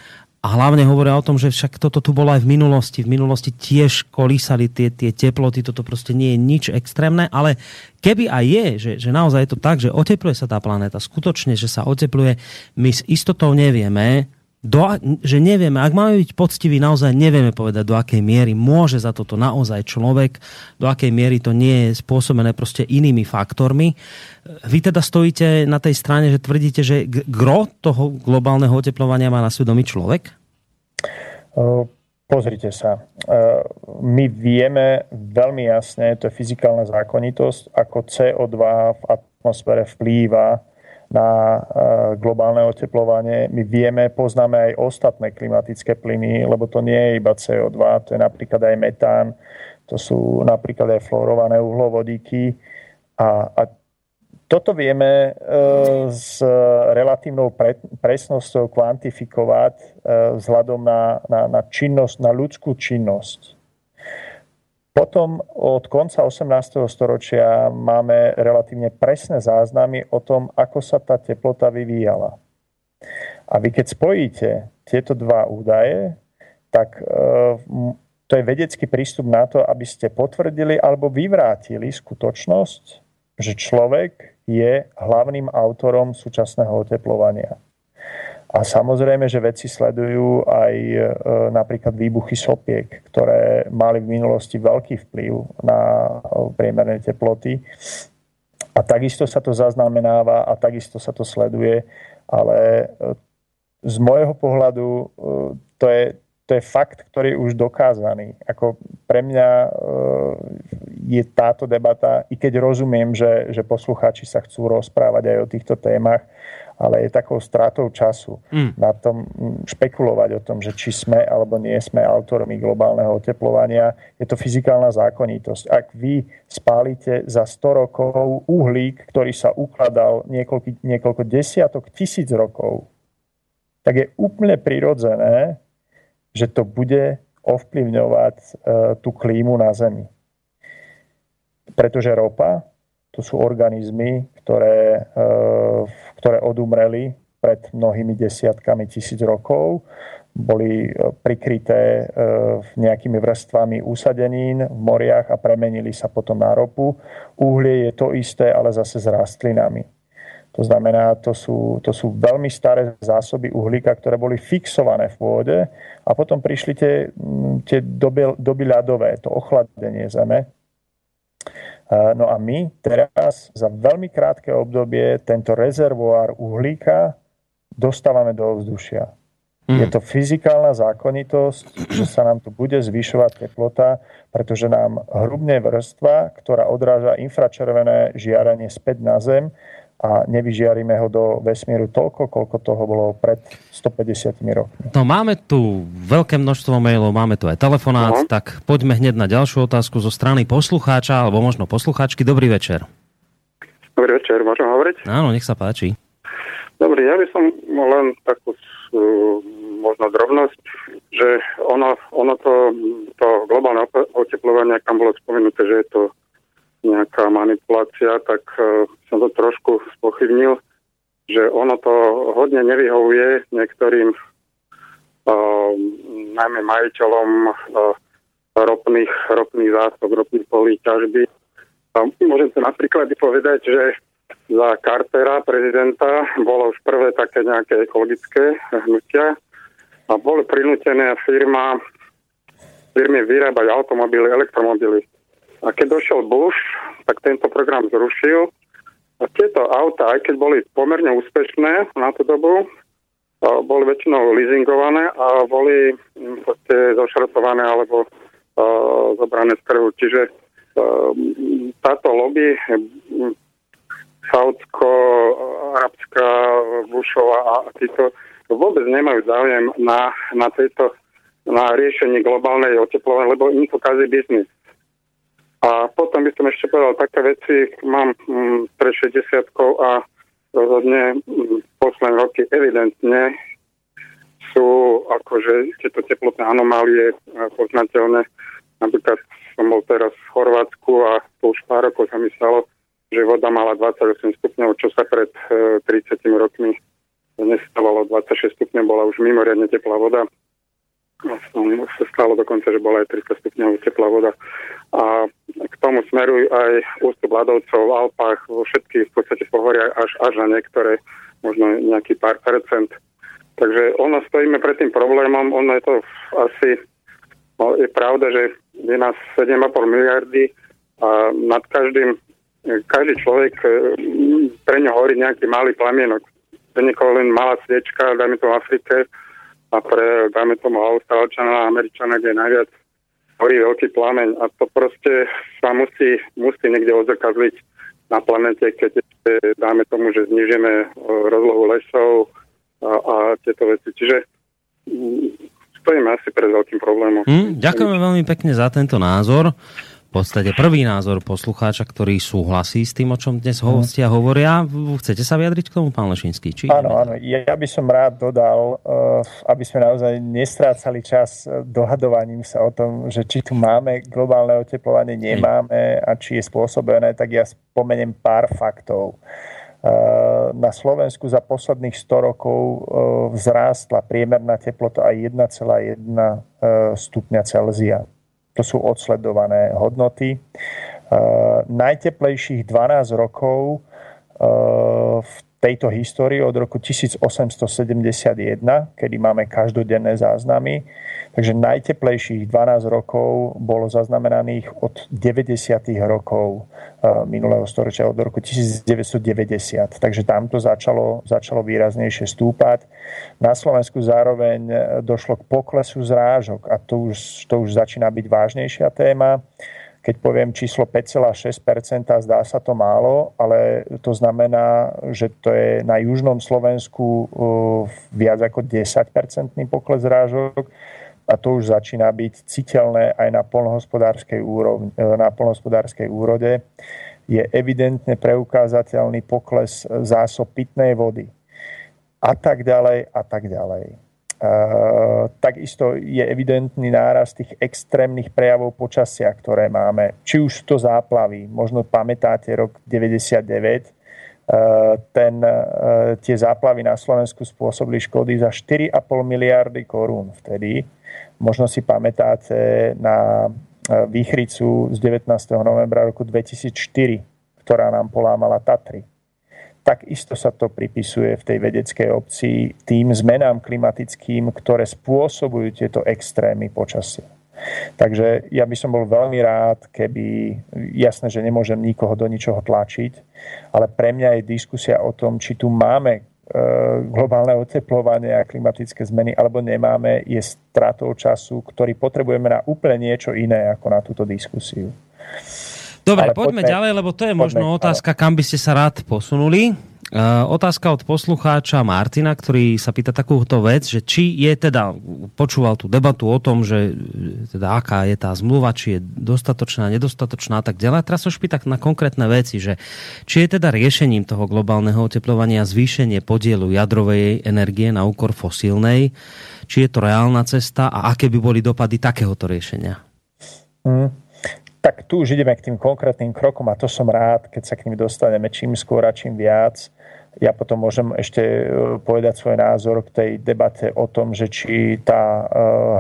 a hlavne hovoria o tom, že však toto tu bolo aj v minulosti. V minulosti tiež kolísali tie, tie teploty, toto proste nie je nič extrémne, ale keby aj je, že, že naozaj je to tak, že otepluje sa tá planéta, skutočne, že sa otepluje, my s istotou nevieme, do, že nevieme, ak máme byť poctiví, naozaj nevieme povedať, do akej miery môže za toto naozaj človek, do akej miery to nie je spôsobené proste inými faktormi. Vy teda stojíte na tej strane, že tvrdíte, že gro toho globálneho oteplovania má na svedomí človek? Pozrite sa. My vieme veľmi jasne, to je fyzikálna zákonitosť, ako CO2 v atmosfére vplýva na e, globálne oteplovanie. My vieme, poznáme aj ostatné klimatické plyny, lebo to nie je iba CO2, to je napríklad aj metán, to sú napríklad aj fluorované uhlovodíky. A, a toto vieme e, s relatívnou presnosťou kvantifikovať e, vzhľadom na, na, na činnosť, na ľudskú činnosť. Potom od konca 18. storočia máme relatívne presné záznamy o tom, ako sa tá teplota vyvíjala. A vy keď spojíte tieto dva údaje, tak e, to je vedecký prístup na to, aby ste potvrdili alebo vyvrátili skutočnosť, že človek je hlavným autorom súčasného oteplovania. A samozrejme, že vedci sledujú aj e, napríklad výbuchy sopiek, ktoré mali v minulosti veľký vplyv na e, priemerné teploty. A takisto sa to zaznamenáva a takisto sa to sleduje, ale e, z môjho pohľadu to je, to je fakt, ktorý je už dokázaný. Ako pre mňa je táto debata, i keď rozumiem, že, že poslucháči sa chcú rozprávať aj o týchto témach, ale je takou stratou času mm. na tom mm, špekulovať o tom, že či sme alebo nie sme autormi globálneho oteplovania. Je to fyzikálna zákonitosť. Ak vy spálite za 100 rokov uhlík, ktorý sa ukladal niekoľko, niekoľko desiatok tisíc rokov, tak je úplne prirodzené, že to bude ovplyvňovať e, tú klímu na Zemi. Pretože ropa to sú organizmy, ktoré, e, ktoré odumreli pred mnohými desiatkami tisíc rokov, boli e, prikryté e, nejakými vrstvami úsadenín v moriach a premenili sa potom na ropu. Uhlie je to isté, ale zase s rastlinami. To znamená, to sú, to sú veľmi staré zásoby uhlíka, ktoré boli fixované v pôde a potom prišli tie, tie doby, doby ľadové, to ochladenie zeme, No a my teraz za veľmi krátke obdobie tento rezervoár uhlíka dostávame do ovzdušia. Mm. Je to fyzikálna zákonitosť, že sa nám tu bude zvyšovať teplota, pretože nám hrubne vrstva, ktorá odráža infračervené žiarenie späť na Zem a nevyžiarime ho do vesmíru toľko, koľko toho bolo pred 150 rokmi. No máme tu veľké množstvo mailov, máme tu aj telefonát, uh-huh. tak poďme hneď na ďalšiu otázku zo strany poslucháča, alebo možno poslucháčky. Dobrý večer. Dobrý večer, môžem hovoriť? Áno, nech sa páči. Dobrý, ja by som len takú uh, možno drobnosť, že ono, ono to, to globálne oteplovanie, kam bolo spomenuté, že je to nejaká manipulácia, tak uh, som to trošku spochybnil, že ono to hodne nevyhovuje niektorým uh, najmä majiteľom uh, ropných, ropných zásob, ropných polí ťažby. Môžem sa napríklad povedať, že za Cartera, prezidenta, bolo už prvé také nejaké ekologické hnutia a boli prinútené firma, firmy vyrábať automobily, elektromobily. A keď došiel Bush, tak tento program zrušil. A tieto auta, aj keď boli pomerne úspešné na tú dobu, boli väčšinou leasingované a boli mm, proste zošrotované alebo uh, zobrané z trhu. Čiže uh, táto lobby mm, saudsko-arabská, Bushova a títo vôbec nemajú záujem na, na, tejto, na riešení globálnej oteplovania, lebo im to kazí biznis. A potom by som ešte povedal také veci, mám mm, pre 60 a rozhodne mm, posledné roky evidentne sú akože tieto teplotné anomálie e, poznateľné. Napríklad som bol teraz v Chorvátsku a to už pár rokov sa mi že voda mala 28 stupňov, čo sa pred 30 e, rokmi nestávalo. 26 stupňov, bola už mimoriadne teplá voda som sa stalo dokonca, že bola aj 300 stupňov teplá voda. A k tomu smerujú aj ústup ľadovcov v Alpách, vo všetkých v podstate pohoria až, až na niektoré, možno nejaký pár percent. Takže ono stojíme pred tým problémom, ono je to asi, no, je pravda, že je nás 7,5 miliardy a nad každým, každý človek, e, pre ňo horí nejaký malý plamienok. Pre niekoho len malá sviečka, dajme to v Afrike, a pre, dajme tomu Austrálčana a Američana, kde najviac horí veľký plameň. A to proste sa musí, musí niekde odzrkadliť na planete, keď dáme tomu, že znižíme e, rozlohu lesov a, a tieto veci. Čiže stojíme asi pred veľkým problémom. Mm, ďakujeme veľmi pekne za tento názor podstate prvý názor poslucháča, ktorý súhlasí s tým, o čom dnes hostia hovoria. Chcete sa vyjadriť k tomu, pán Lešinský? Či áno, áno. Ja by som rád dodal, eh, aby sme naozaj nestrácali čas dohadovaním sa o tom, že či tu máme globálne oteplovanie, nemáme a či je spôsobené, tak ja spomeniem pár faktov. Eh, na Slovensku za posledných 100 rokov eh, vzrástla priemerná teplota aj 1,1 stupňa Celzia to sú odsledované hodnoty. Uh, najteplejších 12 rokov uh, v tejto histórii od roku 1871, kedy máme každodenné záznamy. Takže najteplejších 12 rokov bolo zaznamenaných od 90. rokov minulého storočia, od roku 1990. Takže tam to začalo, začalo výraznejšie stúpať. Na Slovensku zároveň došlo k poklesu zrážok a to už, to už začína byť vážnejšia téma. Keď poviem číslo 5,6%, zdá sa to málo, ale to znamená, že to je na južnom Slovensku uh, viac ako 10-percentný pokles zrážok a to už začína byť citeľné aj na polnohospodárskej, úrovni, uh, na polnohospodárskej úrode. Je evidentne preukázateľný pokles zásob pitnej vody a tak ďalej a tak ďalej. Takisto je evidentný náraz tých extrémnych prejavov počasia, ktoré máme. Či už to záplavy, možno pamätáte rok 99, uh, ten, tie záplavy na Slovensku spôsobili škody za 4,5 miliardy korún vtedy. Možno si pamätáte na výchricu z 19. novembra roku 2004, ktorá nám polámala Tatry takisto sa to pripisuje v tej vedeckej obci tým zmenám klimatickým, ktoré spôsobujú tieto extrémy počasia. Takže ja by som bol veľmi rád, keby, jasné, že nemôžem nikoho do ničoho tlačiť, ale pre mňa je diskusia o tom, či tu máme e, globálne oteplovanie a klimatické zmeny, alebo nemáme, je stratou času, ktorý potrebujeme na úplne niečo iné ako na túto diskusiu. Dobre, Ale poďme, poďme ďalej, lebo to je možno poďme, otázka, kam by ste sa rád posunuli. Uh, otázka od poslucháča Martina, ktorý sa pýta takúto vec, že či je teda, počúval tú debatu o tom, že teda aká je tá zmluva, či je dostatočná, nedostatočná a tak ďalej. Teraz sa pýta na konkrétne veci, že či je teda riešením toho globálneho oteplovania zvýšenie podielu jadrovej energie na úkor fosílnej, či je to reálna cesta a aké by boli dopady takéhoto riešenia? Mm. Tak tu už ideme k tým konkrétnym krokom a to som rád, keď sa k ním dostaneme čím skôr a čím viac. Ja potom môžem ešte e, povedať svoj názor k tej debate o tom, že či tá e,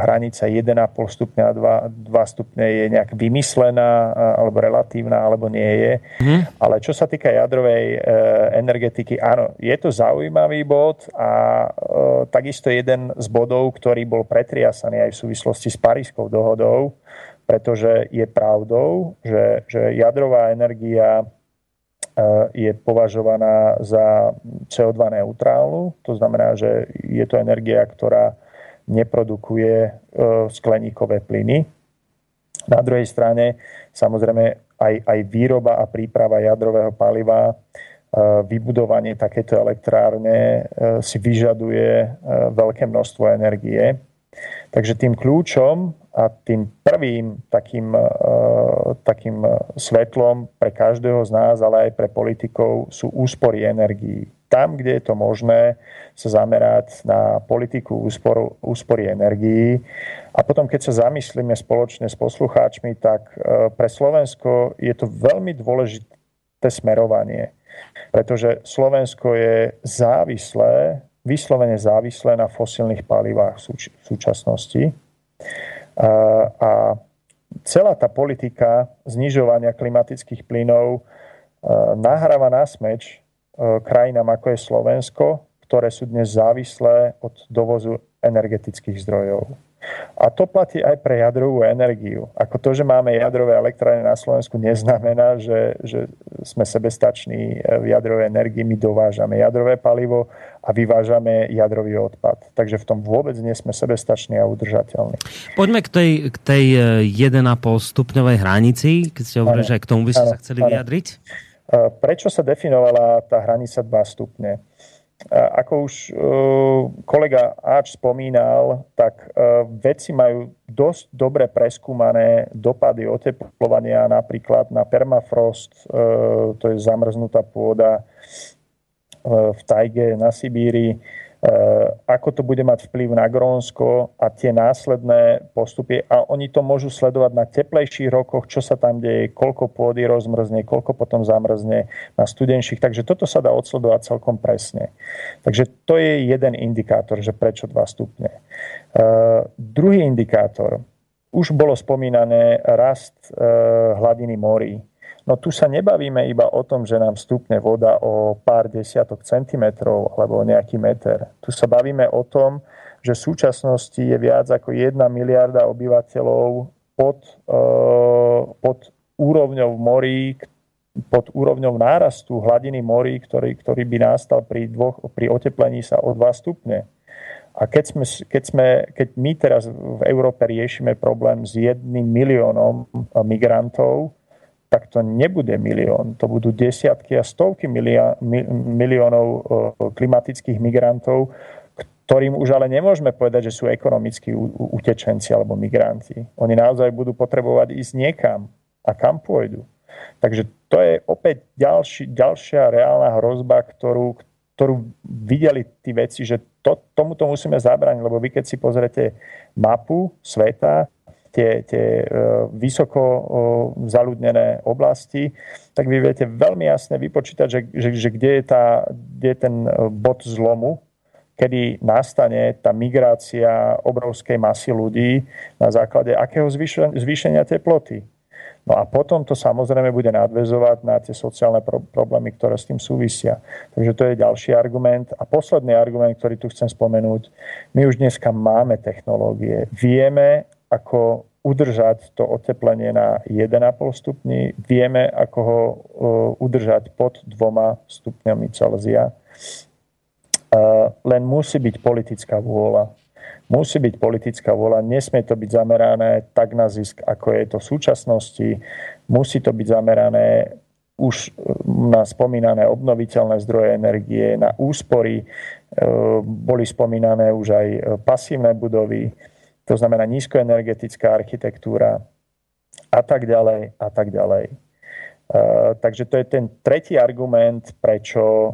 hranica 1,5 stupňa a 2, 2 stupne je nejak vymyslená e, alebo relatívna, alebo nie je. Mm. Ale čo sa týka jadrovej energetiky, áno, je to zaujímavý bod a takisto jeden z bodov, ktorý bol pretriasaný aj v súvislosti s Parískou dohodou, pretože je pravdou, že, že jadrová energia e, je považovaná za CO2 neutrálnu. To znamená, že je to energia, ktorá neprodukuje e, skleníkové plyny. Na druhej strane, samozrejme, aj, aj výroba a príprava jadrového paliva, e, vybudovanie takéto elektrárne si vyžaduje veľké množstvo energie. Takže tým kľúčom a tým prvým takým, e, takým svetlom pre každého z nás, ale aj pre politikov sú úspory energií. Tam, kde je to možné, sa zamerať na politiku úsporu, úspory energií. A potom, keď sa zamyslíme spoločne s poslucháčmi, tak e, pre Slovensko je to veľmi dôležité smerovanie. Pretože Slovensko je závislé, vyslovene závislé na fosilných palivách v súčasnosti. A celá tá politika znižovania klimatických plynov nahráva na smeč krajinám ako je Slovensko, ktoré sú dnes závislé od dovozu energetických zdrojov. A to platí aj pre jadrovú energiu. Ako to, že máme jadrové elektrárne na Slovensku, neznamená, že, že sme sebestační v jadrovej energii. My dovážame jadrové palivo a vyvážame jadrový odpad. Takže v tom vôbec nie sme sebestační a udržateľní. Poďme k tej, k tej 1,5 stupňovej hranici, keď ste hovorili, že aj k tomu by ste sa chceli ano. vyjadriť. Prečo sa definovala tá hranica 2 stupne? Ako už e, kolega Áč spomínal, tak e, vedci majú dosť dobre preskúmané dopady oteplovania napríklad na permafrost, e, to je zamrznutá pôda v tajge na Sibíri, Eh, ako to bude mať vplyv na Grónsko a tie následné postupy. A oni to môžu sledovať na teplejších rokoch, čo sa tam deje, koľko pôdy rozmrzne, koľko potom zamrzne na studenších. Takže toto sa dá odsledovať celkom presne. Takže to je jeden indikátor, že prečo 2 stupne. Uh, druhý indikátor. Už bolo spomínané rast uh, hladiny morí. No tu sa nebavíme iba o tom, že nám stupne voda o pár desiatok centimetrov alebo o nejaký meter. Tu sa bavíme o tom, že v súčasnosti je viac ako 1 miliarda obyvateľov pod, uh, pod úrovňou morí, pod úrovňou nárastu hladiny morí, ktorý, ktorý by nastal pri, dvoch, pri oteplení sa o 2 stupne. A keď, sme, keď, sme, keď my teraz v Európe riešime problém s jedným miliónom migrantov, tak to nebude milión, to budú desiatky a stovky miliónov klimatických migrantov, ktorým už ale nemôžeme povedať, že sú ekonomickí utečenci alebo migranti. Oni naozaj budú potrebovať ísť niekam. A kam pôjdu? Takže to je opäť ďalší, ďalšia reálna hrozba, ktorú, ktorú videli tí veci, že to, tomuto musíme zabrániť, lebo vy keď si pozrete mapu sveta, tie, tie e, vysoko zaludnené oblasti, tak vy viete veľmi jasne vypočítať, že, že, že kde, je tá, kde je ten e, bod zlomu, kedy nastane tá migrácia obrovskej masy ľudí na základe akého zvýšenia teploty. No a potom to samozrejme bude nadvezovať na tie sociálne pro- problémy, ktoré s tým súvisia. Takže to je ďalší argument. A posledný argument, ktorý tu chcem spomenúť, my už dneska máme technológie. Vieme, ako udržať to oteplenie na 1,5 stupni. Vieme, ako ho udržať pod dvoma stupňami Celzia. Len musí byť politická vôľa. Musí byť politická vôľa, nesmie to byť zamerané tak na zisk, ako je to v súčasnosti. Musí to byť zamerané už na spomínané obnoviteľné zdroje energie, na úspory. Boli spomínané už aj pasívne budovy to znamená nízkoenergetická architektúra a tak ďalej a tak ďalej. Uh, takže to je ten tretí argument, prečo uh,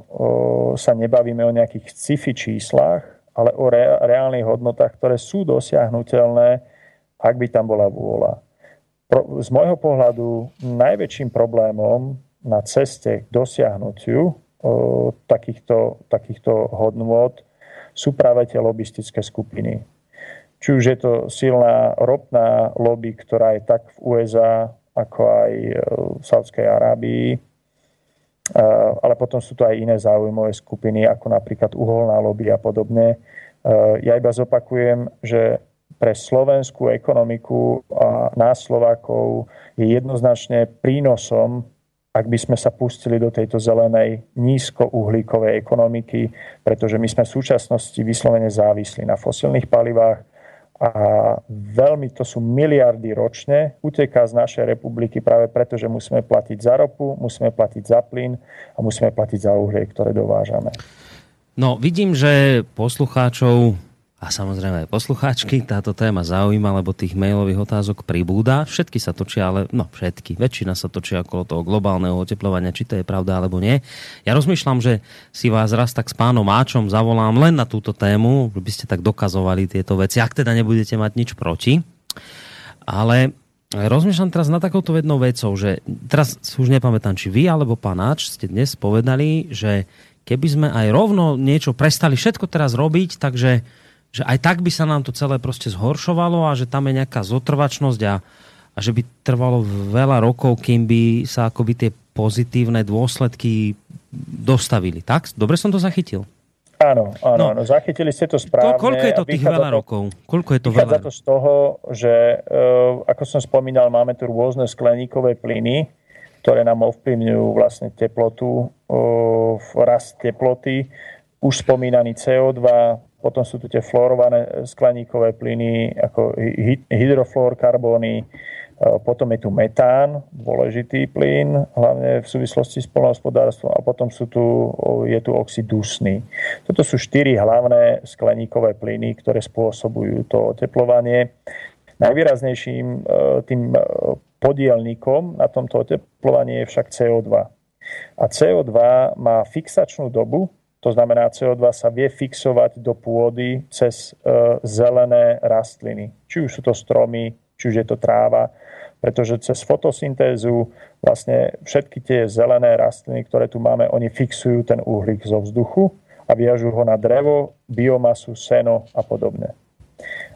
sa nebavíme o nejakých sci-fi číslach, ale o re- reálnych hodnotách, ktoré sú dosiahnutelné, ak by tam bola vôľa. Pro, z môjho pohľadu najväčším problémom na ceste k dosiahnutiu uh, takýchto, takýchto hodnôt sú práve tie lobistické skupiny či už je to silná ropná lobby, ktorá je tak v USA, ako aj e, v Saudskej Arábii, e, ale potom sú to aj iné záujmové skupiny, ako napríklad uholná lobby a podobne. E, ja iba zopakujem, že pre slovenskú ekonomiku a nás Slovákov je jednoznačne prínosom, ak by sme sa pustili do tejto zelenej nízkouhlíkovej ekonomiky, pretože my sme v súčasnosti vyslovene závislí na fosilných palivách, a veľmi to sú miliardy ročne, uteká z našej republiky práve preto, že musíme platiť za ropu, musíme platiť za plyn a musíme platiť za uhlie, ktoré dovážame. No, vidím, že poslucháčov a samozrejme aj poslucháčky táto téma zaujíma, lebo tých mailových otázok pribúda. Všetky sa točia, ale no všetky. Väčšina sa točia okolo toho globálneho oteplovania, či to je pravda alebo nie. Ja rozmýšľam, že si vás raz tak s pánom Máčom zavolám len na túto tému, by ste tak dokazovali tieto veci, ak teda nebudete mať nič proti. Ale rozmýšľam teraz na takouto jednou vecou, že teraz už nepamätám, či vy alebo pán Áč ste dnes povedali, že keby sme aj rovno niečo prestali všetko teraz robiť, takže že aj tak by sa nám to celé proste zhoršovalo a že tam je nejaká zotrvačnosť a, a že by trvalo veľa rokov, kým by sa akoby tie pozitívne dôsledky dostavili. Tak? Dobre som to zachytil? Áno, áno, no. áno, zachytili ste to správne. Ko, koľko je to tých veľa to, rokov? Koľko je to veľa? to z toho, že uh, ako som spomínal, máme tu rôzne skleníkové plyny, ktoré nám ovplyvňujú vlastne teplotu, uh, rast teploty, už spomínaný CO2, potom sú tu tie fluorované skleníkové plyny ako hydrofluorkarbóny, Eh, potom je tu metán, dôležitý plyn, hlavne v súvislosti s polnohospodárstvom a potom sú tu, je tu oxid dusný. Toto sú štyri hlavné skleníkové plyny, ktoré spôsobujú to oteplovanie. Najvýraznejším eh, tým podielníkom na tomto oteplovaní je však CO2. A CO2 má fixačnú dobu, to znamená, CO2 sa vie fixovať do pôdy cez zelené rastliny. Či už sú to stromy, či už je to tráva, pretože cez fotosyntézu vlastne všetky tie zelené rastliny, ktoré tu máme, oni fixujú ten uhlík zo vzduchu a viažú ho na drevo, biomasu, seno a podobne.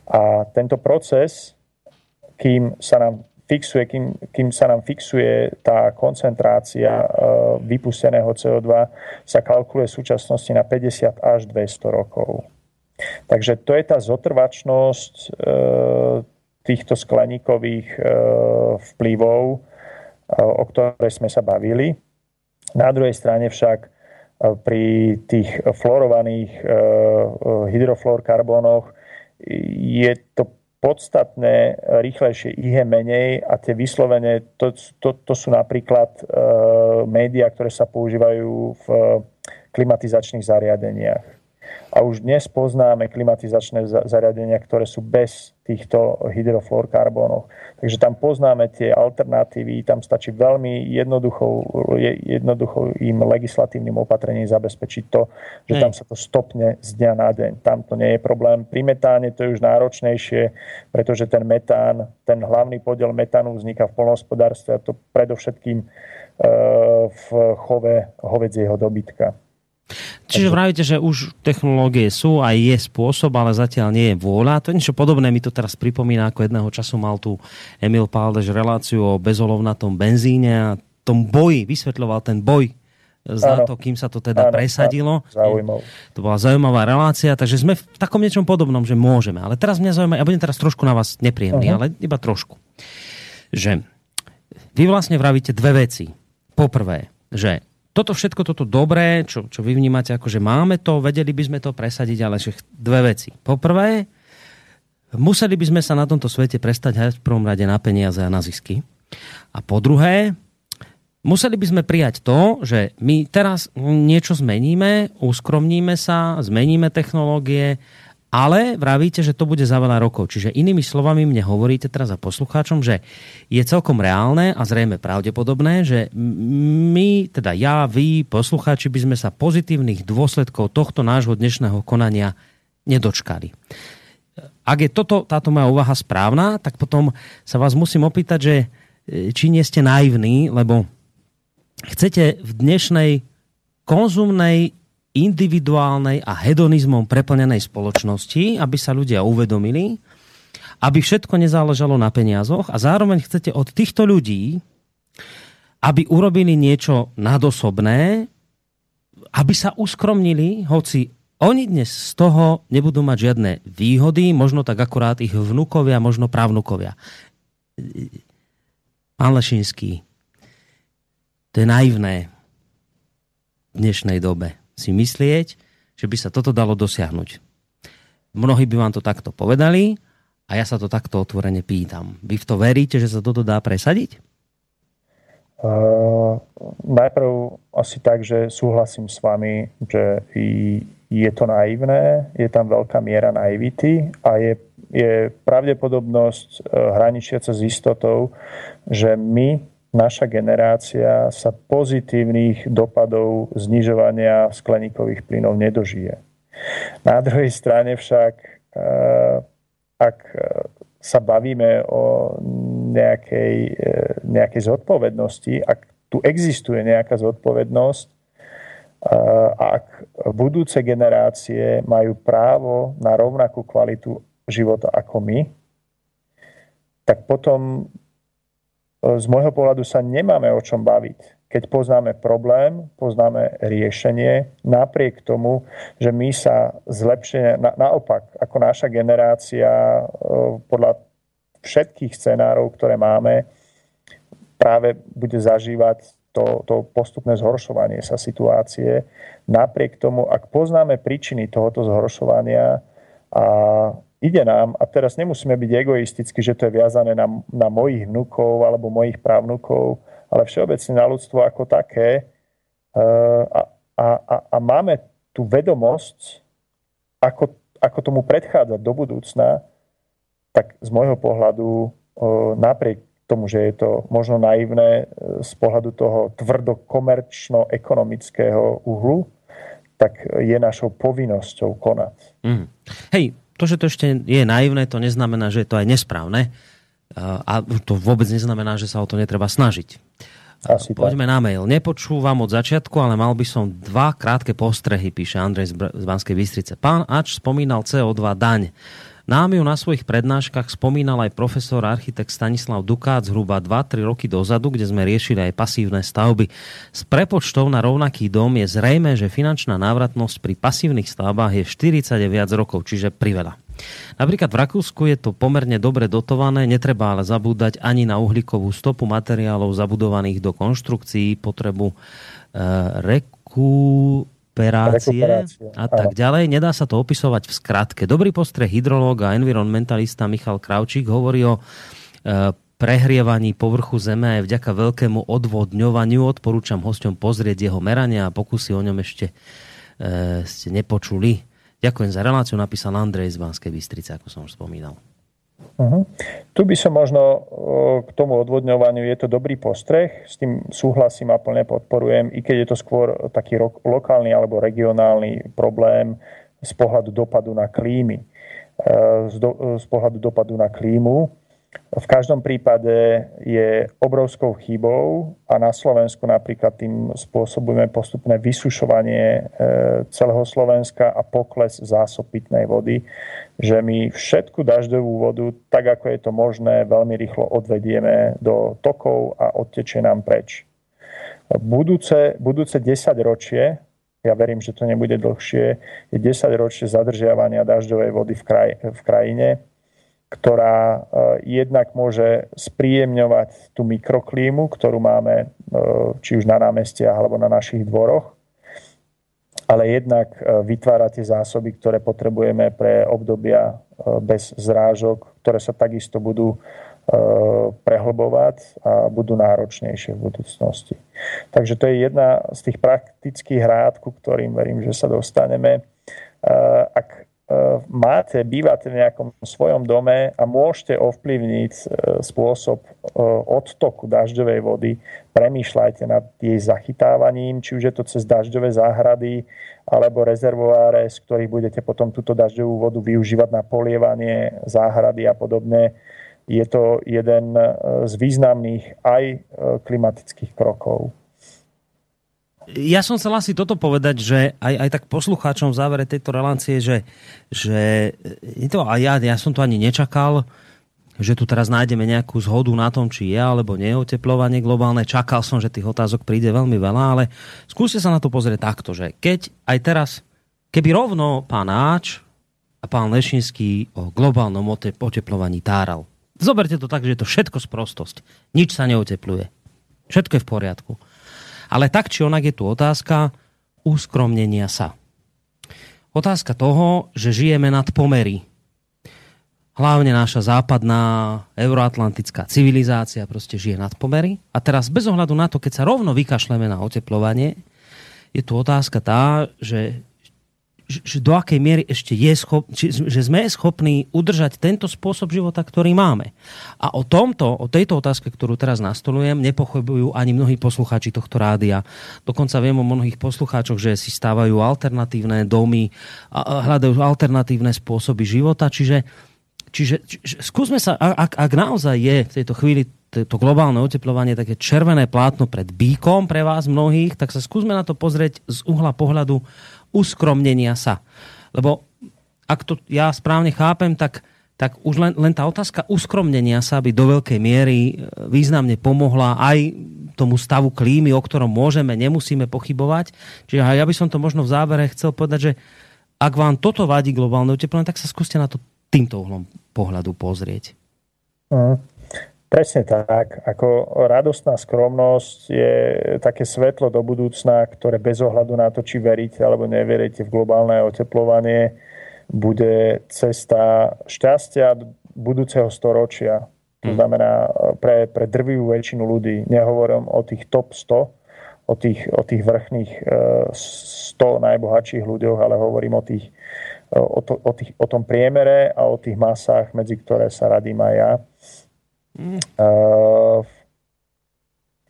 A tento proces, kým sa nám fixuje, kým, kým sa nám fixuje tá koncentrácia e, vypusteného CO2, sa kalkuluje v súčasnosti na 50 až 200 rokov. Takže to je tá zotrvačnosť e, týchto skleníkových e, vplyvov, o ktoré sme sa bavili. Na druhej strane však pri tých fluorovaných hydrofluorkarbónoch je to podstatné rýchlejšie, ich je menej a tie vyslovene, to, to, to sú napríklad e, médiá, ktoré sa používajú v klimatizačných zariadeniach. A už dnes poznáme klimatizačné zariadenia, ktoré sú bez týchto hydrofluorkarbónov. Takže tam poznáme tie alternatívy, tam stačí veľmi jednoduchou, jednoduchou im legislatívnym opatrením zabezpečiť to, že tam sa to stopne z dňa na deň. Tam to nie je problém. Pri metáne to je už náročnejšie, pretože ten metán, ten hlavný podiel metánu vzniká v polnohospodárstve a to predovšetkým eh, v chove hovedzieho dobytka. Čiže vravíte, že už technológie sú a je spôsob, ale zatiaľ nie je vôľa. To je niečo podobné, mi to teraz pripomína, ako jedného času mal tu Emil Páldež reláciu o bezolovnatom benzíne a tom boji, vysvetľoval ten boj za to, kým sa to teda ano, presadilo. Zaujímavé. To bola zaujímavá relácia, takže sme v takom niečom podobnom, že môžeme. Ale teraz mňa zaujíma, ja budem teraz trošku na vás nepríjemný, uh-huh. ale iba trošku. Že vy vlastne vravíte dve veci. Poprvé, že toto všetko, toto dobré, čo, čo vy vnímate, ako že máme to, vedeli by sme to presadiť, ale že dve veci. Poprvé, museli by sme sa na tomto svete prestať hľadať v prvom rade na peniaze a na zisky. A po druhé, museli by sme prijať to, že my teraz niečo zmeníme, uskromníme sa, zmeníme technológie, ale vravíte, že to bude za veľa rokov. Čiže inými slovami mne hovoríte teraz za poslucháčom, že je celkom reálne a zrejme pravdepodobné, že my, teda ja, vy, poslucháči, by sme sa pozitívnych dôsledkov tohto nášho dnešného konania nedočkali. Ak je toto, táto moja úvaha správna, tak potom sa vás musím opýtať, že e, či nie ste naivní, lebo chcete v dnešnej konzumnej individuálnej a hedonizmom preplnenej spoločnosti, aby sa ľudia uvedomili, aby všetko nezáležalo na peniazoch a zároveň chcete od týchto ľudí, aby urobili niečo nadosobné, aby sa uskromnili, hoci oni dnes z toho nebudú mať žiadne výhody, možno tak akurát ich vnúkovia, možno právnukovia. Pán Lešinský, to je naivné v dnešnej dobe si myslieť, že by sa toto dalo dosiahnuť. Mnohí by vám to takto povedali a ja sa to takto otvorene pýtam. Vy v to veríte, že sa toto dá presadiť? Uh, najprv asi tak, že súhlasím s vami, že je to naivné, je tam veľká miera naivity a je, je pravdepodobnosť uh, hraničiaca s istotou, že my naša generácia sa pozitívnych dopadov znižovania skleníkových plynov nedožije. Na druhej strane však, eh, ak sa bavíme o nejakej, eh, nejakej zodpovednosti, ak tu existuje nejaká zodpovednosť, eh, ak budúce generácie majú právo na rovnakú kvalitu života ako my, tak potom z môjho pohľadu sa nemáme o čom baviť. keď poznáme problém, poznáme riešenie, napriek tomu, že my sa zlepšenie, na, naopak, ako naša generácia e, podľa všetkých scenárov, ktoré máme, práve bude zažívať to, to postupné zhoršovanie sa situácie. Napriek tomu, ak poznáme príčiny tohoto zhoršovania a ide nám, a teraz nemusíme byť egoisticky, že to je viazané na, na mojich vnúkov alebo mojich právnukov, ale všeobecne na ľudstvo ako také. Eh, a, a, a, a máme tú vedomosť, ako, ako tomu predchádzať do budúcna, tak z môjho pohľadu eh, napriek tomu, že je to možno naivné eh, z pohľadu toho tvrdo komerčno-ekonomického uhlu, tak je našou povinnosťou konať. Mm. Hej, to, že to ešte je naivné, to neznamená, že je to aj nesprávne. A to vôbec neznamená, že sa o to netreba snažiť. Asi Poďme tak. na mail. Nepočúvam od začiatku, ale mal by som dva krátke postrehy, píše Andrej z Banskej Bystrice. Pán Ač spomínal CO2 daň. Nám ju na svojich prednáškach spomínal aj profesor architekt Stanislav Dukát zhruba 2-3 roky dozadu, kde sme riešili aj pasívne stavby. S prepočtou na rovnaký dom je zrejme, že finančná návratnosť pri pasívnych stavbách je 40 viac rokov, čiže priveľa. Napríklad v Rakúsku je to pomerne dobre dotované, netreba ale zabúdať ani na uhlíkovú stopu materiálov zabudovaných do konštrukcií, potrebu e, reku, Recuperácie a tak ďalej. Nedá sa to opisovať v skratke. Dobrý postreh hydrológ a environmentalista Michal Kravčík hovorí o e, prehrievaní povrchu Zeme aj vďaka veľkému odvodňovaniu. Odporúčam hosťom pozrieť jeho merania a pokusy o ňom ešte e, ste nepočuli. Ďakujem za reláciu, napísal Andrej z Banskej Bystrice, ako som už spomínal. Uh-huh. Tu by som možno k tomu odvodňovaniu, je to dobrý postreh, s tým súhlasím a plne podporujem, i keď je to skôr taký lokálny alebo regionálny problém z pohľadu dopadu na klímy. E, z, do, z pohľadu dopadu na klímu v každom prípade je obrovskou chybou a na Slovensku napríklad tým spôsobujeme postupné vysušovanie e, celého Slovenska a pokles zásob pitnej vody, že my všetku dažďovú vodu, tak ako je to možné, veľmi rýchlo odvedieme do tokov a odtečie nám preč. Budúce, budúce 10 ročie, ja verím, že to nebude dlhšie, je 10 ročie zadržiavania dažďovej vody v, kraj, v krajine ktorá e, jednak môže spríjemňovať tú mikroklímu, ktorú máme e, či už na námestiach alebo na našich dvoroch, ale jednak e, vytvára tie zásoby, ktoré potrebujeme pre obdobia bez zrážok, ktoré sa takisto budú prehlbovať a budú náročnejšie v budúcnosti. Takže to je jedna z tých praktických rád, ku ktorým verím, že sa dostaneme. Ak máte, bývate v nejakom svojom dome a môžete ovplyvniť e, spôsob e, odtoku dažďovej vody, premýšľajte nad jej zachytávaním, či už je to cez dažďové záhrady alebo rezervoáre, z ktorých budete potom túto dažďovú vodu využívať na polievanie záhrady a podobne. Je to jeden z významných aj klimatických krokov. Ja som chcel asi toto povedať, že aj, aj tak poslucháčom v závere tejto relácie, že, že je to, a ja, ja som to ani nečakal, že tu teraz nájdeme nejakú zhodu na tom, či je alebo nie oteplovanie globálne. Čakal som, že tých otázok príde veľmi veľa, ale skúste sa na to pozrieť takto, že keď aj teraz, keby rovno pán Áč a pán Lešinský o globálnom oteplovaní táral. Zoberte to tak, že je to všetko sprostosť. Nič sa neotepluje. Všetko je v poriadku. Ale tak či onak je tu otázka uskromnenia sa. Otázka toho, že žijeme nad pomery. Hlavne naša západná euroatlantická civilizácia proste žije nad pomery. A teraz bez ohľadu na to, keď sa rovno vykašleme na oteplovanie, je tu otázka tá, že že do akej miery ešte je schop, či, že sme schopní udržať tento spôsob života, ktorý máme. A o tomto, o tejto otázke, ktorú teraz nastolujem, nepochybujú ani mnohí poslucháči tohto rádia. Dokonca viem o mnohých poslucháčoch, že si stávajú alternatívne domy hľadajú alternatívne spôsoby života. Čiže, čiže, čiže skúsme sa, ak, ak naozaj je v tejto chvíli to globálne oteplovanie také červené plátno pred bíkom pre vás mnohých, tak sa skúsme na to pozrieť z uhla pohľadu uskromnenia sa. Lebo ak to ja správne chápem, tak, tak už len, len tá otázka uskromnenia sa by do veľkej miery e, významne pomohla aj tomu stavu klímy, o ktorom môžeme, nemusíme pochybovať. Čiže ja by som to možno v zábere chcel povedať, že ak vám toto vadí globálne oteplenie, tak sa skúste na to týmto uhlom pohľadu pozrieť. Presne tak. Ako radostná skromnosť je také svetlo do budúcna, ktoré bez ohľadu na to, či veríte alebo neveríte v globálne oteplovanie, bude cesta šťastia budúceho storočia. To hm. znamená pre, pre drvivú väčšinu ľudí. Nehovorím o tých top 100, o tých, o tých vrchných 100 e, najbohatších ľuďoch, ale hovorím o, tých, o, to, o, tých, o tom priemere a o tých masách, medzi ktoré sa radím aj ja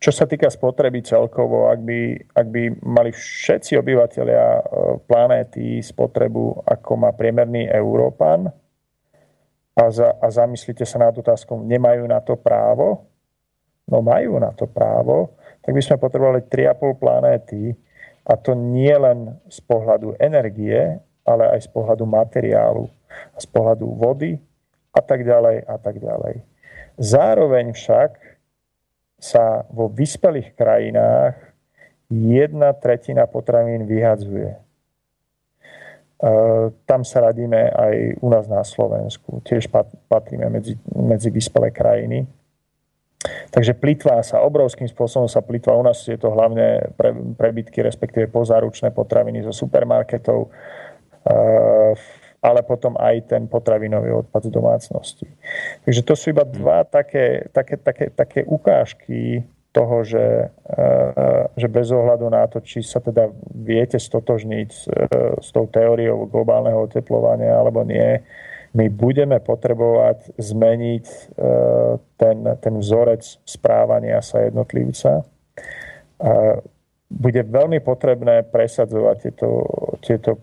čo sa týka spotreby celkovo, ak by, ak by mali všetci obyvateľia e, planéty spotrebu, ako má priemerný Európan, a, za, a zamyslíte sa nad otázkou, nemajú na to právo? No majú na to právo, tak by sme potrebovali 3,5 planéty a to nie len z pohľadu energie, ale aj z pohľadu materiálu z pohľadu vody a tak ďalej a tak ďalej. Zároveň však sa vo vyspelých krajinách jedna tretina potravín vyhadzuje. E, tam sa radíme aj u nás na Slovensku. Tiež patríme medzi, medzi vyspelé krajiny. Takže plitvá sa, obrovským spôsobom sa plitvá. U nás je to hlavne pre, prebytky, respektíve pozáručné potraviny zo supermarketov. E, ale potom aj ten potravinový odpad z domácnosti. Takže to sú iba dva také, také, také, také ukážky toho, že, eh, že bez ohľadu na to, či sa teda viete stotožniť s, eh, s tou teóriou globálneho oteplovania alebo nie, my budeme potrebovať zmeniť eh, ten, ten vzorec správania sa jednotlivca. Bude veľmi potrebné presadzovať tieto, tieto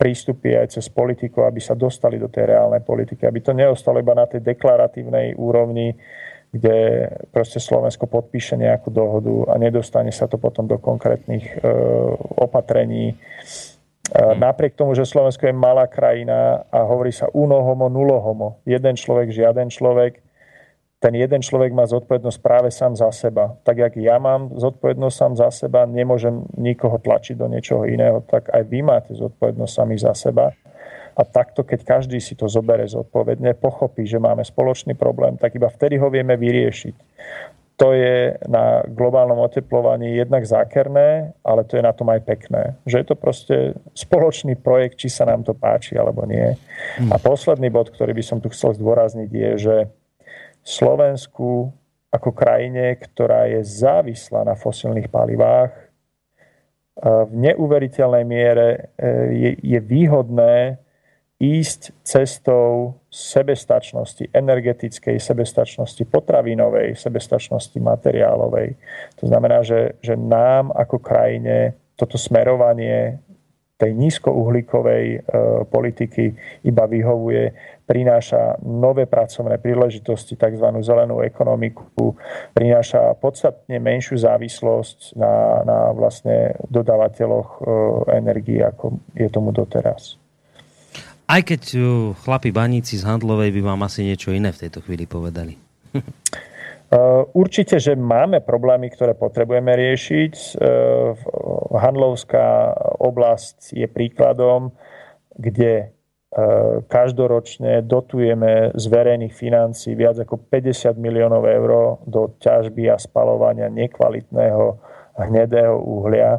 prístupy aj cez politiku, aby sa dostali do tej reálnej politiky, aby to neostalo iba na tej deklaratívnej úrovni, kde proste Slovensko podpíše nejakú dohodu a nedostane sa to potom do konkrétnych e, opatrení. E, napriek tomu, že Slovensko je malá krajina a hovorí sa uno homo, nulo homo, jeden človek, žiaden človek, ten jeden človek má zodpovednosť práve sám za seba. Tak, jak ja mám zodpovednosť sám za seba, nemôžem nikoho tlačiť do niečoho iného, tak aj vy máte zodpovednosť sami za seba. A takto, keď každý si to zobere zodpovedne, pochopí, že máme spoločný problém, tak iba vtedy ho vieme vyriešiť. To je na globálnom oteplovaní jednak zákerné, ale to je na tom aj pekné. Že je to proste spoločný projekt, či sa nám to páči alebo nie. A posledný bod, ktorý by som tu chcel zdôrazniť, je, že Slovensku ako krajine, ktorá je závislá na fosilných palivách, v neuveriteľnej miere e, je, je výhodné ísť cestou sebestačnosti, energetickej sebestačnosti, potravinovej sebestačnosti, materiálovej. To znamená, že, že nám ako krajine toto smerovanie tej nízkouhlíkovej e, politiky iba vyhovuje, prináša nové pracovné príležitosti, tzv. zelenú ekonomiku, prináša podstatne menšiu závislosť na, na vlastne dodávateľoch e, energii, ako je tomu doteraz. Aj keď e, chlapi baníci z Handlovej by vám asi niečo iné v tejto chvíli povedali. Eh, určite, že máme problémy, ktoré potrebujeme riešiť. Handlovská oblasť je príkladom, kde každoročne dotujeme z verejných financí viac ako 50 miliónov eur do ťažby a spalovania nekvalitného hnedého uhlia,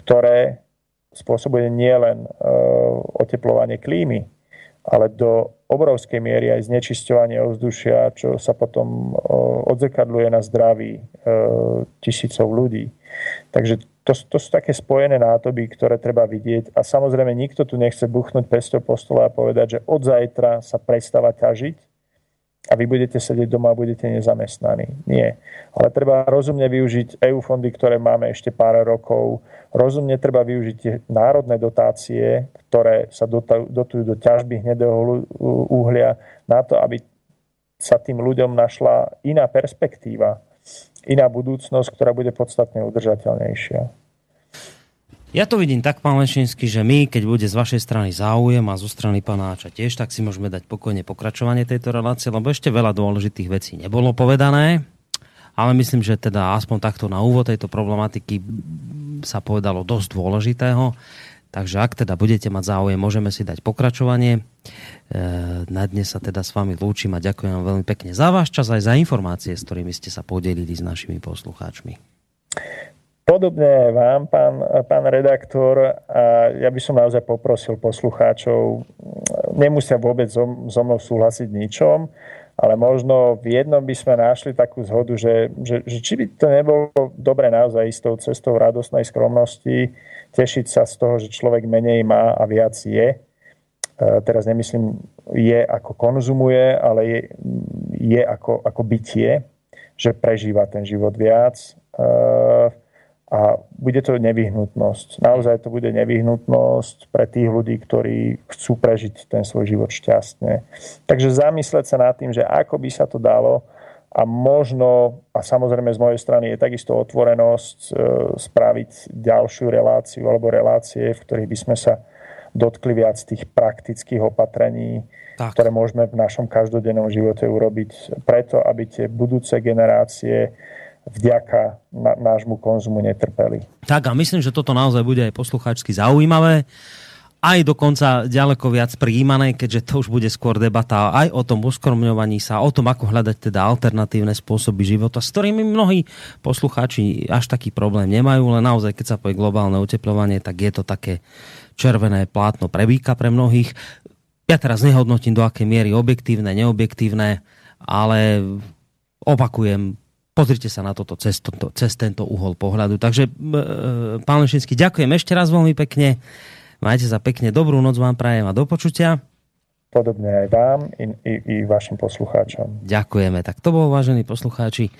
ktoré spôsobuje nielen oteplovanie klímy, ale do obrovskej miery aj znečisťovanie ovzdušia, čo sa potom odzrkadluje na zdraví tisícov ľudí. Takže to, to sú také spojené nátoby, ktoré treba vidieť. A samozrejme nikto tu nechce buchnúť pestou po stole a povedať, že od zajtra sa prestáva ťažiť a vy budete sedieť doma a budete nezamestnaní. Nie. Ale treba rozumne využiť EU fondy, ktoré máme ešte pár rokov. Rozumne treba využiť tie národné dotácie, ktoré sa dotujú do ťažby hnedého uhlia na to, aby sa tým ľuďom našla iná perspektíva, iná budúcnosť, ktorá bude podstatne udržateľnejšia. Ja to vidím tak, pán Lešinský, že my, keď bude z vašej strany záujem a zo strany pána Áča tiež, tak si môžeme dať pokojne pokračovanie tejto relácie, lebo ešte veľa dôležitých vecí nebolo povedané. ale myslím, že teda aspoň takto na úvod tejto problematiky sa povedalo dosť dôležitého. Takže ak teda budete mať záujem, môžeme si dať pokračovanie. E, na dnes sa teda s vami lúčim a ďakujem veľmi pekne za váš čas aj za informácie, s ktorými ste sa podelili s našimi poslucháčmi. Podobne vám, pán, pán redaktor, a ja by som naozaj poprosil poslucháčov, nemusia vôbec so, so mnou súhlasiť ničom, ale možno v jednom by sme našli takú zhodu, že, že, že či by to nebolo dobre naozaj istou cestou radostnej skromnosti, tešiť sa z toho, že človek menej má a viac je. E, teraz nemyslím je ako konzumuje, ale je, je ako, ako bytie, že prežíva ten život viac. E, a bude to nevyhnutnosť. Naozaj to bude nevyhnutnosť pre tých ľudí, ktorí chcú prežiť ten svoj život šťastne. Takže zamysleť sa nad tým, že ako by sa to dalo a možno, a samozrejme z mojej strany je takisto otvorenosť e, spraviť ďalšiu reláciu alebo relácie, v ktorých by sme sa dotkli viac tých praktických opatrení, tak. ktoré môžeme v našom každodennom živote urobiť preto, aby tie budúce generácie vďaka nášmu konzumu netrpeli. Tak a myslím, že toto naozaj bude aj poslucháčsky zaujímavé aj dokonca ďaleko viac prijímané, keďže to už bude skôr debata aj o tom uskromňovaní sa, o tom, ako hľadať teda alternatívne spôsoby života, s ktorými mnohí poslucháči až taký problém nemajú, ale naozaj, keď sa povie globálne oteplovanie, tak je to také červené plátno pre býka pre mnohých. Ja teraz nehodnotím, do akej miery objektívne, neobjektívne, ale opakujem, Pozrite sa na toto cez, to, cez tento uhol pohľadu. Takže, e, pán Lešinský, ďakujem ešte raz veľmi pekne. Majte sa pekne, dobrú noc vám prajem a do počutia. Podobne aj vám i, i, i vašim poslucháčom. Ďakujeme. Tak to bol, vážení poslucháči, e,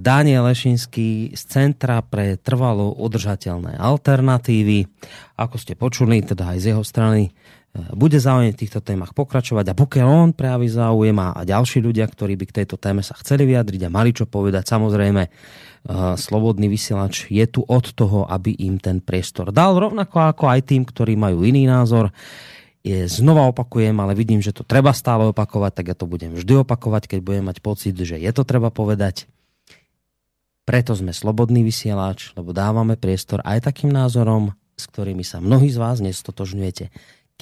Daniel Lešinský z Centra pre trvalo udržateľné alternatívy. Ako ste počuli, teda aj z jeho strany, bude záujem v týchto témach pokračovať a pokiaľ on prejaví záujem a ďalší ľudia, ktorí by k tejto téme sa chceli vyjadriť a mali čo povedať, samozrejme, slobodný vysielač je tu od toho, aby im ten priestor dal, rovnako ako aj tým, ktorí majú iný názor. Je, znova opakujem, ale vidím, že to treba stále opakovať, tak ja to budem vždy opakovať, keď budem mať pocit, že je to treba povedať. Preto sme slobodný vysielač, lebo dávame priestor aj takým názorom, s ktorými sa mnohí z vás nestotožňujete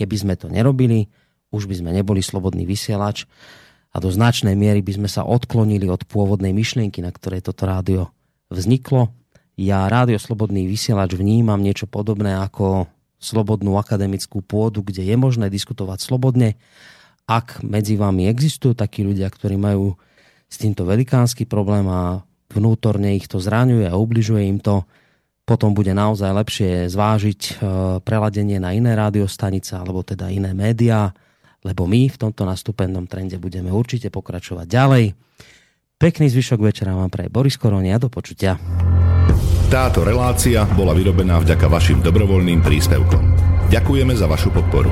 Keby sme to nerobili, už by sme neboli slobodný vysielač a do značnej miery by sme sa odklonili od pôvodnej myšlienky, na ktorej toto rádio vzniklo. Ja rádio Slobodný vysielač vnímam niečo podobné ako slobodnú akademickú pôdu, kde je možné diskutovať slobodne. Ak medzi vami existujú takí ľudia, ktorí majú s týmto velikánsky problém a vnútorne ich to zraňuje a ubližuje im to, potom bude naozaj lepšie zvážiť e, preladenie na iné rádiostanice alebo teda iné médiá, lebo my v tomto nastúpenom trende budeme určite pokračovať ďalej. Pekný zvyšok večera vám pre Boris Koroni a do počutia. Táto relácia bola vyrobená vďaka vašim dobrovoľným príspevkom. Ďakujeme za vašu podporu.